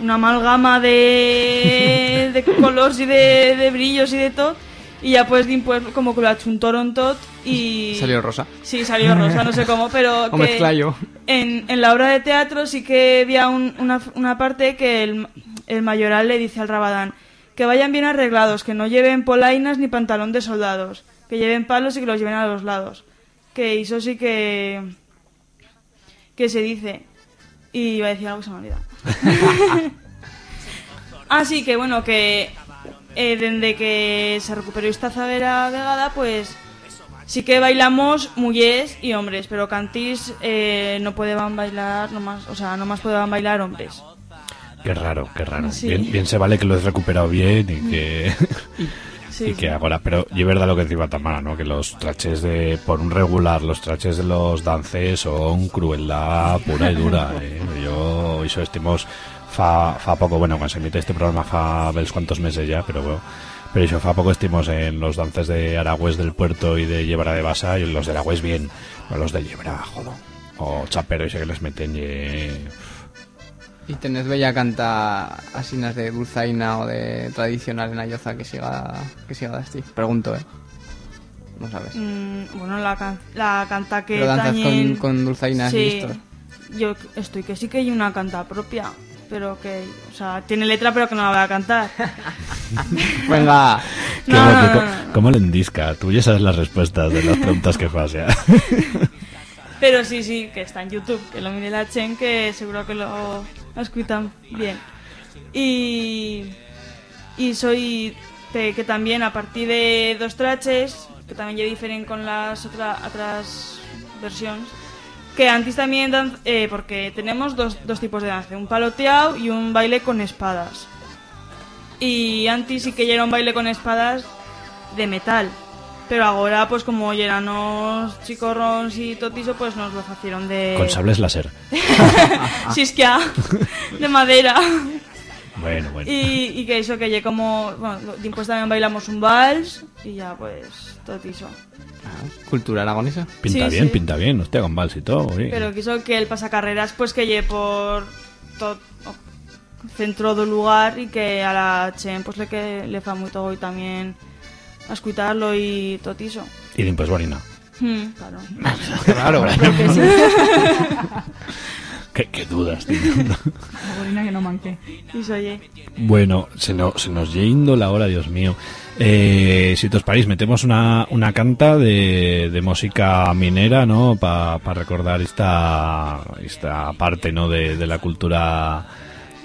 una amalgama de, de colores y de, de brillos y de todo. Y ya pues, pues como que lo achuntaron todo y... Salió rosa. Sí, salió rosa, no sé cómo, pero O mezclayo. en, en la obra de teatro sí que había un- una, una parte que el, el mayoral le dice al rabadán que vayan bien arreglados, que no lleven polainas ni pantalón de soldados, que lleven palos y que los lleven a los lados. Que eso sí que... que se dice. Y iba a decir algo que se me olvidado. Así que bueno, que eh, desde que se recuperó esta zaguera vegada, pues sí que bailamos mujeres y hombres, pero cantís eh, no podían bailar nomás, o sea, nomás podían bailar hombres. Qué raro, qué raro. Sí. Bien, bien se vale que lo has recuperado bien y que... Sí, y que sí. ahora, pero y es verdad lo que decía Tamara, ¿no? Que los traches de, por un regular, los traches de los dances son crueldad pura y dura, eh. Yo, eso estimos fa, fa poco, bueno, cuando se emite este programa fa ves cuántos meses ya, pero bueno, pero eso fa poco estimos en los dances de Aragüés del Puerto y de Llebra de Basa y los de Aragüés bien, no los de Llebra, joder. O chapero ese que les meten y... ¿Y tenés bella canta asinas de dulzaina o de tradicional en Ayoza que siga que siga así? Pregunto, ¿eh? No sabes. Mm, bueno, la, can- la canta que Pero danzas con, tañen- con dulzainas y Sí, listos. yo estoy que sí que hay una canta propia, pero que, o sea, tiene letra pero que no la voy a cantar. Venga, ¿Qué No, bo- no, que no, co- no, no. ¿Cómo le indisca? Tú ya sabes las respuestas de las preguntas que fas ya. Pero sí, sí, que está en YouTube, que lo mire la Chen, que seguro que lo escuchan bien. Y, y soy que también a partir de dos traches, que también ya diferen con las otra- otras versiones, que antes también, dan, eh, porque tenemos dos, dos tipos de danza, un paloteado y un baile con espadas. Y antes sí que ya era un baile con espadas de metal. Pero ahora, pues como eran chicorrons y totiso, pues nos lo hicieron de... Con sables láser. Sisquia, de madera. Bueno, bueno. Y, y que eso que ya como... Bueno, después también bailamos un vals y ya pues totiso. cultura aragonesa. Pinta sí, bien, sí. pinta bien. Hostia, con vals y todo. oye. Pero quiso que el pasacarreras pues que lle por todo centro do lugar y que a la Chen pues le que le fa moito y también a escutarlo y totiso. Y pues bonina. Hmm, claro. Claro. ¿Qué, qué dudas, tío. La que no manque. Y soy bueno, se, no- se nos yendo la hora, Dios mío. Eh, si os parís, metemos una, una canta de, de música minera, ¿no? Para recordar esta, esta parte, ¿no? De, de la cultura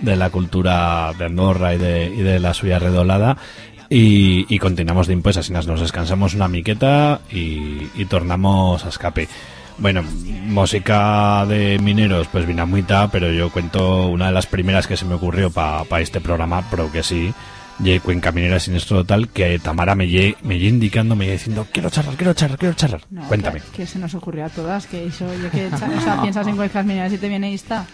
de la cultura de Andorra y de, y de la suya redolada. Y, y continuamos de impuestos, así nos descansamos una miqueta y, y tornamos a escape. Bueno, música de mineros, pues vinamuita, pero yo cuento una de las primeras que se me ocurrió para este programa, pero que sí, ye Cuenca Minera Sinestro Total, que Tamara me lle, me lle indicando, me lle diciendo, quiero charlar, quiero charlar, quiero charlar. No, Cuéntame. Que, que se nos ocurrió a todas, que eso, yo que, o sea, piensas en cuencas mineras y te viene y está.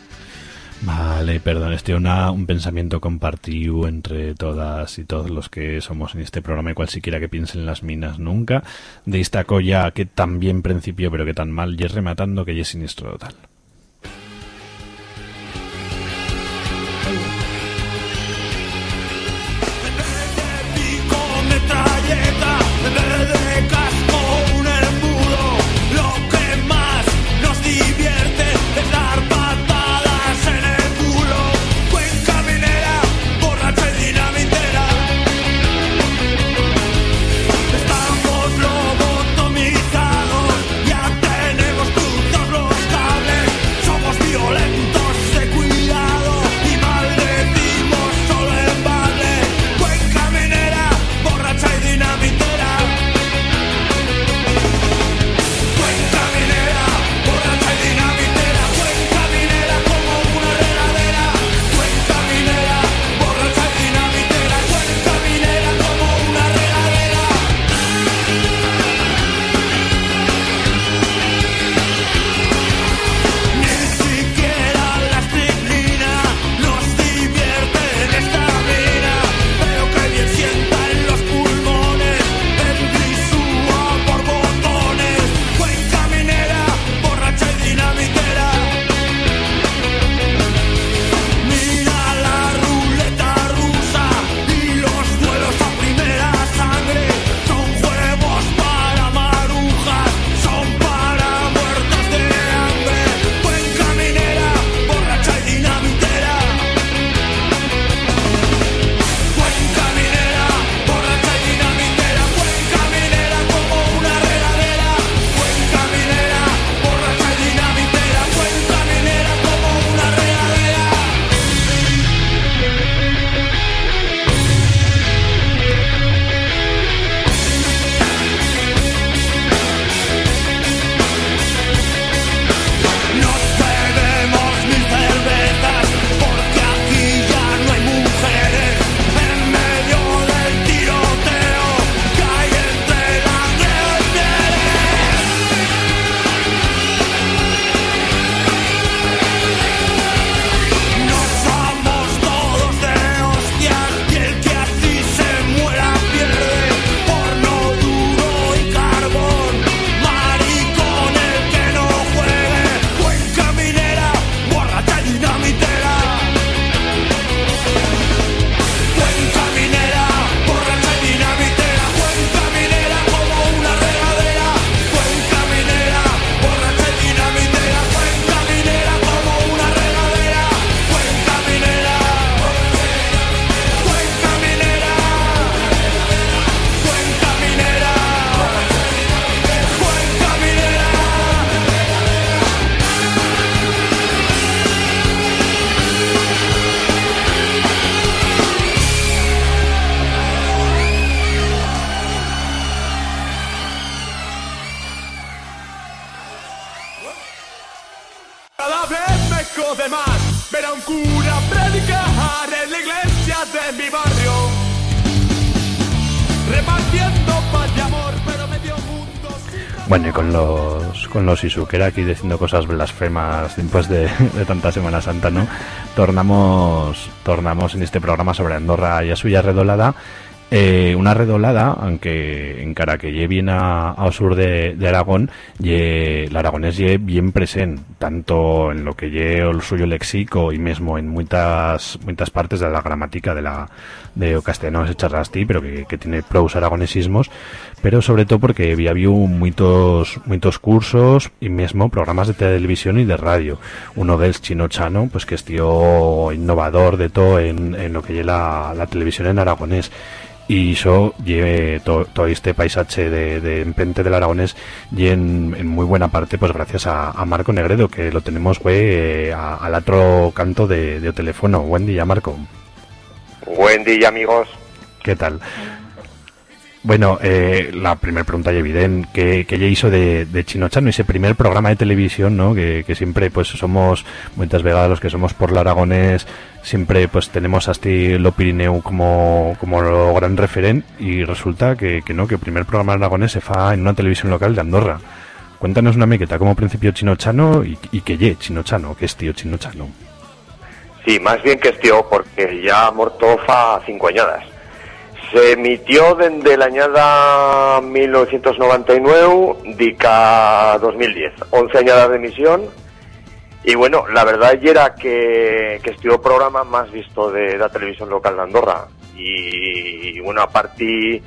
Vale, perdón, este una, un pensamiento compartido entre todas y todos los que somos en este programa, y cualquiera que piense en las minas nunca, de esta que tan bien principio pero que tan mal y es rematando que ya es siniestro total. Los Isukera aquí diciendo cosas blasfemas después de, de tanta Semana Santa, ¿no? Tornamos, tornamos en este programa sobre Andorra y a suya redolada. Eh, una redolada, aunque en cara que lle bien a, sur de, de Aragón, lle, el aragonés lle bien presente, tanto en lo que lle el suyo léxico y mesmo en muchas muchas partes de la gramática de la de castellano se charrasti, pero que, que tiene pros aragonesismos, pero sobre todo porque había habido muchos muchos cursos y mesmo programas de televisión y de radio. Uno del Chino Chano, pues que es innovador de todo en, en lo que lle la, la televisión en aragonés y yo lleve to- todo este paisaje de, de empente del Aragonés y en, en muy buena parte pues gracias a, a Marco Negredo que lo tenemos güey eh, a- al otro canto de, de teléfono buen día Marco Buen día, amigos. ¿qué tal? Bueno, eh, la primera pregunta es evidente, ¿qué, qué ya hizo de, de Chino Chano? Ese primer programa de televisión, ¿no? Que, que siempre, pues, somos, muchas vegadas los que somos por el Aragonés, siempre, pues, tenemos hasta lo Pirineu como, como lo gran referente, y resulta que, que no, que el primer programa aragonés se fa en una televisión local de Andorra. Cuéntanos una miqueta como principio Chino Chano y, y que ye Chino Chano, que es tío Chino Chano. Sí, más bien que estío, porque ya morto fa cinco añadas. Se emitió desde la añada 1999 dica 2010, 11 añadas de emisión. Y bueno, la verdad era que, que estuvo programa más visto de la televisión local de Andorra. Y, bueno, aparte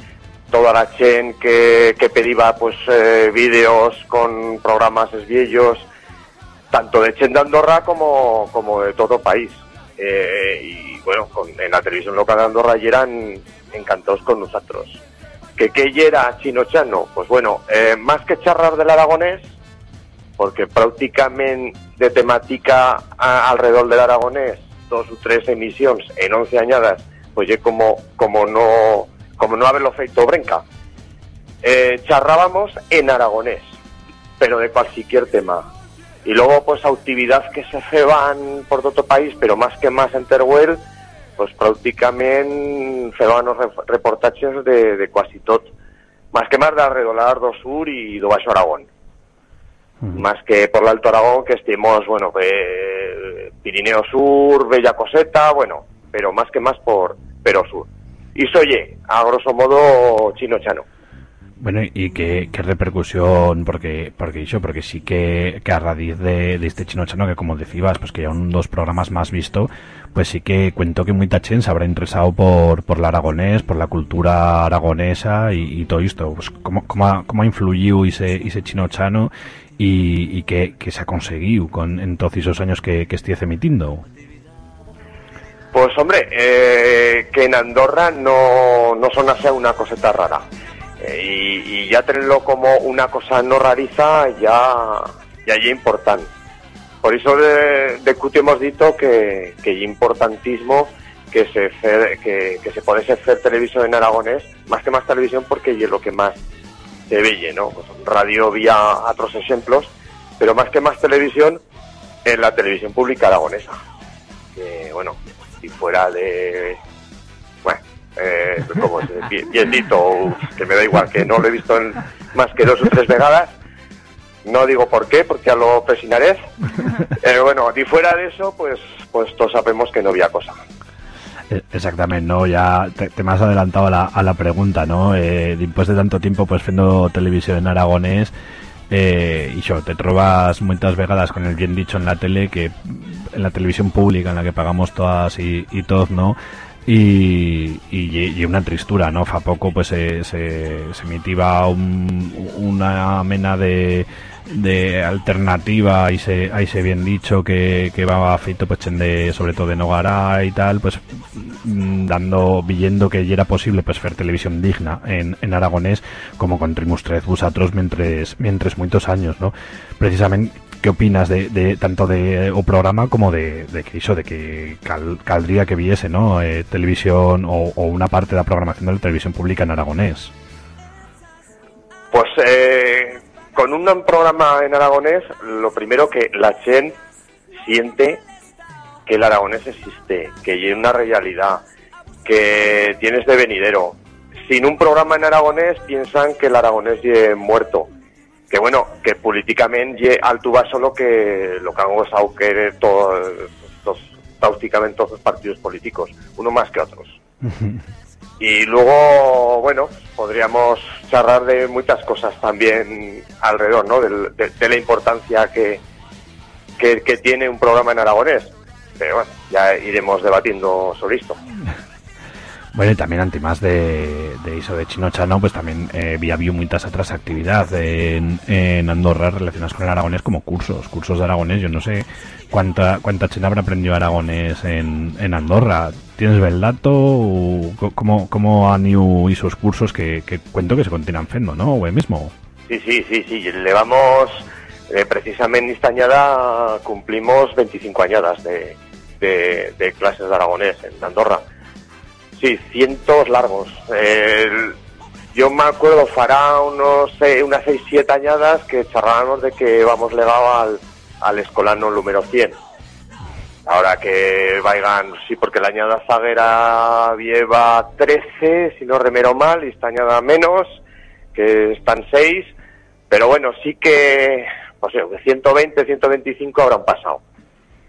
toda la chen que, que pedía pues eh, vídeos con programas esviellos, tanto de Chen de Andorra como, como de todo país. Eh, y bueno, con- en la televisión local de Andorra y eran encantados con nosotros. ¿Que qué era Chino Chano? Pues bueno, eh, más que charrar del aragonés, porque prácticamente de temática a- alrededor del aragonés, dos o tres emisiones en 11 añadas, pues ya como, como no como no haberlo feito brenca. Eh, charrábamos en aragonés, pero de cualquier tema. Y luego, pues, actividades que se feban por todo país, pero más que más en Teruel, pues prácticamente feban los re- reportajes de, de casi todo. Más que más de alrededor do sur y do Baixo Aragón. Más que por el Alto Aragón, que estimos, bueno, eh, Pirineo Sur, Bella Coseta, bueno, pero más que más por Pero Sur. Y soy, a grosso modo, chino chano. Bueno, y qué, qué repercusión, porque porque yo, porque sí que, que a raíz de, de este chino chano, que como decías, pues que ya un dos programas más visto, pues sí que cuento que mucha gente se habrá interesado por, por el aragonés, por la cultura aragonesa y, todo esto. Pues cómo, cómo, ha, cómo ha influido ese, ese chino chano y, qué, qué se ha conseguido con, en todos esos años que, que emitiendo. Pues hombre, eh, que en Andorra no, no son así una coseta rara. Eh, y, y ya tenerlo como una cosa no rariza ya ya es importante. Por eso de, de Cuti hemos dicho que, que es importantísimo que se fe- que, que se puede hacer televisión en aragonés, más que más televisión porque es lo que más se ve, ¿no? Pues radio vía otros ejemplos, pero más que más televisión en la televisión pública aragonesa. Que bueno, si fuera de bueno, eh, como bien, bien dito, que me da igual, que no lo he visto en más que dos o tres vegadas. No digo por qué, porque ya lo presinaré. Pero bueno, y fuera de eso, pues, pues todos sabemos que no había cosa. Eh, Exactamente, ¿no? Ya te, te me has adelantado a la, a la pregunta, ¿no? Eh, después de tanto tiempo pues viendo televisión en aragonés eh, y yo, te trobas muchas vegadas con el bien dicho en la tele que en la televisión pública en la que pagamos todas y, y todos, ¿no? Y, y, y una tristura, ¿no? Fa poco pues se, se, se emitía un- una mena de, de alternativa y se ahí se bien dicho que, que va feito pues sobre todo de Nogara y tal pues mm, dando viendo que ya era posible pues hacer televisión digna en, en aragonés como contrimus tres vosotros mientras mientras muchos años no precisamente ¿Qué opinas de, tanto de o programa como de, de que hizo de que cal- caldría que viese no Eh, televisión o, o una parte de la programación de la televisión pública en aragonés. Pues eh, con un programa en aragonés, lo primero que la Chen siente que el aragonés existe, que hay una realidad, que tienes de venidero. Sin un programa en aragonés piensan que el aragonés ye muerto. Que bueno, que políticamente alto va solo que lo que han que todos, todos los partidos políticos, uno más que otros. Y luego, bueno, podríamos charlar de muchas cosas también alrededor, ¿no? De, de la importancia que, que, que tiene un programa en aragonés. Pero bueno, ya iremos debatiendo sobre esto. Bueno, y también antimás de, de iso de Chinochano, pues también eh, había habido muchas otras actividades en, Andorra relacionadas con el aragonés, como cursos, cursos de aragonés. Yo no sé cuánta cuánta china habrá aprendido aragonés en, Andorra. ¿Tienes el dato? o ¿Cómo, cómo han ido esos cursos que, que cuento que se continúan haciendo, no? O mismo. Sí, sí, sí, sí. Le vamos, eh, precisamente esta añada cumplimos 25 añadas de, de, de clases de aragonés en Andorra. Sí, cientos largos. El- yo me acuerdo, fará unos se- unas 6, 7 añadas que charlábamos de que vamos legado al, al escolano número 100. Ahora que vayan, sí, porque la añada zaguera lleva 13, si no remero mal, y esta añada menos, que están 6, pero bueno, sí que, pues sí, de 120, 125 habrán pasado.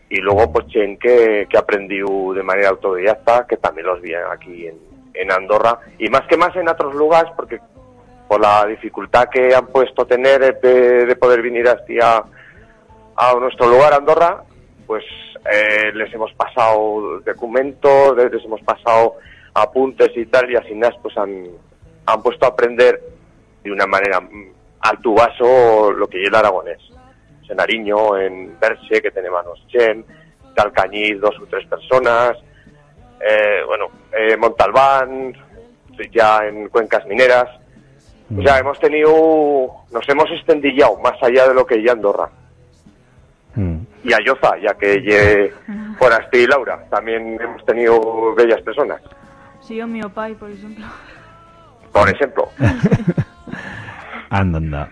Y luego, pues, chen que, que aprendí de manera autodidacta, que también los vi aquí en, en Andorra, y más que más en otros lugares, porque por la dificultad que han puesto tener de, de poder venir hasta a nuestro lugar, Andorra, pues eh, les hemos pasado documentos, les hemos pasado apuntes y tal, y así pues han, han puesto a aprender de una manera mm, al lo que es el aragonés. En Nariño, en Berche, que tenemos Chen, de Alcañiz, dos o tres personas, eh, bueno, eh, Montalbán, ya en cuencas mineras. O sea, hemos tenido, nos hemos extendillado más allá de lo que ya Andorra Mm. y Ayoza, ya que ye Forasti y Laura, también hemos tenido bellas personas. Sí, o mi pai, por ejemplo. Por ejemplo, Anda, anda.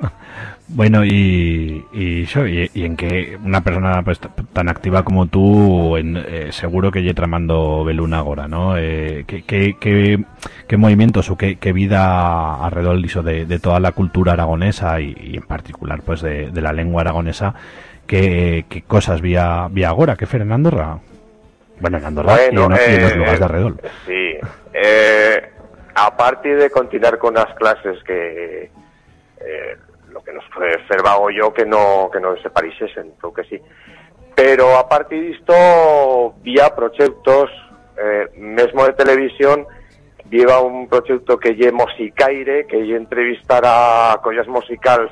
Bueno, y, y, eso, y, y en que una persona pues, tan activa como tú, en, eh, seguro que lle tramando Beluna ahora, ¿no? Eh, ¿qué, qué, qué, qué movimientos o qué, qué vida alrededor de, de toda la cultura aragonesa y, y en particular pues de, de la lengua aragonesa, qué, qué cosas vía, vía ahora, qué fer en Andorra? Bueno, en Andorra y, en, Bueno, y en los eh, lugares de alrededor. sí. Eh, aparte de continuar con las clases que eh, lo que nos fue fervago yo que no que no se parisesen, creo que sí. Pero aparte disto vía proyectos eh, mesmo de televisión lleva un proyecto que lle Musicaire, que lle entrevistar a collas musicales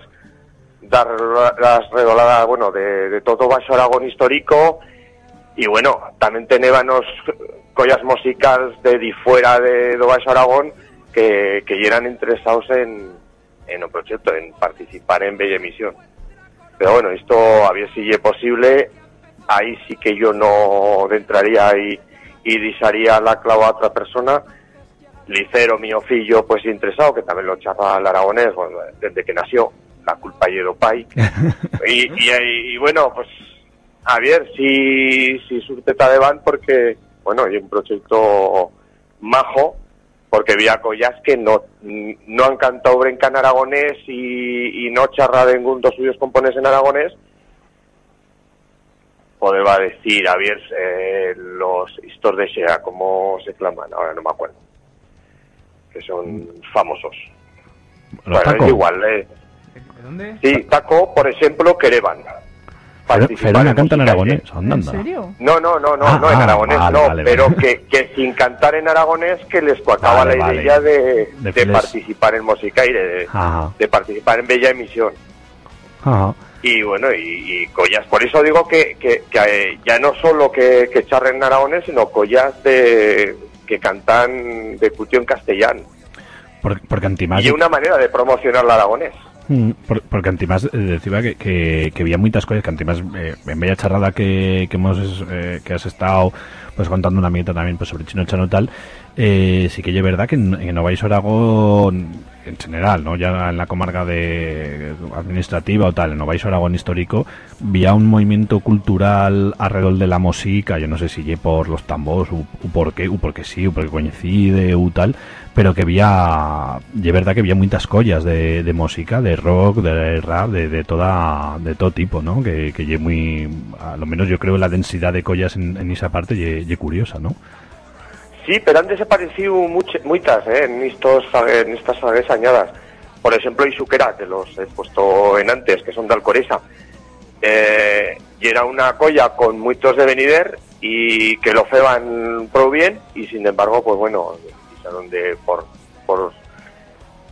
dar las redoladas, bueno, de, de todo Baixo Aragón histórico y bueno, también tenébanos collas musicales de di fuera de do Baixo Aragón que, que eran interesados en, en un proyecto, en participar en Bella Emisión. Pero bueno, esto a ver si es posible, ahí sí que yo no entraría y, y disaría la clava a otra persona. Licero, mi fillo, pues interesado, que también lo charla el aragonés, bueno, desde que nació, la culpa y pai. y, y, y bueno, pues a ver si, si surte de van porque, bueno, hay un proyecto majo, porque había collas que no, no han cantado brenca en aragonés y, y no charra de ningún dos suyos compones en aragonés, poder va a decir, a ver, eh, los histor de Shea, ¿cómo se claman? Ahora no me acuerdo. Que son famosos. Bueno, es igual, eh. ¿De dónde? Sí, Taco, por ejemplo, Quereban. Una canta en aragonés, ¿En serio? No, no, no, no, Ah, no en ah, aragonés, vale, no, vale, pero vale. Que, que sin cantar en aragonés que les coacaba Vale, la vale. idea de, De participar en de, Ajá, de participar en Bella Emisión. ajá. Y bueno, y, y collas. Por eso digo que, que, que, eh, ya no solo que, que charren en aragonés, sino collas de, que cantan de cutio en castellano. Por- porque antimás... Y una manera de promocionar el aragonés. Mm, por- porque antimás eh, decía que, que, que había muchas cosas que antimás eh, en bella charrada que, hemos eh, que has estado pues contando una mieta también pues sobre chino chano tal eh, sí que es verdad que en, en Novais Aragón en general, ¿no? Ya en la comarca de administrativa o tal, en Novais Aragón histórico, había un movimiento cultural alrededor de la música, yo no sé si por los tambores o, por qué, o porque sí, o porque coincide o tal, pero que había, de verdad que había muchas collas de, de música, de rock, de rap, de, de toda, de todo tipo, ¿no? Que, que muy, a lo menos yo creo la densidad de collas en, esa parte lle curiosa, ¿no? Sí, pero han desaparecido much- muchas eh, en, estos, en estas añadas. Por ejemplo, Isuquera, que los he puesto en antes, que son de Alcoresa. Eh, y era una colla con muchos de venider y que lo feban pro bien y sin embargo, pues bueno, dijeron de por, por,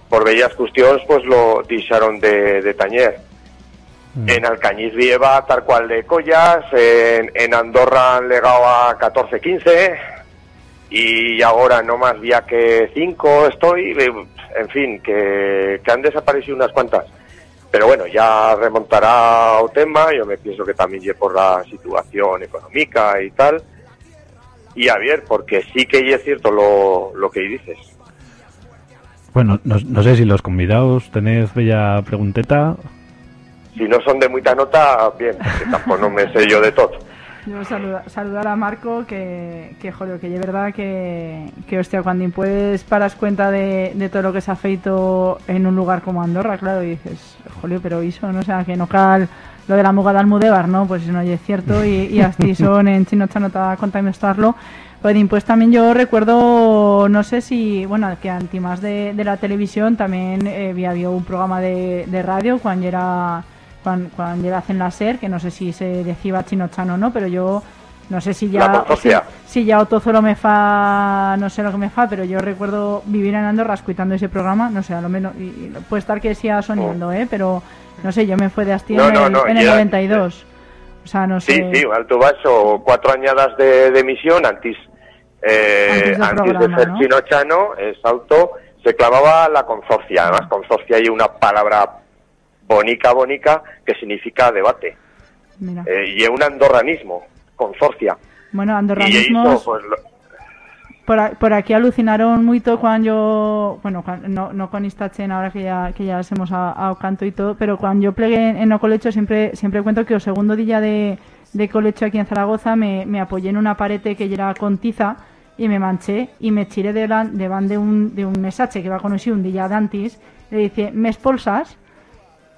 por bellas cuestiones, pues lo dijeron de, de tañer. En Alcañiz Vieva, tal cual de collas, en, en Andorra han legado a 14-15, y ahora no más vía que cinco estoy, eh, en fin, que, que han desaparecido unas cuantas. Pero bueno, ya remontará o tema, yo me pienso que también lle por la situación económica y tal. Y a ver, porque sí que es cierto lo, lo que dices. Bueno, no, no sé si los convidados tenéis bella pregunteta. Si no son de mucha nota, bien, porque tampoco no me sé yo de todo. Yo saluda- saludar a Marco, que, que que es verdad que, que hostia, cuando puedes paras cuenta de, de todo lo que se ha feito en un lugar como Andorra, claro, y dices, joder, pero eso, no sea, que no cal lo de la muga de Almudévar, ¿no? Pues no es cierto, y, y así son en Chino Chanota conta mostrarlo. Pues pues también yo recuerdo, no sé si, bueno, que antimás de, de la televisión también eh, había, había un programa de, de radio cuando era cuando, cuando era hacen la SER, que no sé si se decía chino chano o no, pero yo no sé si ya si, si ya Otozolo me fa no sé lo que me fa, pero yo recuerdo vivir en Andorra escuchando ese programa, no sé, a lo menos y, puede estar que sea soñando, eh, pero no sé, yo me fue de Asti No, en, no, el, no, en el ya- 92. O sea, no sé. Sí, sí, alto vaso, cuatro añadas de, de emisión, antes, eh, Antes de ser ¿no? chino chano, exacto, se clavaba la consorcia. Además, consorcia hay una palabra bonica, bonica, que significa debate. Mira. Eh, y es un andorranismo, consorcia. Bueno, hizo, pues, lo- por, aquí alucinaron mucho cuando yo, bueno, cuan- no, no con Istachen ahora que ya que ya hacemos a, a canto y todo, pero cuando yo plegué en, en colecho siempre siempre cuento que el segundo día de, de colecho aquí en Zaragoza me, me apoyé en una pared que era con tiza y me manché y me tiré de, la, de van de un, de un mesache que va a conocer un día de antes le dice, ¿me expulsas?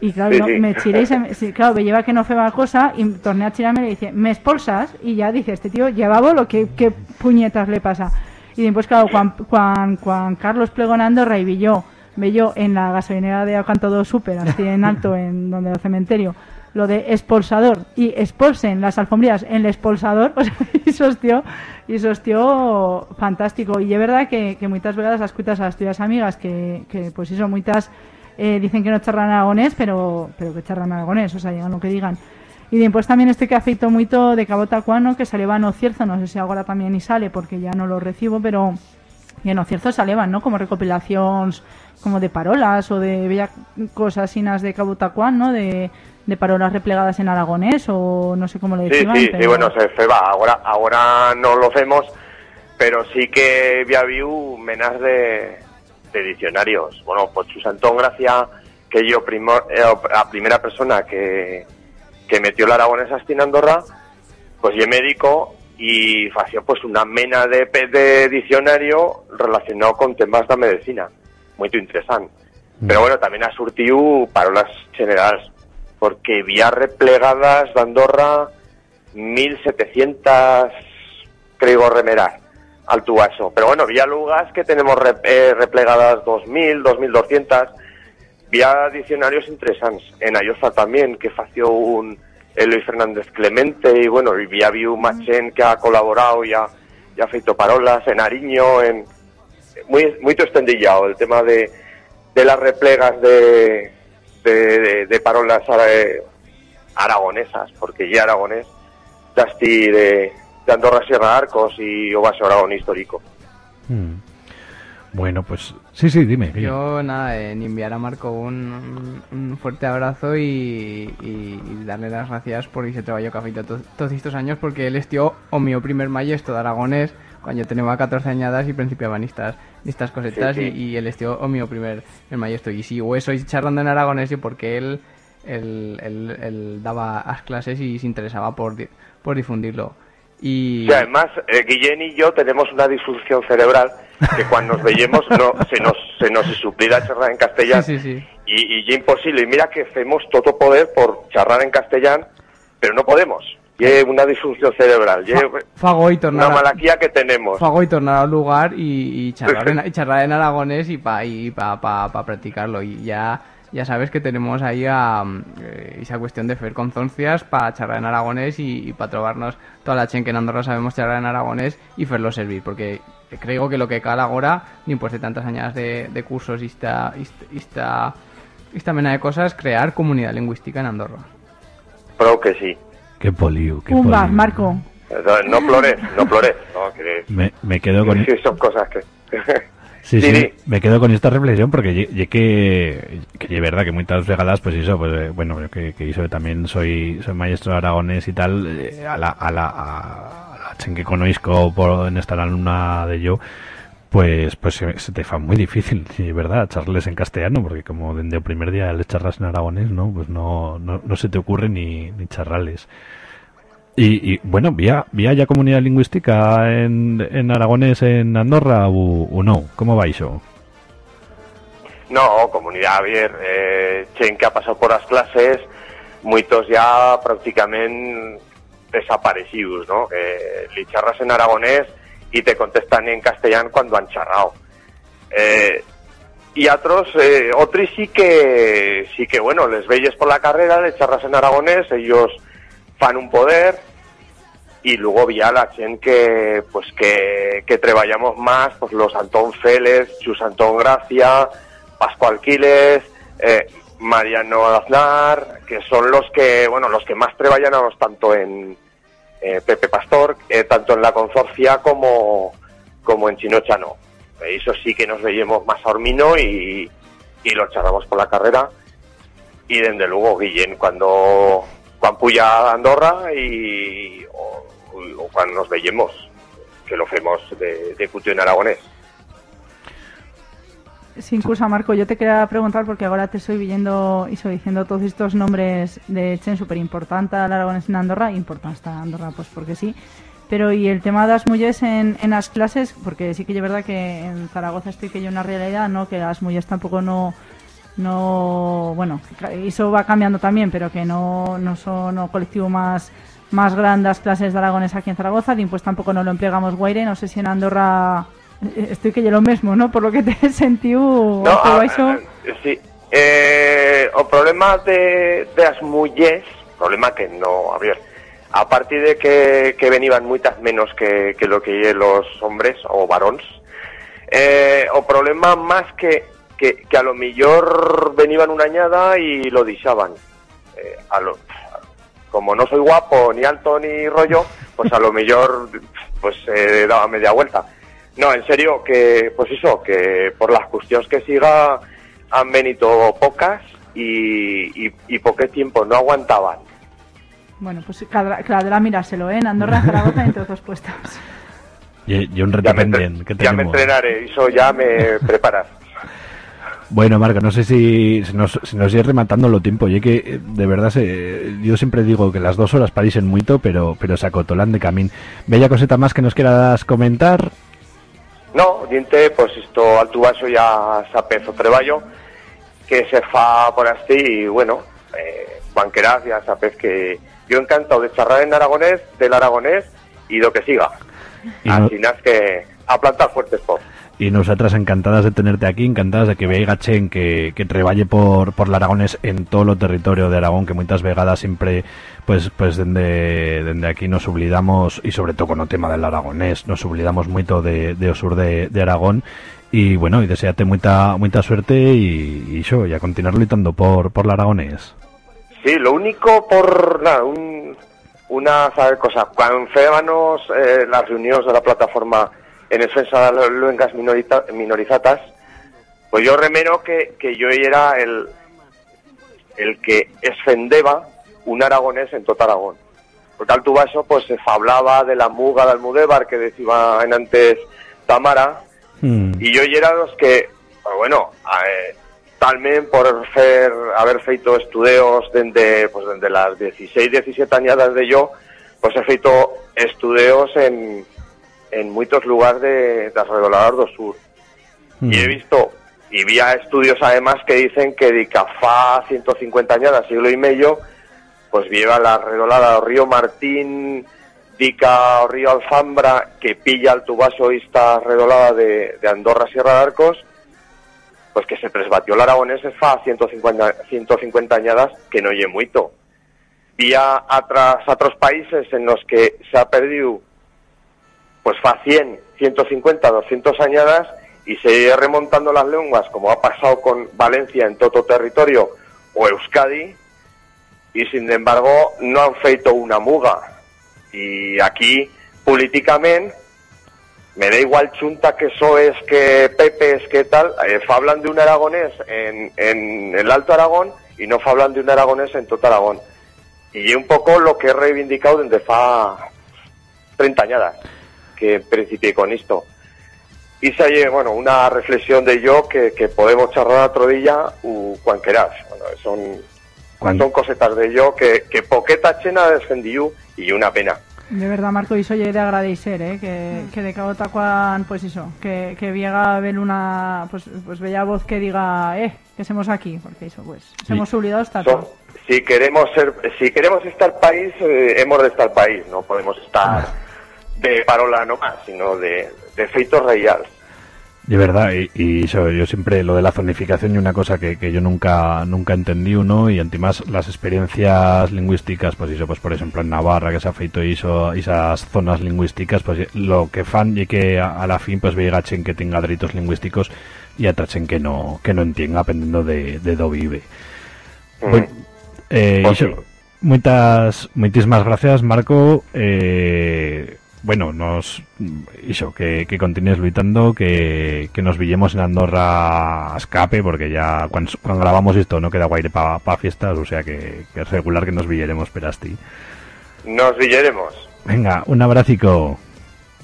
Y claro, Sí, no, sí. me tiré se claro, me lleva que no fue cosa y torné a tirarme y le dice, ¿me expulsas? Y ya dice, este tío llevaba lo que, qué puñetas le pasa. Y después, claro, cuando cuan, cuan Carlos y vi yo, en la gasolinera de Alcanto 2 Super, así en alto, en donde el cementerio, lo de expulsador y expulsen las alfombrillas en el expulsador, o sea, y sostió, y sostió fantástico. Y es verdad que, que muchas veces escuchas a las tuyas amigas que, que pues eso, muchas eh, dicen que no charlan aragonés, pero, pero que charlan aragonés, o sea, digan lo que digan. Y después también este que afeito mucho de Cabo Tacuano, que sale Vano Cierzo, no sé si ahora también y sale, porque ya no lo recibo, pero y en Ocierzo saleban, ¿no? Como recopilaciones como de parolas o de bella cosas de Cabo Tacuán, ¿no? De, de parolas replegadas en aragonés o no sé cómo le Sí, decían. sí, sí, pero- bueno, se feba. Ahora, ahora no lo hacemos, pero sí que había menas de, de diccionarios. Bueno, pues Susantón Gracia, que yo primo, eh, la primera persona que, que metió la aragonesa en Andorra, pues yo médico y hacía pues una mena de, de diccionario relacionado con temas de medicina. Muy interesante. Pero bueno, también ha surtido parolas generales, porque había replegadas de Andorra 1700, creo, remeras al tuaso. Pero bueno, había lugares que tenemos rep- eh, replegadas 2000, 2200. Había diccionarios interesantes. En Ayoza también, que fació un Eloy Fernández Clemente, y bueno, y habido un Machen que ha colaborado y ha, ha feito parolas en Ariño, en muy, muy extendillado el tema de, de las replegas de, de, de- parolas ara- aragonesas, porque ya aragonés, dasti de, de Andorra Sierra Arcos y Ovaso Aragón histórico. Mm. Bueno, pues sí, sí, dime. Yo nada, en enviar a Marco un, un fuerte abrazo y, y, y darle las gracias por ese trabajo que ha feito to- todos estos años porque él estió o mi primer maestro de aragonés cuando yo tenía 14 añadas y principiaban estas estas cosetas Sí, sí. y, y él estió o mi primer el maestro y si o eso charlando en aragonés y porque él él, él, él daba las clases y se interesaba por, di- por difundirlo y además, eh, Guillén y yo tenemos una disfunción cerebral que cuando nos veíamos no, se nos se nos suplida charlar en castellano Sí, sí, y, y imposible. Y mira que hacemos todo poder por charlar en castellano, pero no podemos. Y es una disfunción cerebral, fago y una tornar a- malaquía que tenemos. Fago y tornar al lugar y, y charlar, en, y charlar en aragonés y para y pa, pa, pa practicarlo. Y ya, ya sabes que tenemos ahí a, eh, esa cuestión de fer conzoncias para charlar en aragonés y, para trobarnos toda la chen que en Andorra sabemos charlar en aragonés y ferlo servir. Porque creo que lo que cal ahora, ni pues de tantas años de, de cursos y esta, esta, esta, esta mena de cosas, crear comunidad lingüística en Andorra. Creo que sí. Qué polío, qué Pumba. Marco. No flores, no flores. No, que, Me, me quedo con... sí, son cosas que... Sí, Sí, me quedo con esta reflexión porque ye que, que es verdad que muchas vegadas, pues eso, pues eh, bueno, yo que, que hizo también soy soy maestro de aragonés y tal, eh, a la, a la, a la chen que conozco por, en esta alumna de yo, pues pues se, se te fa muy difícil, sí, es verdad, charles en castellano, porque como desde el primer día les charlas en aragonés, ¿no? Pues no, no, no se te ocurre ni, ni charrales. Y, y, bueno, ¿vía, ¿vía ya comunidad lingüística en, en aragonés en Andorra o, no? ¿Cómo va eso? No, comunidad, a ver, eh, que ha pasado por las clases, muchos ya prácticamente desaparecidos, ¿no? Que le charras en aragonés y te contestan en castellano cuando han charrado. Eh, y otros, eh, otros sí que, sí que, bueno, les veyes por la carrera, le charras en aragonés, ellos fan un poder, y luego vía la chen que, pues que, que treballamos más, pues los Antón Félez, Chus Antón Gracia, Pascual Quiles, eh, Mariano Aznar, que son los que, bueno, los que más treballamos tanto en eh, Pepe Pastor, eh, tanto en la consorcia como, como en Chinochano. Eh, Eso sí que nos veíamos más a Hormino y, y lo charlamos por la carrera. Y desde luego Guillén cuando, cuando puya a Andorra y, o, o cuando nos veíamos, que lo hacemos de, de en aragonés. Sin cursa, Marco, yo te quería preguntar porque ahora te estoy viendo y estoy diciendo todos estos nombres de Chen súper importante al aragonés en Andorra, importante Andorra, pues porque sí. Pero y el tema de las mujeres en, en las clases, porque sí que es verdad que en Zaragoza estoy que hay una realidad, ¿no? Que las mujeres tampoco no no bueno eso va cambiando también pero que no, no son o colectivo más más grandes clases de aragonés aquí en Zaragoza pues tampoco no lo empleamos guaire no sé si en Andorra eh, estoy que yo lo mismo no por lo que te sentí No, a- a- sí. Eh, o problema de, de las mujeres, problema que no, a ver, a partir de que, que venían muchas menos que, que lo que los hombres o varones, eh, o problema más que, que, que a lo mejor venían una añada y lo disaban. Eh, a lo, como no soy guapo, ni alto, ni rollo, pues a lo mejor pues eh, daba media vuelta. No, en serio, que pues eso, que por las cuestiones que siga han venido pocas y, y, y por qué tiempo no aguantaban. bueno pues cladrá mirárselo ¿eh? en Andorra Zaragoza entre otros puestos Y, y un reto Ya me, pendiente ya entrenaré, eso ya me preparas. Bueno, Marco, no sé si, si nos, si nos sigue rematando lo tiempo. Y que, eh, de verdad, se, yo siempre digo que las dos horas parisen mucho, pero, pero se acotolan de camín. Bella coseta más que nos quieras comentar. No, diente, pues esto al tu vaso ya sapez o treballo que se fa por así y bueno, eh, ya sabes que yo encantado de charlar en aragonés, del aragonés y lo que siga. Y no- Así es que a plantar fuertes por. Y nosotras encantadas de tenerte aquí, encantadas de que veáis Gachen que, que treballe por, por la Aragones en todo lo territorio de Aragón, que muchas vegadas siempre, pues, pues desde, desde aquí nos olvidamos, y sobre todo con el tema del aragonés, nos olvidamos mucho de, de sur de, de Aragón, y bueno, y deseate mucha, mucha suerte y, eso, y a continuar luchando por, por la Aragonés. Sí, lo único por nada, un, una cosa, febamos eh, las reuniones de la plataforma en defensa de las lenguas minorita- minorizatas, pues yo remero que, que yo era el, el que esfendeba un aragonés en todo Aragón. Porque al tubaso pues se hablaba de la muga de Almudévar que decía en antes Tamara, Mm. y yo era los que, pues bueno, eh, talmen por fer, haber feito estudios desde pues desde las 16, 17 añadas de yo, pues he feito estudios en, en muchos lugares de, de alrededor del sur. Y he visto, y vi a estudios además que dicen que de Cafá 150 añadas, siglo y medio, pues viva la redolada río Martín, dica o río Alfambra, que pilla al tubaso esta redolada de, de Andorra Sierra de Arcos, pues que se presbatió el aragonés fa 150, 150 añadas, que no lle mucho. Vía atrás otros países en los que se ha perdido pues fa 100, 150, 200 añadas y se remontando las lenguas, como ha pasado con Valencia en todo territorio o Euskadi, y sin embargo no han feito una muga. Y aquí, políticamente, me da igual chunta que es que Pepe es que tal, eh, hablan de un aragonés en, el Alto Aragón y no hablan de un aragonés en todo Aragón. Y un poco lo que he reivindicado desde fa 30 añadas que principié con esto. Y se hay, bueno, una reflexión de yo que, que podemos charlar otro día u cuan querás. Bueno, son, Cuan- son cosetas de yo que, que poqueta chena defendí y una pena. De verdad, Marco, iso lle de agradecer, eh, que, que de cabo tacuan, pues eso, que, que viega ver una, pues, pues bella voz que diga, eh, que somos aquí, porque eso, pues, se hemos obligado hasta Son- si queremos ser, si queremos estar país, eh, hemos de estar país, no podemos estar de parola nomás, sino de, de feitos reales. De verdad, y, y eso, yo siempre lo de la zonificación y una cosa que, que yo nunca nunca entendí uno y además las experiencias lingüísticas, pues eso, pues por ejemplo en Navarra que se ha feito iso, esas zonas lingüísticas, pues lo que fan y que a, a la fin pues vegachen que tenga dritos lingüísticos y atrachen que no que no entienda dependiendo de, de do vive. Bueno, eh, Pues iso, muchas muchísimas gracias Marco eh, bueno nos iso, que, que continúes luitando que, que nos villemos en Andorra a escape porque ya cuando, cuando grabamos esto no queda guaire para fiestas o sea que, que es regular que nos villeremos perasti Nos villeremos. venga un abracico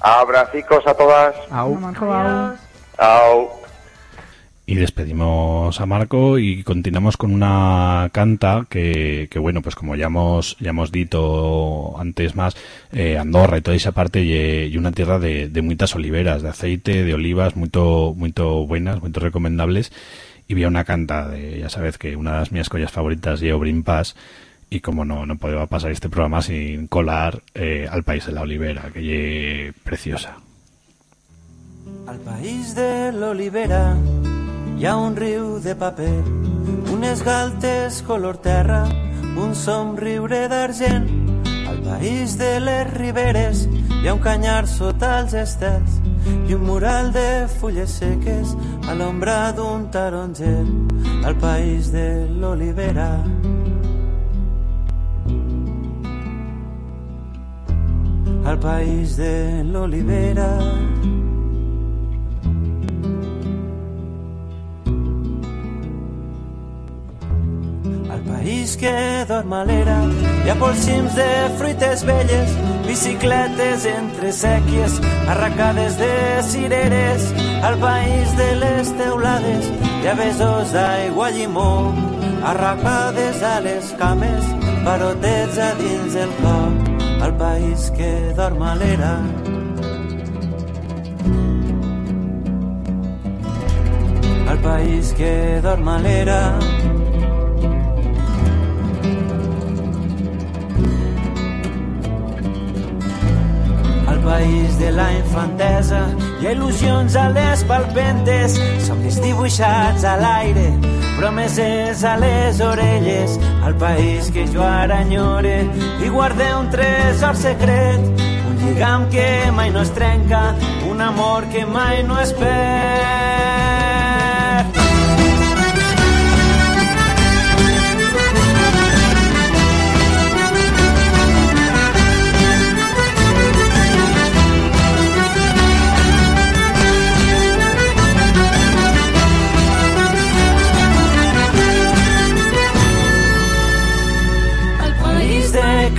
Abracicos a todas. Au. Au. Y despedimos a Marco y continuamos con una canta que, bueno, pues como ya hemos, ya hemos dicho antes más, eh, Andorra y toda esa parte y, una tierra de, de muchas oliveras, de aceite, de olivas, muy, buenas, muy recomendables. Y vi una canta de, ya sabes que una de las mías collas favoritas es Obrin Pass y como no, no podía pasar este programa sin colar eh, al país de la olivera, que preciosa. Al país de l'olivera hi ha un riu de paper, unes galtes color terra, un somriure d'argent. Al país de les riberes hi ha un canyar sota els estels i un mural de fulles seques a l'ombra d'un taronger. Al país de l'olivera. Al país de l'olivera. Al país que dorm a l'era hi ha polsims de fruites velles, bicicletes entre sèquies, arracades de cireres. Al país de les teulades hi ha besos d'aigua llimó, arracades a les cames, barotets a dins el cor. Al país que dorm a l'era. Al país que dorm a l'era. Al país de la infantesa ha il·lusions a les palpentes, somnis dibuixats a l'aire, promeses a les orelles, al país que jo ara enyore i guardé un tresor secret, un lligam que mai no es trenca, un amor que mai no es perd.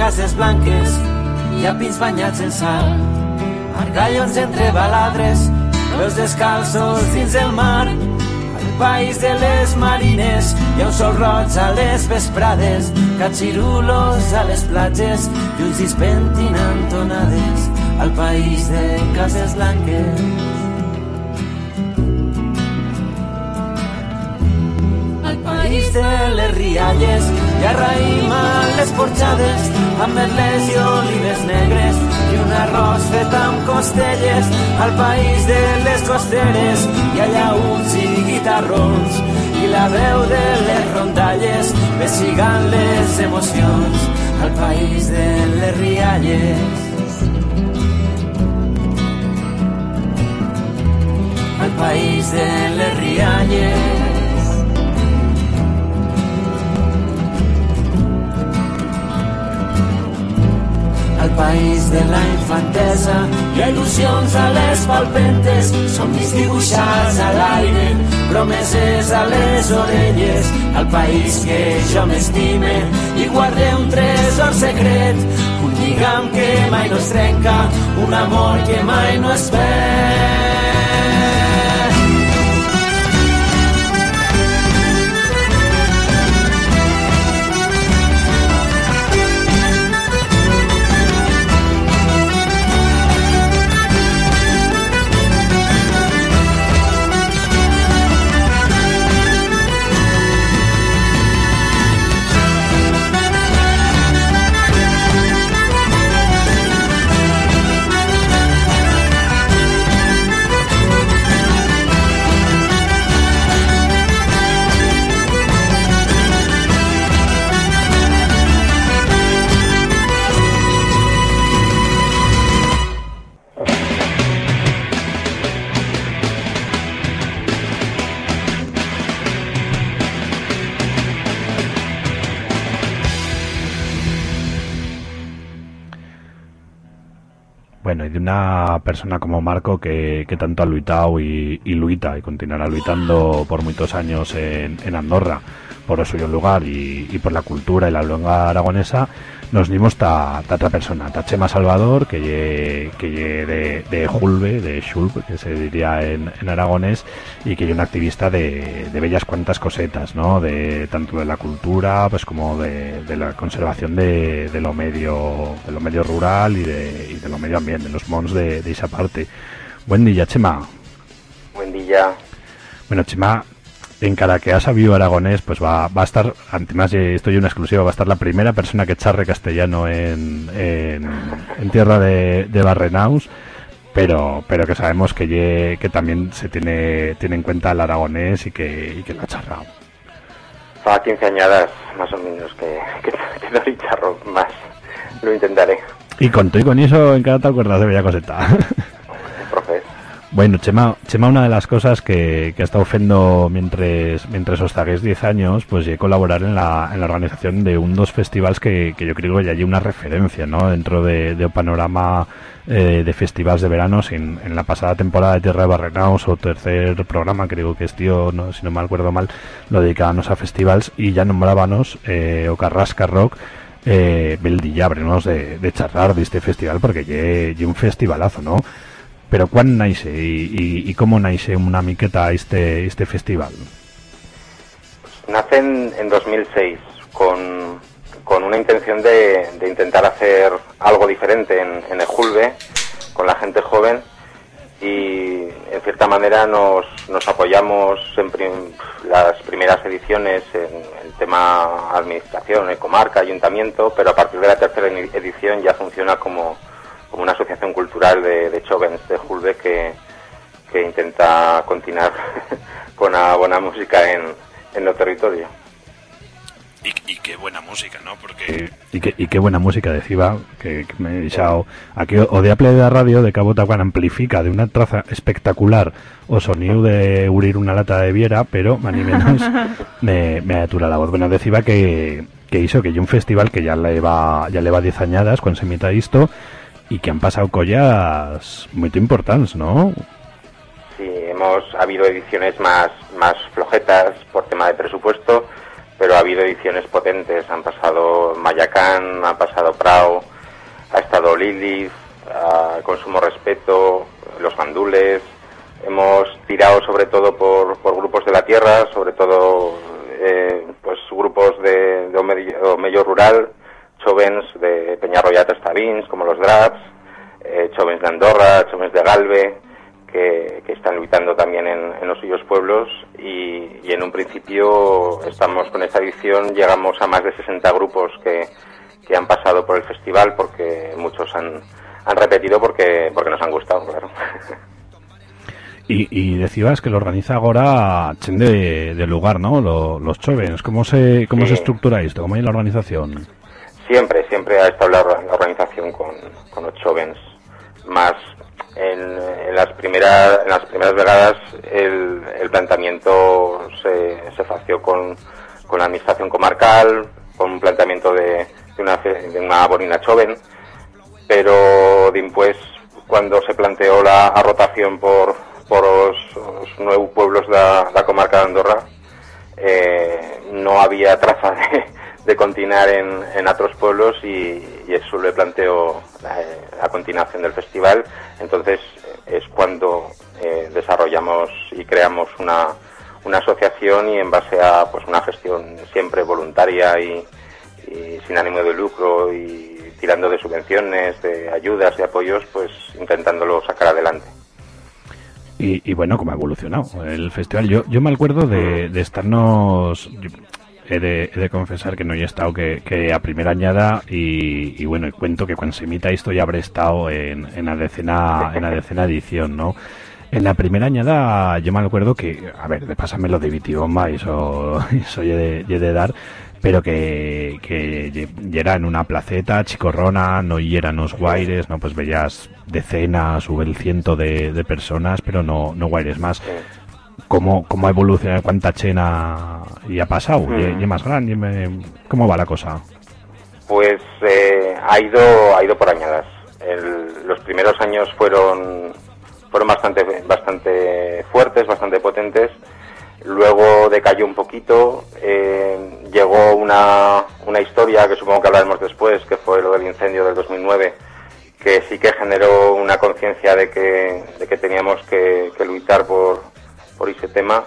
Cases blanques hi ha pins banyats en sal, argallons entre baladres, els descalços dins el mar, al país de les marines hi ha un sol roig a les vesprades, catxirulos a les platges i uns dispentinant tonades al país de cases blanques. Al país de les rialles hi ha raïm a les porxades amb merlès i olives negres i un arròs fet amb costelles al país de les costeres hi ha llaüts i guitarrons i la veu de les rondalles pessigant les emocions al país de les rialles. Al país de les rialles país de la infantesa. Hi ha il·lusions a les palpentes somnis dibuixats a l'aire. Promeses a les orelles al país que jo m'estime. I guardé un tresor secret un lligam que mai no es trenca un amor que mai no es perd como Marco que, que tanto ha luitado y, luita y continuará luitando por muchos años en, en Andorra. Por el suyo lugar y, y por la cultura y la lengua aragonesa, nos dimos ta, ta otra persona, ta Chema Salvador, que lle, que lle de, de Julbe, de Schulb, que se diría en, en aragonés, y que es un activista de, de bellas cuantas cosetas, ¿no? De, tanto de la cultura, pues como de, de la conservación de, de lo medio, de lo medio rural y de, y de lo medio ambiente, de los mons de, de esa parte. Buen día, Chema. Buen día. Bueno, Chema, en cada que ha sabido aragonés, pues va, va a estar, además eh, esto es una exclusiva, va a estar la primera persona que charre castellano en, en, en tierra de, de Barrenaus, pero, pero que sabemos que, que también se tiene, tiene en cuenta el aragonés y que, y que lo ha charrado. Fa 15 añadas, más o menos, que, que, que no charro más. Lo intentaré, Y con todo y con eso, en cada te acuerdas de Bella Coseta. Bueno, Chema, Chema, una de las cosas que, que ha estado haciendo mientras, mientras os taguéis 10 años, pues es colaborar en la, en la organización de un dos festivals que, que yo creo que hay una referencia, ¿no? Dentro de, de un panorama eh, de festivals de verano, en, en la pasada temporada de Tierra de Barrenaos o tercer programa, creo que es tío, no, si no me acuerdo mal, lo dedicábamos a festivals y ya nombrábamos eh, o Carrasca Rock eh, Beldillabre, de, de charlar de este festival porque ya un festivalazo, ¿no? Pero ¿cuán nace y, y, y cómo nace una miqueta este, este festival? Nace en, en 2006 con, con una intención de, de intentar hacer algo diferente en, en el Julbe con la gente joven y en cierta manera nos, nos apoyamos en prim- las primeras ediciones en el tema administración, comarca, ayuntamiento, pero a partir de la tercera edición ya funciona como, como una asociación cultural de, de jóvenes de Julbe que, que intenta continuar con la buena música en, en el territorio. Y, qué buena música, ¿no? Porque... Y qué, y qué buena música decía que, que me he echado aquí o de Apple de la radio de Cabo Tacuán amplifica de una traza espectacular o sonido de urir una lata de viera pero más ni menos me, me atura la voz bueno decía que, que hizo que hay un festival que ya le va ya le va 10 añadas cuando se emita esto y que han pasado collas muy importantes ¿no? Sí, hemos ha habido ediciones más, más flojetas por tema de presupuesto, pero ha habido ediciones potentes. Han pasado Mayacán, ha pasado Prao, ha estado Lilith, Consumo Respeto, Los Gandules. Hemos tirado sobre todo por, por grupos de la tierra, sobre todo eh, pues grupos de, de medio rural, chovens de Peñarroyata Estabins, como los Draps, eh, chovens de Andorra, chovens de Galve, que, que están luchando también en, en los suyos pueblos y, y en un principio estamos con esta edición, llegamos a más de 60 grupos que, que han pasado por el festival porque muchos han, han repetido porque, porque nos han gustado, claro. Y, y decías que lo organiza ahora chen de, de lugar, ¿no? Lo- los jóvenes. ¿Cómo se, cómo Sí. se estructura esto? ¿Cómo hay la organización? Siempre, siempre ha estado la, organización con, con los jóvenes. Más en, las primeras en las primeras vegadas el, el planteamiento se, se fació con, con la administración comarcal, con un planteamiento de, de una, de una bonina joven, pero después cuando se planteó la rotación por, por los, los nuevos pueblos de la, la comarca de Andorra, eh, no había traza de, de continuar en, en otros pueblos y, y eso le planteó eh, a continuación del festival. Entonces es cuando eh, desarrollamos y creamos una, una asociación y en base a pues una gestión siempre voluntaria y, sin ánimo de lucro y tirando de subvenciones, de ayudas, de apoyos, pues intentándolo sacar adelante. Y, y bueno, cómo ha evolucionado el festival. Yo, yo me acuerdo de, de estarnos... yo he, de, he de confesar que no he estado que, a primera añada y, y bueno, y cuento que cuando se emita esto ya habré estado en, en la decena en la decena edición, ¿no? En la primera añada yo me acuerdo que, a ver, de pásame lo de Vitibomba, eso, eso ye de, de dar, pero que, que era en una placeta chicorrona, no y eran los guaires, no pues veías decenas o el ciento de, de personas, pero no, no guaires más. ¿Cómo, ¿Cómo ha evolucionado? ¿Cuánta chena y ha pasado? ¿Y, Mm. y más grande? ¿Y me- ¿Cómo va la cosa? Pues eh, ha ido ha ido por añadas. El- los primeros años fueron fueron bastante bastante fuertes, bastante potentes. Luego decayó un poquito. eh, llegó una, una historia que supongo que hablaremos después, que fue lo del incendio del 2009, que sí que generó una conciencia de que, de que teníamos que, que luchar por, por ese tema.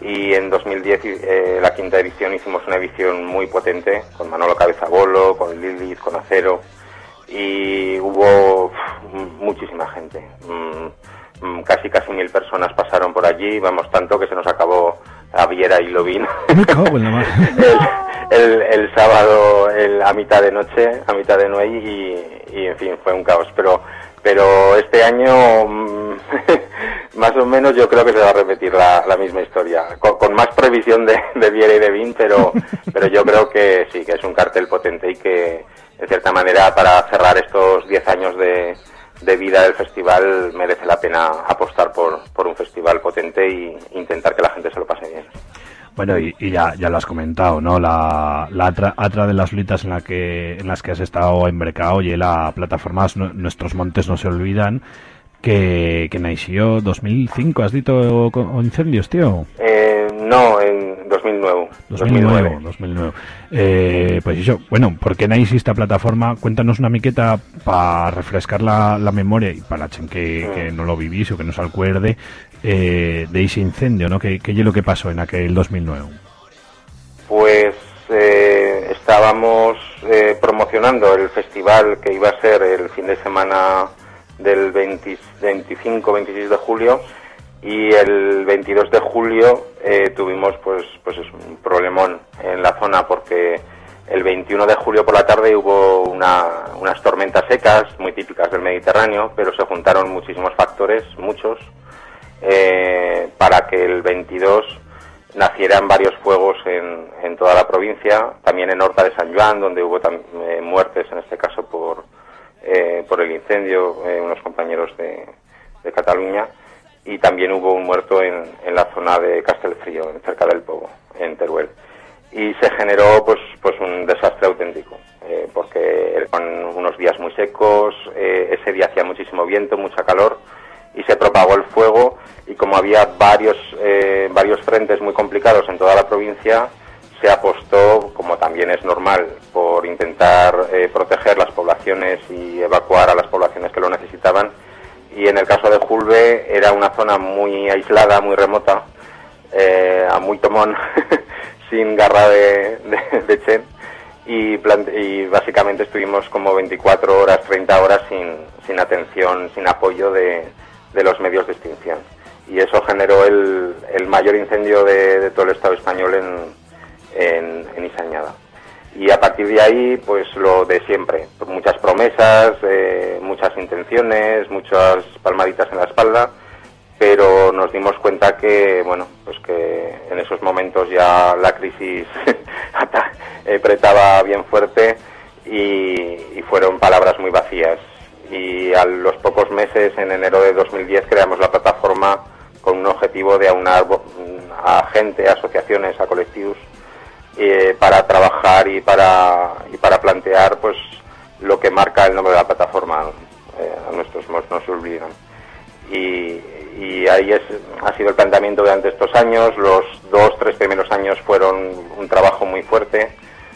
Y en 2010, eh, la quinta edición, hicimos una edición muy potente, con Manolo Cabezabolo, con Lilith, con Acero, y hubo uf, muchísima gente. Mm, mm, casi casi mil personas pasaron por allí, vamos, tanto que se nos acabó a Viera y la mar. el, el sábado el- a mitad de noche, a mitad de noche y, y, en fin, fue un caos. Pero, pero este año mm, más o menos yo creo que se va a repetir la, la misma historia, con, con más previsión de, de Viera y de Vin, pero, pero yo creo que sí, que es un cartel potente y que en cierta manera para cerrar estos 10 años de, de vida del festival merece la pena apostar por, por un festival potente e intentar que la gente se lo pase bien. Bueno, y, y ya, ya lo has comentado, ¿no? La, la otra, otra de las luitas en, la que, en las que has estado embrecado y la plataforma Nu- Nuestros Montes No Se Olvidan, que, que nació 2005, ¿has dicho con incendios, tío? Eh, no, en 2009. 2009, 2009. Eh, pues eso, bueno, ¿por qué nació esta plataforma? Cuéntanos una miqueta para refrescar la, la memoria y para la chen que, Mm. que no lo vivís o que no se acuerde eh, de ese incendio, ¿no? ¿Qué, qué es lo que pasó en aquel 2009? Pues eh, estábamos eh, promocionando el festival que iba a ser el fin de semana del 20 25-26 de julio y el 22 de julio eh, tuvimos pues pues es un problemón en la zona porque el 21 de julio por la tarde hubo una- unas tormentas secas muy típicas del Mediterráneo, pero se juntaron muchísimos factores, muchos, eh, para que el 22 nacieran varios fuegos en, en toda la provincia, también en Horta de San Juan, donde hubo eh, muertes, en este caso por, eh, por el incendio, eh, unos compañeros de, Cataluña, y también hubo un muerto en, en la zona de Castelfrío, cerca del Pogo, en Teruel. Y se generó pues, pues un desastre auténtico, eh, porque eran unos días muy secos, eh, ese día hacía muchísimo viento, mucha calor, y se propagó el fuego y como había varios eh, varios frentes muy complicados en toda la provincia se apostó, como también es normal, por intentar eh, proteger las poblaciones y evacuar a las poblaciones que lo necesitaban. Y en el caso de Julbe era una zona muy aislada, muy remota, eh, a muy tomón, sin garra de, de, chen. Y, y básicamente estuvimos como 24 horas, 30 horas sin, sin atención, sin apoyo de, de los medios de extinción. Y eso generó el, el mayor incendio de, de todo el Estado español en, en, en Isañada. Y a partir de ahí, pues lo de siempre, muchas promesas, eh, muchas intenciones, muchas palmaditas en la espalda, pero nos dimos cuenta que, bueno, pues que en esos momentos ya la crisis ata- apretaba bien fuerte y fueron palabras muy vacías. Y a los pocos meses, en enero de 2010, creamos la plataforma con un objetivo de aunar vo- a gente, a asociaciones, a colectivos, eh, para trabajar y para, y para plantear pues lo que marca el nombre de la plataforma, eh, a nuestros mos no se olvidan. Y, y ahí es, ha sido el planteamiento durante estos años. Los dos, tres primeros años fueron un trabajo muy fuerte.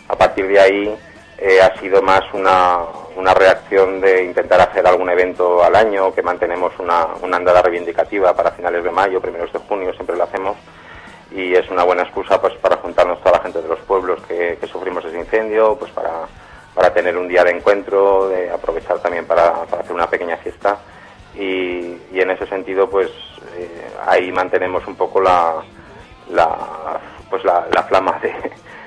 A partir de ahí eh, ha sido más una, una reacción de intentar hacer algún evento al año, que mantenemos una, una andada reivindicativa para finales de mayo, primeros de junio, siempre lo hacemos. Y es una buena excusa pues para juntarnos toda la gente de los pueblos que, sufrimos ese incendio, pues para, para tener un día de encuentro, de aprovechar también para, para hacer una pequeña fiesta y, en ese sentido pues eh, ahí mantenemos un poco la, la pues la, la flama de,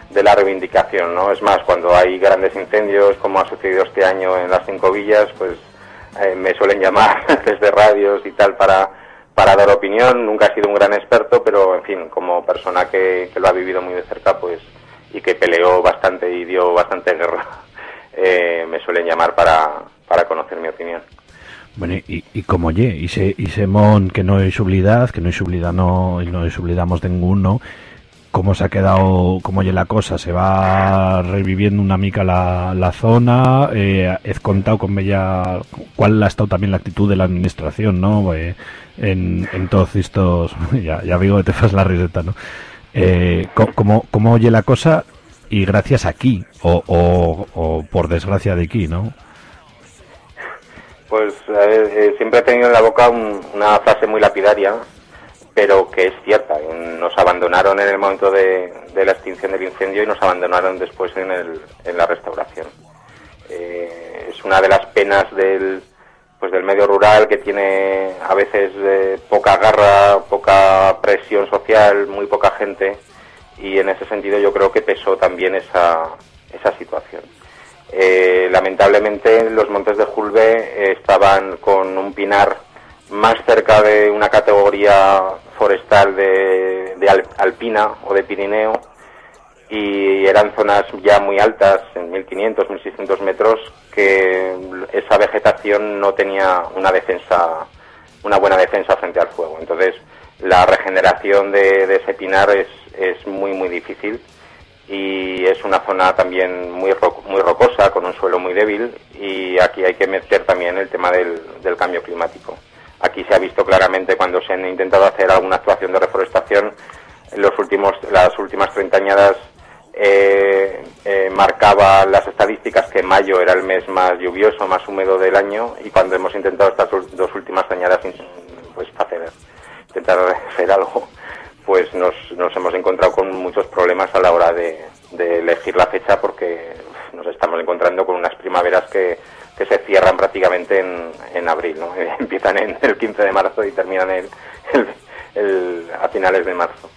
de la reivindicación no es más cuando hay grandes incendios como ha sucedido este año en las cinco villas pues eh, me suelen llamar desde radios y tal para para dar opinión. Nunca he sido un gran experto pero en fin como persona que, que lo ha vivido muy de cerca pues y que peleó bastante y dio bastante guerra eh, me suelen llamar para, para conocer mi opinión. Bueno, y, y como ye, y se, y se mon que no es oblidad, que no es oblidad, no, y no es olvidamos de ninguno, cómo se ha quedado, cómo ye la cosa, se va reviviendo una mica la, la zona, eh, has contado con Bella cuál ha estado también la actitud de la administración, ¿no? Eh, en, en todos estos, ya, ya digo te fas la riseta, ¿no? Eh, cómo, cómo oye la cosa y gracias aquí, o, o, por desgracia de aquí, ¿no? Pues eh, eh, siempre he tenido en la boca un- una frase muy lapidaria, pero que es cierta. Nos abandonaron en el momento de, la extinción del incendio y nos abandonaron después en, el- en la restauración. Eh, es una de las penas del, pues del medio rural que tiene a veces eh, poca garra, poca presión social, muy poca gente y en ese sentido yo creo que pesó también esa, esa situación. Eh, lamentablemente los montes de Julbe estaban con un pinar más cerca de una categoría forestal de, de al- alpina o de Pirineo y eran zonas ya muy altas, en 1500, 1600 metros, que esa vegetación no tenía una defensa, una buena defensa frente al fuego. Entonces, la regeneración de, de ese pinar es, es muy, muy difícil y es una zona también muy, ro- muy rocosa, con un suelo muy débil y aquí hay que meter también el tema del, del cambio climático. Aquí se ha visto claramente cuando se han intentado hacer alguna actuación de reforestación, los últimos, las últimas 30 añadas eh, eh, marcaba las estadísticas que mayo era el mes más lluvioso, más húmedo del año y cuando hemos intentado estas dos últimas añadas in- pues hacer, intentar hacer algo, pues nos, nos hemos encontrado con muchos problemas a la hora de, elegir la fecha porque nos estamos encontrando con unas primaveras que, que se cierran prácticamente en, en abril, ¿no? Empiezan en el 15 de marzo y terminan el, el- a finales de marzo.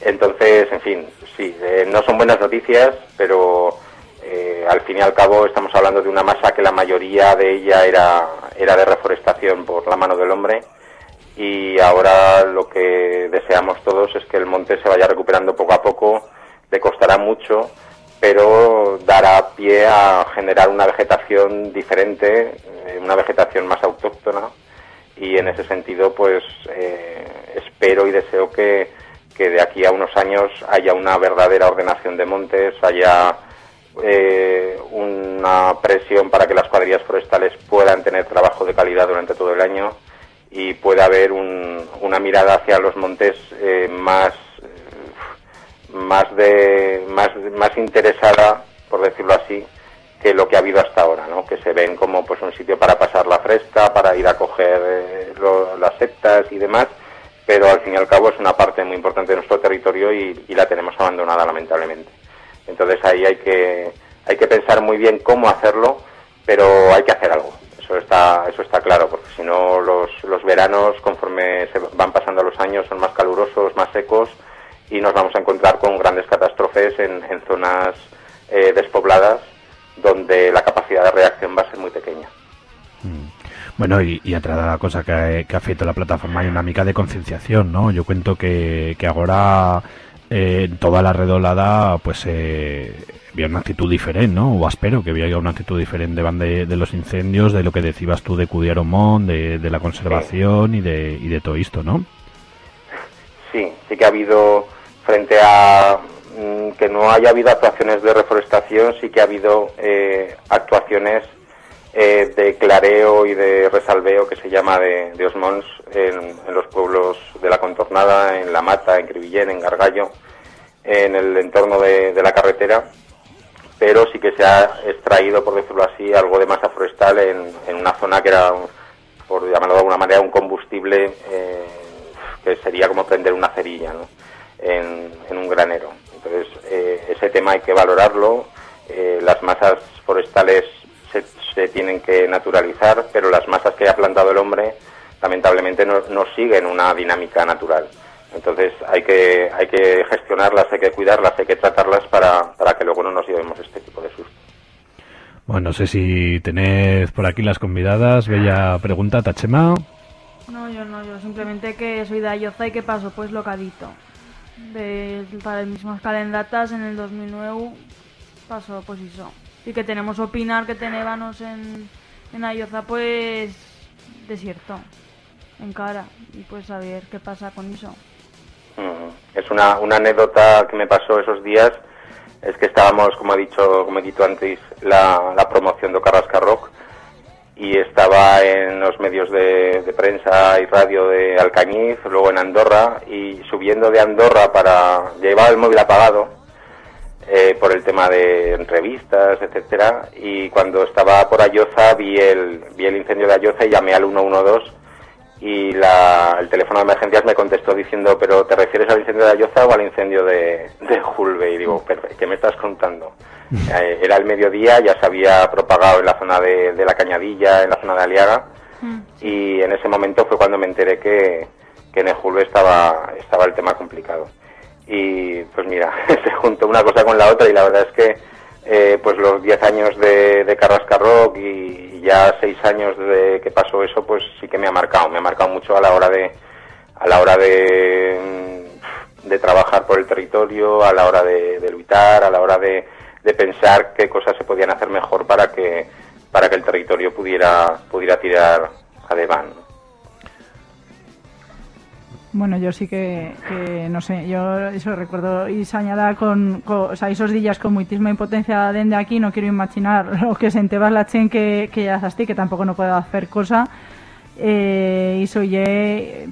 Entonces, en fin, sí, eh, no son buenas noticias, pero eh, al fin y al cabo estamos hablando de una masa que la mayoría de ella era, era de reforestación por la mano del hombre y ahora lo que deseamos todos es que el monte se vaya recuperando poco a poco, le costará mucho, pero dará pie a generar una vegetación diferente, eh, una vegetación más autóctona y en ese sentido pues eh, espero y deseo que, que de aquí a unos años haya una verdadera ordenación de montes, haya eh, una presión para que las cuadrillas forestales puedan tener trabajo de calidad durante todo el año y pueda haber un- una mirada hacia los montes eh, más, más de más más interesada, por decirlo así, que lo que ha habido hasta ahora, ¿no? Que se ven como pues un sitio para pasar la fresca, para ir a coger eh, las sectas y demás, pero al fin y al cabo es una parte muy importante de nuestro territorio y, y la tenemos abandonada lamentablemente. Entonces ahí hay que hay que pensar muy bien cómo hacerlo, pero hay que hacer algo. Eso está eso está claro, porque si no los, los veranos conforme se van pasando los años son más calurosos, más secos y nos vamos a encontrar con grandes catástrofes en, en zonas eh, despobladas donde la capacidad de reacción va a ser muy pequeña. Bueno, y, y cosa que, que ha fet la plataforma hay una mica de concienciación, ¿no? Yo cuento que, que ahora eh, en toda la redolada pues eh, había una actitud diferente, ¿no? O espero que había una actitud diferente de, de los incendios, de lo que decías tú de Cudiaromón, de, de la conservación y de, y de todo esto, ¿no? Sí, sí que ha habido, frente a mm, que no haya habido actuaciones de reforestación, sí que ha habido eh, actuaciones eh, de clareo y de resalveo, que se llama de, Osmons, en, los pueblos de la Contornada, en La Mata, en Cribillén, en Gargallo, en el entorno de, la carretera, pero sí que se ha extraído, por decirlo así, algo de masa forestal en, en una zona que era, por llamarlo de alguna manera, un combustible eh, que sería como prender una cerilla ¿no? En, en un granero. Entonces, eh, ese tema hay que valorarlo. Eh, las masas forestales se, se tienen que naturalizar, pero las masas que ha plantado el hombre, lamentablemente, no, no siguen una dinámica natural. Entonces, hay que, hay que gestionarlas, hay que cuidarlas, hay que tratarlas para, para que luego no nos llevemos este tipo de sustos. Bueno, no sé si tenéis por aquí las convidadas. Bella pregunta, Tachema. No, yo no, yo simplemente que soy de Ayoza y que pasó pues locadito. De, para el mismo calendatas en el 2009 pasó pues eso. Y que tenemos opinar que tenébamos en, en Ayoza pues desierto, en cara. Y pues a ver qué pasa con eso. Mm, Es una, una anécdota que me pasó esos días. Es que estábamos, como he dicho, como he dicho antes, la, la promoción de Carrasca Rock y estaba en los medios de, de prensa y radio de Alcañiz, luego en Andorra y subiendo de Andorra para llevar el móvil apagado eh, por el tema de entrevistas, etcétera y cuando estaba por Ayoza vi el vi el incendio de Ayoza y llamé al 112 y la, el teléfono de emergencias me contestó diciendo, pero ¿te refieres al incendio de Ayoza o al incendio de, de Julbe? Y digo, "Pero, ¿qué me estás contando? Eh, era el mediodía, ya se había propagado en la zona de, de la Cañadilla, en la zona de Aliaga, y en ese momento fue cuando me enteré que, que en el Julbe estaba, estaba el tema complicado. Y pues mira, se juntó una cosa con la otra y la verdad es que eh, pues los 10 años de, de Carrasca Rock y ya 6 años de que pasó eso, pues sí que me ha marcado, me ha marcado mucho a la hora de a la hora de, mm, de trabajar por el territorio, a la hora de, de luchar, a la hora de, de pensar qué cosas se podían hacer mejor para que para que el territorio pudiera pudiera tirar adelante. Bueno, yo sí que, que no sé, yo eso recuerdo y se añada con, con, o sea, esos días con muitísima impotencia dende aquí, no quiero imaginar lo que se enteba la chen que, que ya sabes que tampoco no puedo hacer cosa. Eh, y soy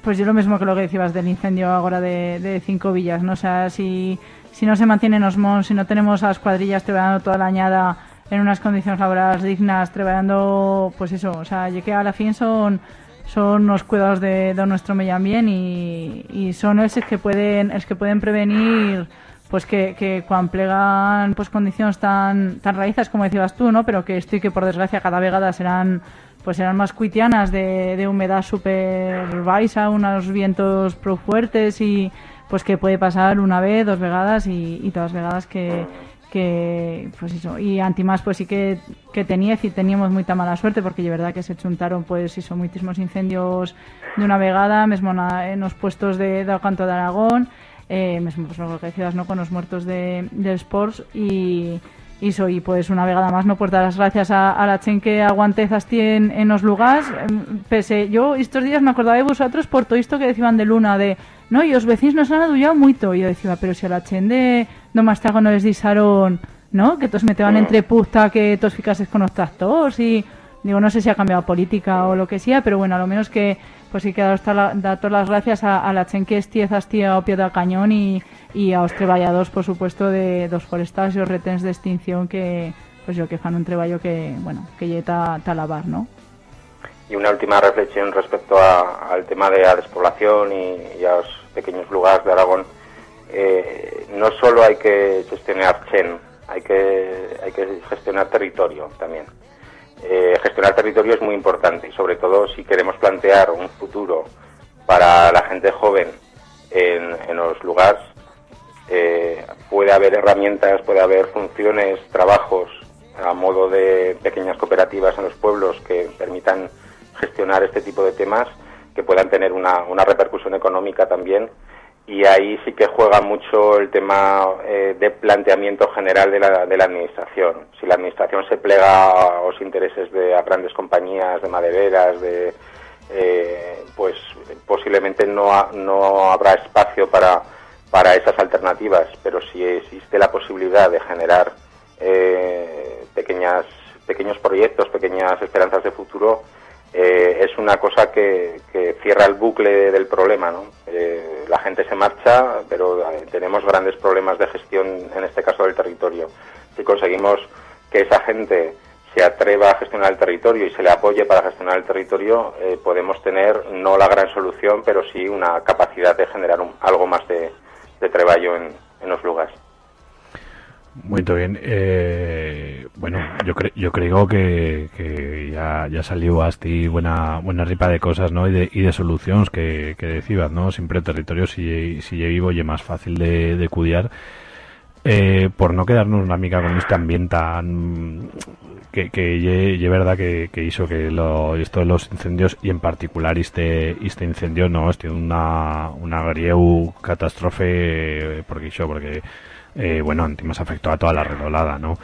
pues yo lo mismo que lo que decías del incendio ahora de, de cinco villas, ¿no? O sea, si, si no se mantienen los mons, si no tenemos a las cuadrillas trabajando toda la añada en unas condiciones laborales dignas, trabajando, pues eso, o sea, yo que a la fin son son los cuidados de, de nuestro medio ambiente y, y son esos que pueden es que pueden prevenir pues que, que cuando plegan pues condiciones tan tan raíces como decías tú no pero que estoy que por desgracia cada vegada serán pues serán más cuitianas de, de humedad súper baja unos vientos pro fuertes y pues que puede pasar una vez dos vegadas y, y todas vegadas que que pues eso. Y antimás pues sí que, que tenía y teníamos mucha mala suerte porque de verdad que se chuntaron pues eso muchísimos incendios de una vegada mesmo na, en los puestos de, de canto de Aragón eh, mesmo pues lo que no con los muertos de, de Sports y y soy pues una vegada más no pues dar las gracias a, a la chen que aguante Zasti en, en los lugares Em, pese yo estos días me acordaba de vosotros por todo esto que decían de Luna de no, y os vecinos nos han adullado mucho y yo decía, pero si a la chen de no más tarde no les disaron no, que todos meteban entre puta que todos ficases con los tractores y digo, no sé si ha cambiado política o lo que sea, pero bueno, a lo menos que pues sí que dar todas las gracias a, a la chen que estiezas tía opio da cañón y, y a los treballadors, por supuesto, de dos forestales y los retens de extinción que, pues yo que fan un treballo que, bueno, que ya está a lavar, ¿no? Y una última reflexión respecto a, al tema de la despoblación y, y a los pequeños lugares de Aragón. Eh, no solo hay que gestionar Chen, hay que, hay que gestionar territorio también. Eh, gestionar territorio es muy importante y sobre todo si queremos plantear un futuro para la gente joven en, los lugares, eh, puede haber herramientas, puede haber funciones, trabajos a modo de pequeñas cooperativas en los pueblos que permitan gestionar este tipo de temas que puedan tener una, una repercusión económica también y ahí sí que juega mucho el tema eh, de planteamiento general de la, de la administración. Si la administración se plega a los intereses de a grandes compañías, de madereras, de, eh, pues posiblemente no, ha- no habrá espacio para, para esas alternativas, pero si existe la posibilidad de generar eh, pequeñas, pequeños proyectos, pequeñas esperanzas de futuro, eh, es una cosa que, cierra el bucle del problema. ¿no? Eh, la gente se marcha, pero tenemos grandes problemas de gestión, en este caso del territorio. Si conseguimos que esa gente se atreva a gestionar el territorio y se le apoye para gestionar el territorio, eh, podemos tener no la gran solución, pero sí una capacidad de generar un- algo más de, de treballo en, en los lugares. Muy bien. Eh, bueno, yo, cre- yo creo que, que ya, ya salió hasta buena buena ripa de cosas, ¿no? Y de, y de soluciones que, que decías, ¿no? Siempre territorio, si, si vivo, y más fácil de, de cuidar. Eh, por no quedarnos una mica con este ambiente tan que, que ye, ye verdad que, que hizo que lo, esto de los incendios y en particular este este incendio no este una una grieu catástrofe eh, porque hizo porque eh, bueno más afectó a toda la redolada no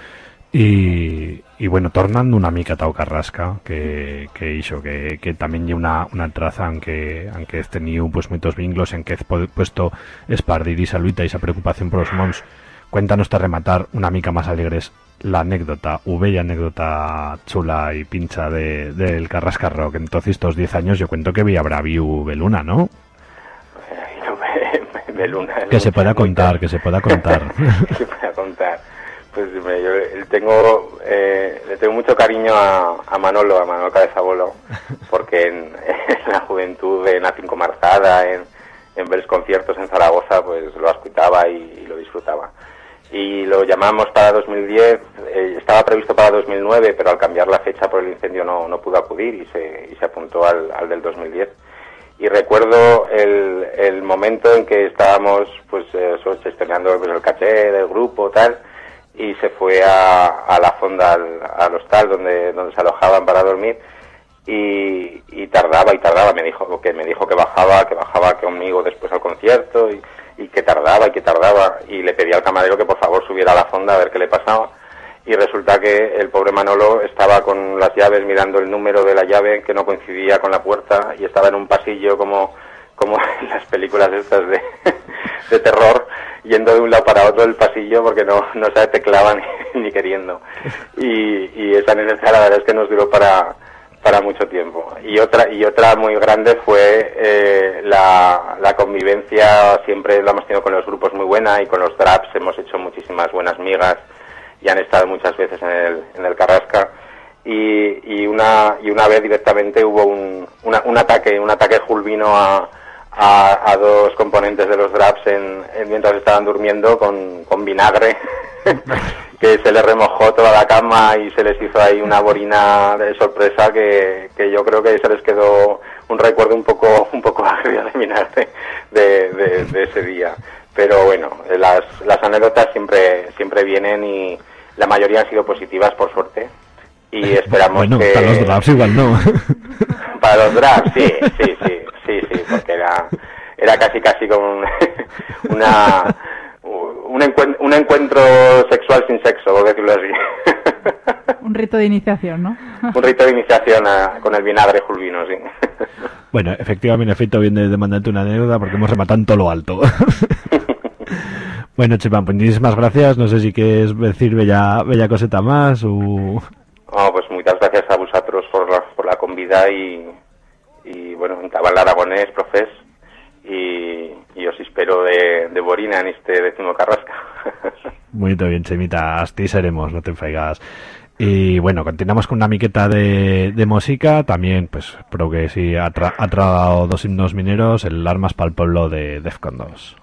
y, bueno tornando una mica tau carrasca que, que que, que también lle una, traza aunque aunque este tenido pues muchos vínculos en que he puesto espardir esa luita y esa preocupación por los mons Cuéntanos te rematar una mica más alegres la anécdota, u bella anécdota chula y pincha de, del Carrasca Rock. Entonces, estos 10 años yo cuento que vi a Braviu Beluna, ¿no? De luna. Que se pueda contar, que se pueda contar. que se pueda contar. Pues hombre, yo le tengo, eh, le tengo mucho cariño a, a Manolo, a Manolo Cabezabolo, porque en, en la juventud, en la Cinco Marzada, en, en ver conciertos en Zaragoza, pues lo escuchaba y, y lo disfrutaba. Y lo llamamos para 2010, eh, estaba previsto para 2009, pero al cambiar la fecha por el incendio no, no pudo acudir y se, y se apuntó al, al del 2010 y recuerdo el, el momento en que estábamos pues eh, so- gestionando pues, el caché del grupo tal y se fue a, a la fonda al, al hostal donde donde se alojaban para dormir y, y tardaba y tardaba. Me dijo que me dijo que bajaba que bajaba conmigo después al concierto y, y que tardaba y que tardaba. Y le pedí al camarero que por favor subiera a la fonda a ver qué le pasaba y resulta que el pobre Manolo estaba con las llaves mirando el número de la llave que no coincidía con la puerta y estaba en un pasillo como como en las películas estas de, terror yendo de un lado para otro del pasillo porque no, no se teclaba ni, queriendo. Y, y esa anécdota la verdad es que nos duró para para mucho tiempo. Y otra y otra muy grande fue eh, la, la convivencia siempre la hemos tenido con los grupos muy buena y con los draps hemos hecho muchísimas buenas migas y han estado muchas veces en el, en el Carrasca. Y, y una y una vez directamente hubo un, una- un ataque un ataque julvino a, a, dos componentes de los draps en, en- mientras estaban durmiendo con, con vinagre que se les remojó toda la cama y se les hizo ahí una borina de sorpresa que, que yo creo que se les quedó un recuerdo un poco un poco agrio de, de- de ese día. Pero bueno las, las anécdotas siempre siempre vienen y la mayoría han sido positivas por suerte y esperamos bueno, que para los drafts igual no. para los drafts, sí, sí, sí, sí, sí, porque era, era casi, casi como un, una, un, encuent- un encuentro sexual sin sexo, por decirlo así. Un rito de iniciación, ¿no? un rito de iniciación a- con el vinagre julvino, sí. Bueno, efectivamente, efecto bien de, de mandarte una anécdota porque hemos rematado en todo lo alto. Bueno, Chepan, pues muchísimas gracias. No sé si quieres decir bella, bella coseta más o... Oh, pues muchas gracias a vosotros por la, por la convida y, y bueno, en cabal aragonés, profes, y, y os espero de, de Borina en este décimo carrasca. Muy bien, Chemita, ahí seremos, no te enfaigas. Y bueno, continuamos con una miqueta de, de música, también, pues, creo que sí, ha, tra- ha tragado dos himnos mineros, el Armas para el Pueblo de Defcon 2.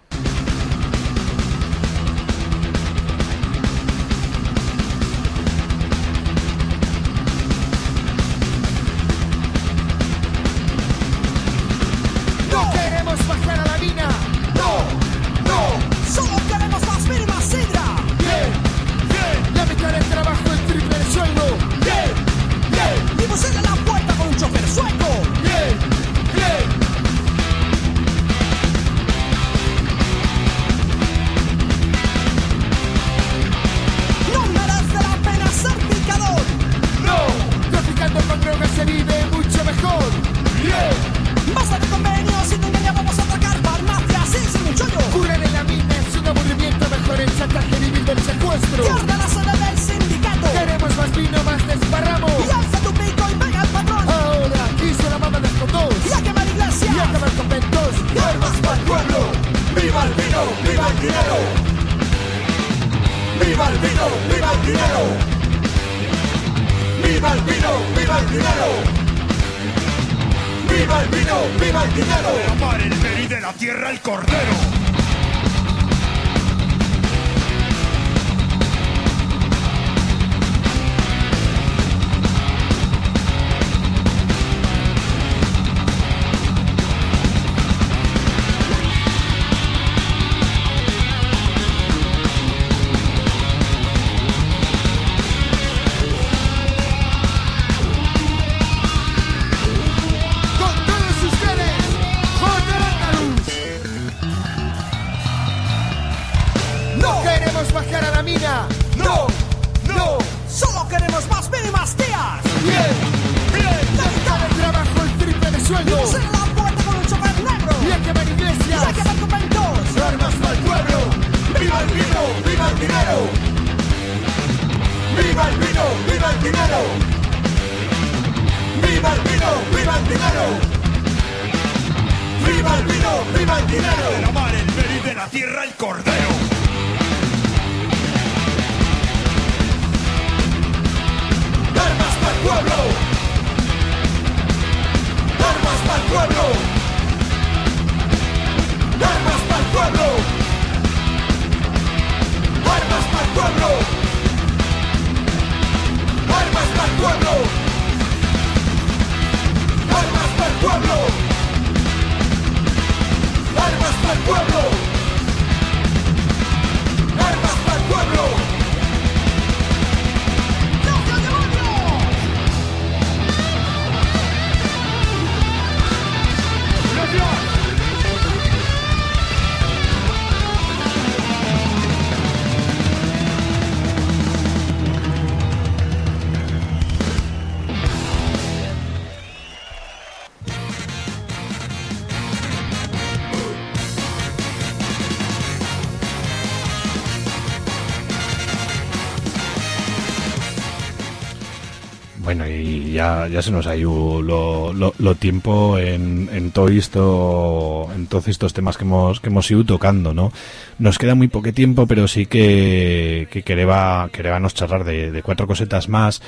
Ya, se nos ha ido lo, lo, tiempo en, todo esto, en todos estos temas que hemos, que hemos ido tocando, ¿no? Nos queda muy poco tiempo, pero sí que, que quereba, charlar de, cuatro cosetas más.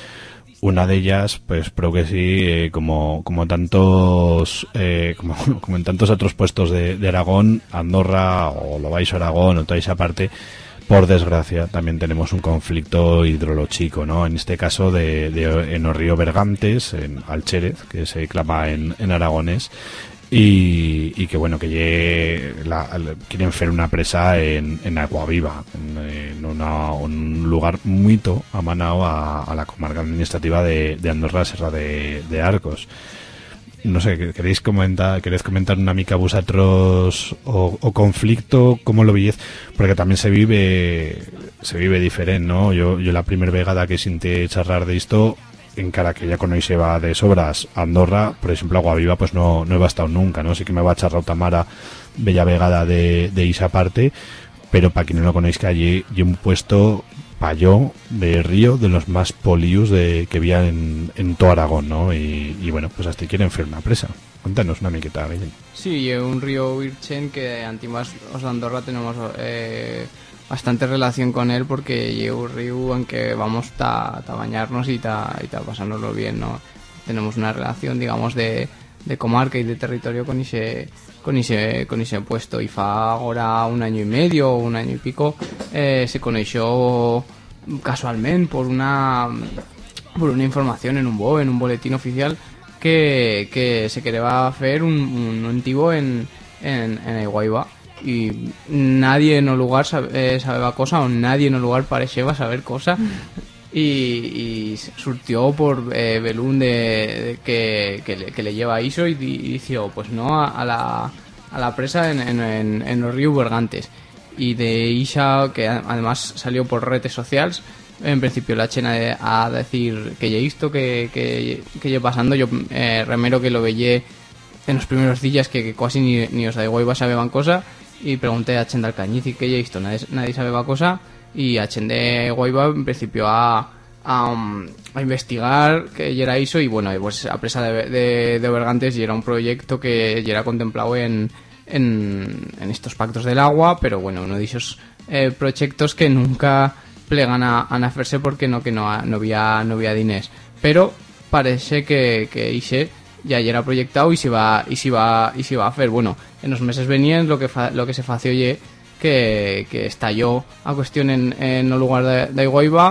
Una de ellas, pues creo que sí, eh, como, como tantos, eh, como, como en tantos otros puestos de, de Aragón, Andorra o lo vais a Aragón o toda esa parte, por desgracia, también tenemos un conflicto hidrológico, ¿no? En este caso de, en el río Bergantes, en Alchérez, que se clama en, en y, que bueno, que la- quieren hacer una presa en, en Agua Viva, en, una- un lugar muy amanado a, a la comarca administrativa de, Andorra, Serra de Arcos no sé, que- queréis comentar, queréis comentar una mica vosotros o, conflicto, cómo lo veis, porque también se vive se vive diferente, ¿no? Yo, yo la primera vegada que sinté charlar de esto, en cara que ya conoce va de sobras Andorra, por ejemplo, Agua Viva, pues no, no he bastado nunca, ¿no? Sí que me va a charlar Tamara bella vegada de, de esa pero para quien no lo conozca, allí y un puesto payó de río de los más polius de, que había en, en todo Aragón, ¿no? Y, y bueno, pues hasta quieren hacer una presa. Cuéntanos una miqueta, Guillem. Sí, un río Virchen que antimas os de Andorra tenemos eh, bastante relación con él porque lleva un río en que vamos a bañarnos y ta, y ta pasárnoslo bien, ¿no? Tenemos una relación, digamos, de, de comarca y de territorio con ese con ese, con ese puesto. Y fa ahora un año y medio un año y pico eh, se conoció casualmente por una por una información en un BO, en un boletín oficial que, que se quería hacer un, un en, en, en y nadie en el lugar sabe, eh, sabeba cosa o nadie en el lugar parecía saber cosa y, y surtió por eh, Belún de, de que, que, le, que le lleva a ISO y, di- y dició pues no a, a la, a la presa en, en, en, los ríos Bergantes y de Isha que a- además salió por redes sociales en principio la chena a decir que ya visto que, que, que lle pasando yo eh, remero que lo veía en los primeros días que, que casi ni, ni os da igual sabeban cosa y pregunté a Chen del Cañiz y que ya visto nadie, nadie sabeba cosa y a Chen de Guayba en principio a, a, um, a investigar que ya era eso y bueno pues a presa de, de, de Bergantes y era un proyecto que ya era contemplado en, en, en estos pactos del agua pero bueno uno de esos eh, proyectos que nunca plegan a, a hacerse porque no que no, no había no había diners. Pero parece que, que Ise ya era proyectado y se va y se va y se va a hacer. Bueno en los meses venían lo que fa- lo que se fació que, que estalló a cuestión en, en el lugar de, de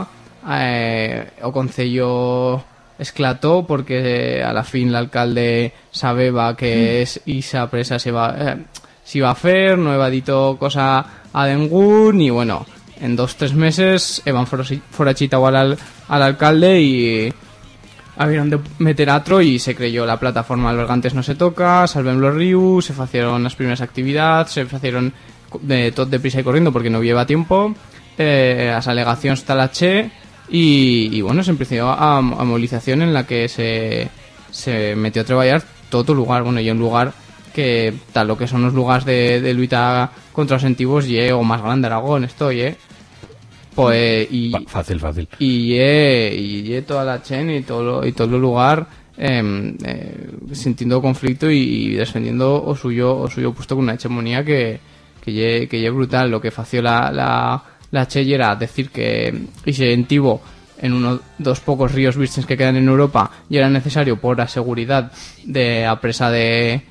eh, o concello esclató porque a la fin el alcalde sabeba que es esa presa se va eh, se iba a hacer no iba dito cosa a ningún y bueno en dos tres meses Evan forachitado al, al, al alcalde y habían de meter atro y se creyó la plataforma Albergantes no se toca, salven los ríos, se facieron las primeras actividades, se facieron de todo deprisa y corriendo porque no lleva tiempo, eh, las alegaciones talache y, y bueno, se empezó a, a movilización en la que se, se metió a trabajar todo lugar, bueno, y un lugar que tal lo que son los lugares de, de lucha contra los antiguos y o más grande Aragón estoy, eh pues y Fácil, fácil. y ye, y ye toda la chen y todo lo- y todo el lugar em, eh, sintiendo conflicto y, defendiendo o suyo o suyo puesto con una hegemonía que que ye brutal. Lo que fació la la la che era decir que ese entivo en uno dos pocos ríos vírgenes que quedan en Europa y era necesario por la seguridad de la presa de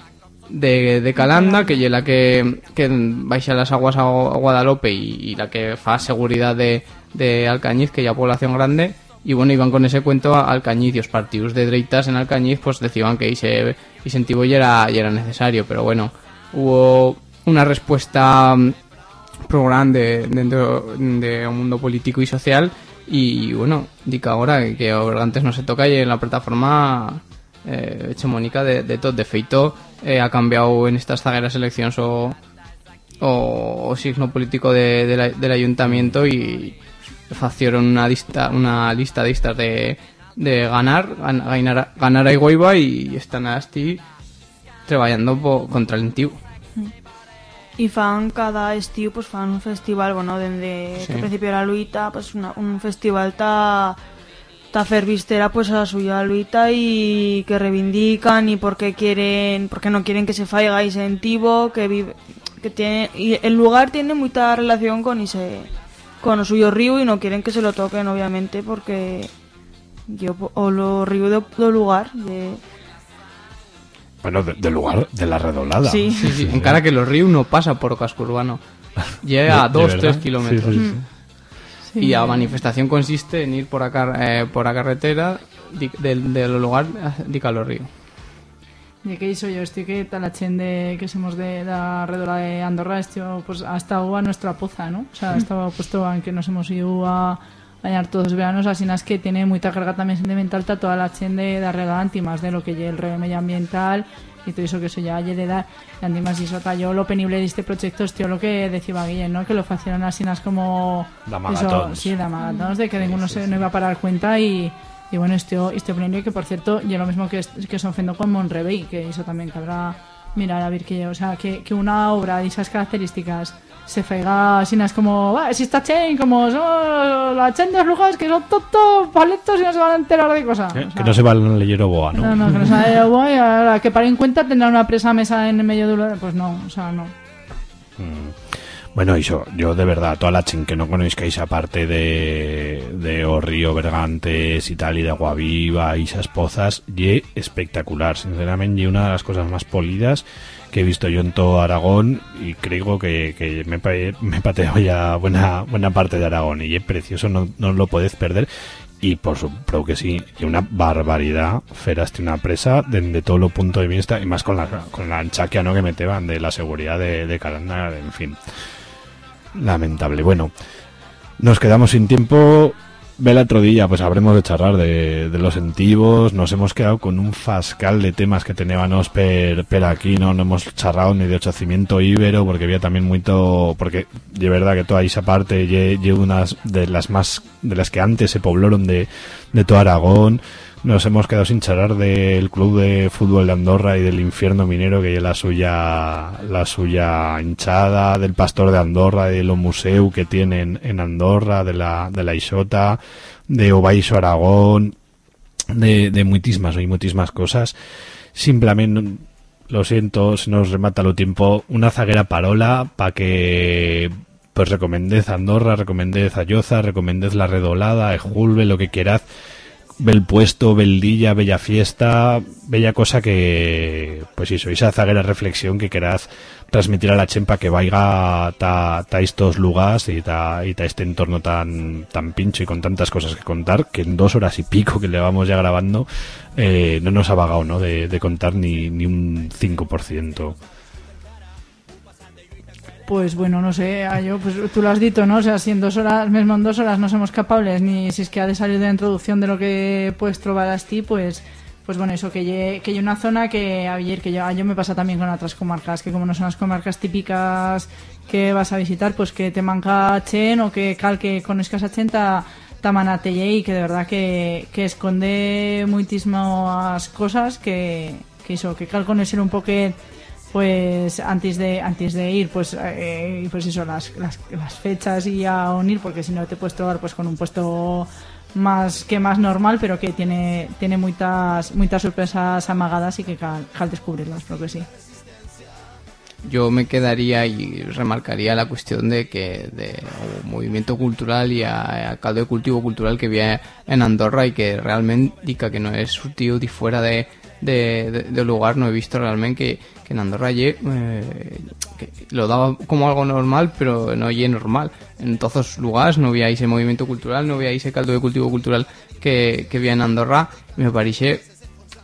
de, de Calanda, que es la que, que baixa las aguas a Gu- a Guadalope y, y la que fa seguridad de, de Alcañiz, que ya población grande, y bueno, iban con ese cuento a Alcañiz y los partidos de dreitas en Alcañiz pues decían que ese incentivo ya era, ya era necesario, pero bueno, hubo una respuesta mm, pro grande dentro de un mundo político y social y bueno, dica ahora que antes no se toca y en la plataforma eh, hegemónica de, de todo. De eh, ha cambiado en estas zagueras elecciones o, signo político de, del ayuntamiento y facieron una lista, una lista de listas de, de ganar, gan- ganar, ganar a Iguaiba y están así trabajando po- contra el antiguo. Y fan cada estiu pues fan un festival, bueno, desde Sí. que principio era Luita, pues una- un festival ta ta fer vistera pues a la suya Luita y que reivindican y porque quieren, porque no quieren que se faiga antiguo, que vive que tiene y el lugar tiene mucha relación con ese con el suyo río y no quieren que se lo toquen obviamente porque yo o lo río de, do lugar de Bueno, de- del lugar de la redoblada. Sí. Sí, sí, encara que los ríos no pasa por casco urbano. Llega a ¿De- de 2-3 verdad? kilómetros. Sí, sí, sí. Sí. Y la manifestación consiste en ir por la, eh, por la carretera del, del lugar de Calo Río. Y que hizo yo, estoy que tal la chen de que somos de la redora de Andorra, esto pues ha estado a nuestra poza, ¿no? O sea, estaba puesto en que nos hemos ido a bañar todos los veranos, así es que tiene mucha carga también sentimental ta toda la chen de, de Arregant y más de lo que lle el rollo medioambiental y todo eso que eso ya lle de dar y además y eso ta, yo lo penible de este proyecto es tío lo que decía Guillén, ¿no? Que lo hicieron así nas como eso, amagatons. sí, de amagatons, de que ninguno se no iba a parar cuenta y y bueno, este, este plenillo que por cierto, yo lo mismo que, que se ofendió con Monrevey, que eso también que habrá mirar a ver que, o sea, que, que una obra de esas características se faiga así, no es como, "Va, si esta chen, como son la chen de los que son tontos, paletos y no se van a enterar de cosas. Eh, O Que no se va al leyero boa, ¿no? no, no, que no sabe, voy, ahora que para en cuenta tendrá una presa mesa en el medio de un... Pues no, o sea, no. Bueno, iso, yo de verdad, toda la chen que no conozcáis aparte de, de O Río Bergantes y tal, y de Aguaviva y esas pozas, y espectacular, sinceramente, y una de las cosas más polidas que he visto yo en todo Aragón, y creo que, me, me pateo ya buena, buena parte de Aragón, y es precioso, no, lo podéis perder, y por supuesto que sí, y una barbaridad, feraste una presa desde todo lo punto de vista, y más con la, con la anchaquia ¿no? que meteban de la seguridad de, de en fin. Lamentable. Bueno, nos quedamos sin tiempo. Ve el otro día, pues habremos de charlar de, los sentivos. Nos hemos quedado con un fascal de temas que teníamos per, aquí. No, no hemos charrado ni de ochacimiento íbero, porque había también mucho. Porque de verdad que toda esa parte lleva unas de las más. de las que antes se poblaron de, de todo Aragón. Nos hemos quedado sin charlar del club de fútbol de Andorra y del infierno minero que es la suya la suya hinchada, del pastor de Andorra, de los museos que tienen en Andorra, de la de la Isota, de Obaixo Aragón, de, de muitísimas y muitísimas cosas. Simplemente lo siento, se nos remata lo tiempo, una zaguera parola para que pues recomendez Andorra, recomendez Ayoza, recomendez la redolada, Ejulbe, lo que quieras bel puesto, beldilla, bella fiesta, bella cosa que, pues eso, esa zaguera reflexión que querás transmitir a la chempa que vaya ta, ta estos lugares y ta, y ta este entorno tan, tan pincho y con tantas cosas que contar, que en dos horas y pico que le vamos ya grabando, eh, no nos ha vagado, ¿no? De, de contar ni, ni un 5%. Pues bueno, no sé, a yo, pues tú lo has dicho, ¿no? O sea, si en dos horas, mismo en dos horas no somos capables, ni si es que ha de salir de la introducción de lo que puedes trobar a ti, pues, pues bueno, eso, que lle, que una zona que ayer, que yo, yo me pasa también con otras comarcas, que como no son las comarcas típicas que vas a visitar, pues que te manca chen o que cal que conozcas a chen ta, y que de verdad que, que esconde muchísimas cosas que, que eso, que cal conocer un poquet pues antes de antes de ir pues eh, pues eso las, las, fechas y a unir porque si no te puedes trobar pues con un puesto más que más normal pero que tiene tiene muchas muchas sorpresas amagadas y que cal, descubrirlas creo que sí. Yo me quedaría y remarcaría la cuestión de que de movimiento cultural y a, a caldo de cultivo cultural que había en Andorra y que realmente dica que no es surtido de fuera de de, lugar no he visto realmente que, en Andorra ye, eh, que lo daba como algo normal pero no ye normal. En todos los lugares no había ese movimiento cultural no había ese caldo de cultivo cultural que, que había en Andorra. Me parece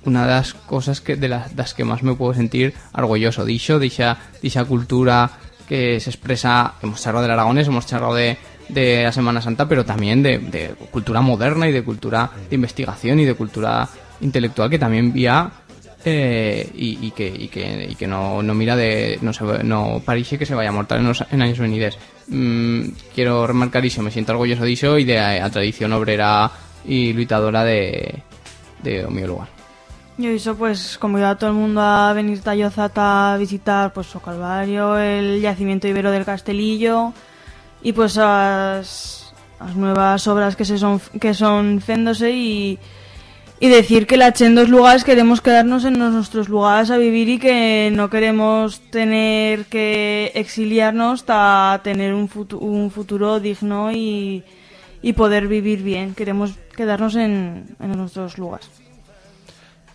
una de las cosas que de las, las que más me puedo sentir orgulloso. Dicho de esa, de esa cultura que se expresa hemos charlado del Aragones hemos charlado de, de la Semana Santa pero también de, de cultura moderna y de cultura de investigación y de cultura intelectual que también vía eh, y, y, que, y, que, y que no, no mira de no, se, no parece que se vaya a mortal en, los, en años venideros mm, quiero remarcar eso me siento orgulloso de eso y de la, tradición obrera y luchadora de, de mi lugar. Yo eso pues convido a todo el mundo a venir a a visitar pues o Calvario, el yacimiento ibero del Castelillo y pues las nuevas obras que se son que son féndose y y decir que la en dos lugares queremos quedarnos en nuestros lugares a vivir y que no queremos tener que exiliarnos para tener un, futu un futuro digno y, y, poder vivir bien. Queremos quedarnos en, en nuestros lugares.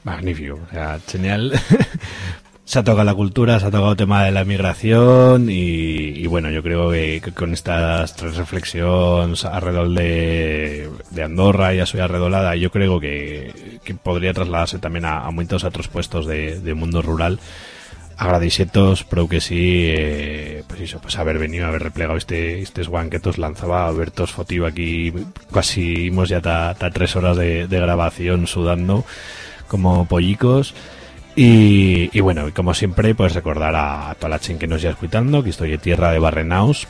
Magnífico, o sea, genial. se ha tocado la cultura, se ha tocado el tema de la migración y, y bueno, yo creo que, con estas tres reflexiones alrededor de, Andorra y a su arredolada, yo creo que, podría trasladarse también a, a, muchos otros puestos de, mundo rural. Agradecetos, pero que sí, eh, pues eso, pues haber venido, haber replegado este, este swan que os lanzaba, Albertos Fotivo aquí, casi hemos ya ta, ta tres horas de grabación sudando como pollicos. Y, y, bueno, como siempre, pues recordar a, a toda la chen que nos ya escuchando que estoy en tierra de Barrenaus,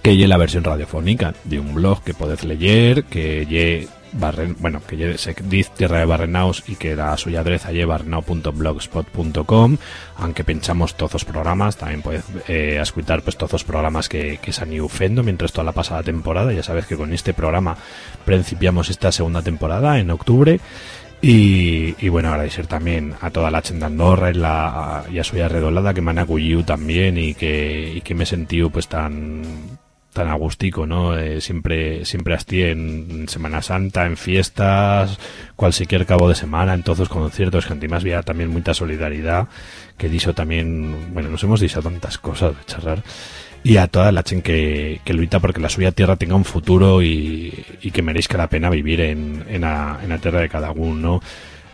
que lle la versión radiofónica de un blog que podéis leer, que lle Barren, bueno, que lle- se dice Tierra de Barrenaus y que la suya adreza lle barrenau.blogspot.com aunque pinchamos todos los programas, también puedes eh, escuchar pues todos los programas que, que se han ido mientras toda la pasada temporada, ya sabes que con este programa principiamos esta segunda temporada en octubre y, y bueno, agradecer también a toda la gente Andorra y, la, y a suya redolada que me han acudido también y que, y que me he sentido pues tan tan agustico, ¿no? Eh, siempre siempre así en Semana Santa, en fiestas, cualquier cabo de semana, en todos los conciertos, que además había también mucha solidaridad, que dicho también, bueno, nos hemos dicho tantas cosas de charrar, y a toda la gente que, que lucha porque la suya tierra tenga un futuro y, que merezca la pena vivir en, en, la, tierra de cada uno, ¿no?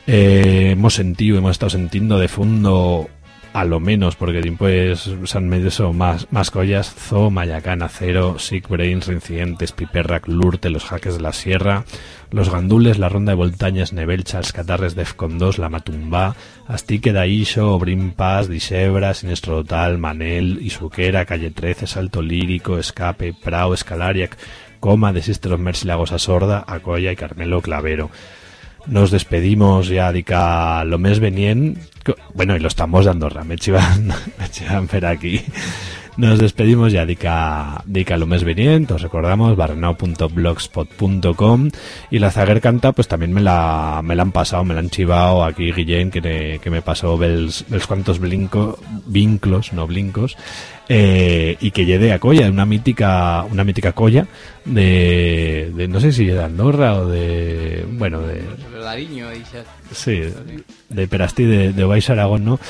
Eh, hemos sentido, hemos estado sintiendo de fondo a lo menos, porque después se han medido eso, más, más collas, Zo, Mayacán, Acero, Sick Brains, Reincidentes, Piperrac, Lurte, Los Jaques de la Sierra, Los Gandules, La Ronda de Voltañas, Nebelcha, Els Catarres, Defcon 2, La Matumbá, Astique, Daisho, Brim Paz, Disebra, Sinestro Total, Manel, Isuquera, Calle 13, Salto Lírico, Escape, Prao, Escalariac, Coma, Desistros, Mercy, Lagosa Sorda, Acoya y Carmelo Clavero nos despedimos ya dica lo mes venien co- bueno y los tambos de Andorra me chivan me chivan ver aquí. Nos despedimos ya dica dica lo mes venien os recordamos barrenao.blogspot.com y la Zaguer canta pues también me la me la han pasado me la han chivado aquí Guillén que, me- que me pasó los cuantos blinco, vinclos no blincos eh, y que llegue a Colla, una mítica una mítica colla de, de no sé si de Andorra o de bueno de Sí de Perastí de, de Baix Aragón no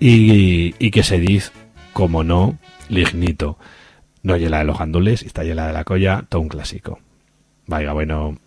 y, y que se dice como no lignito. No la de los gandules está la de la colla todo un clásico. Vaya bueno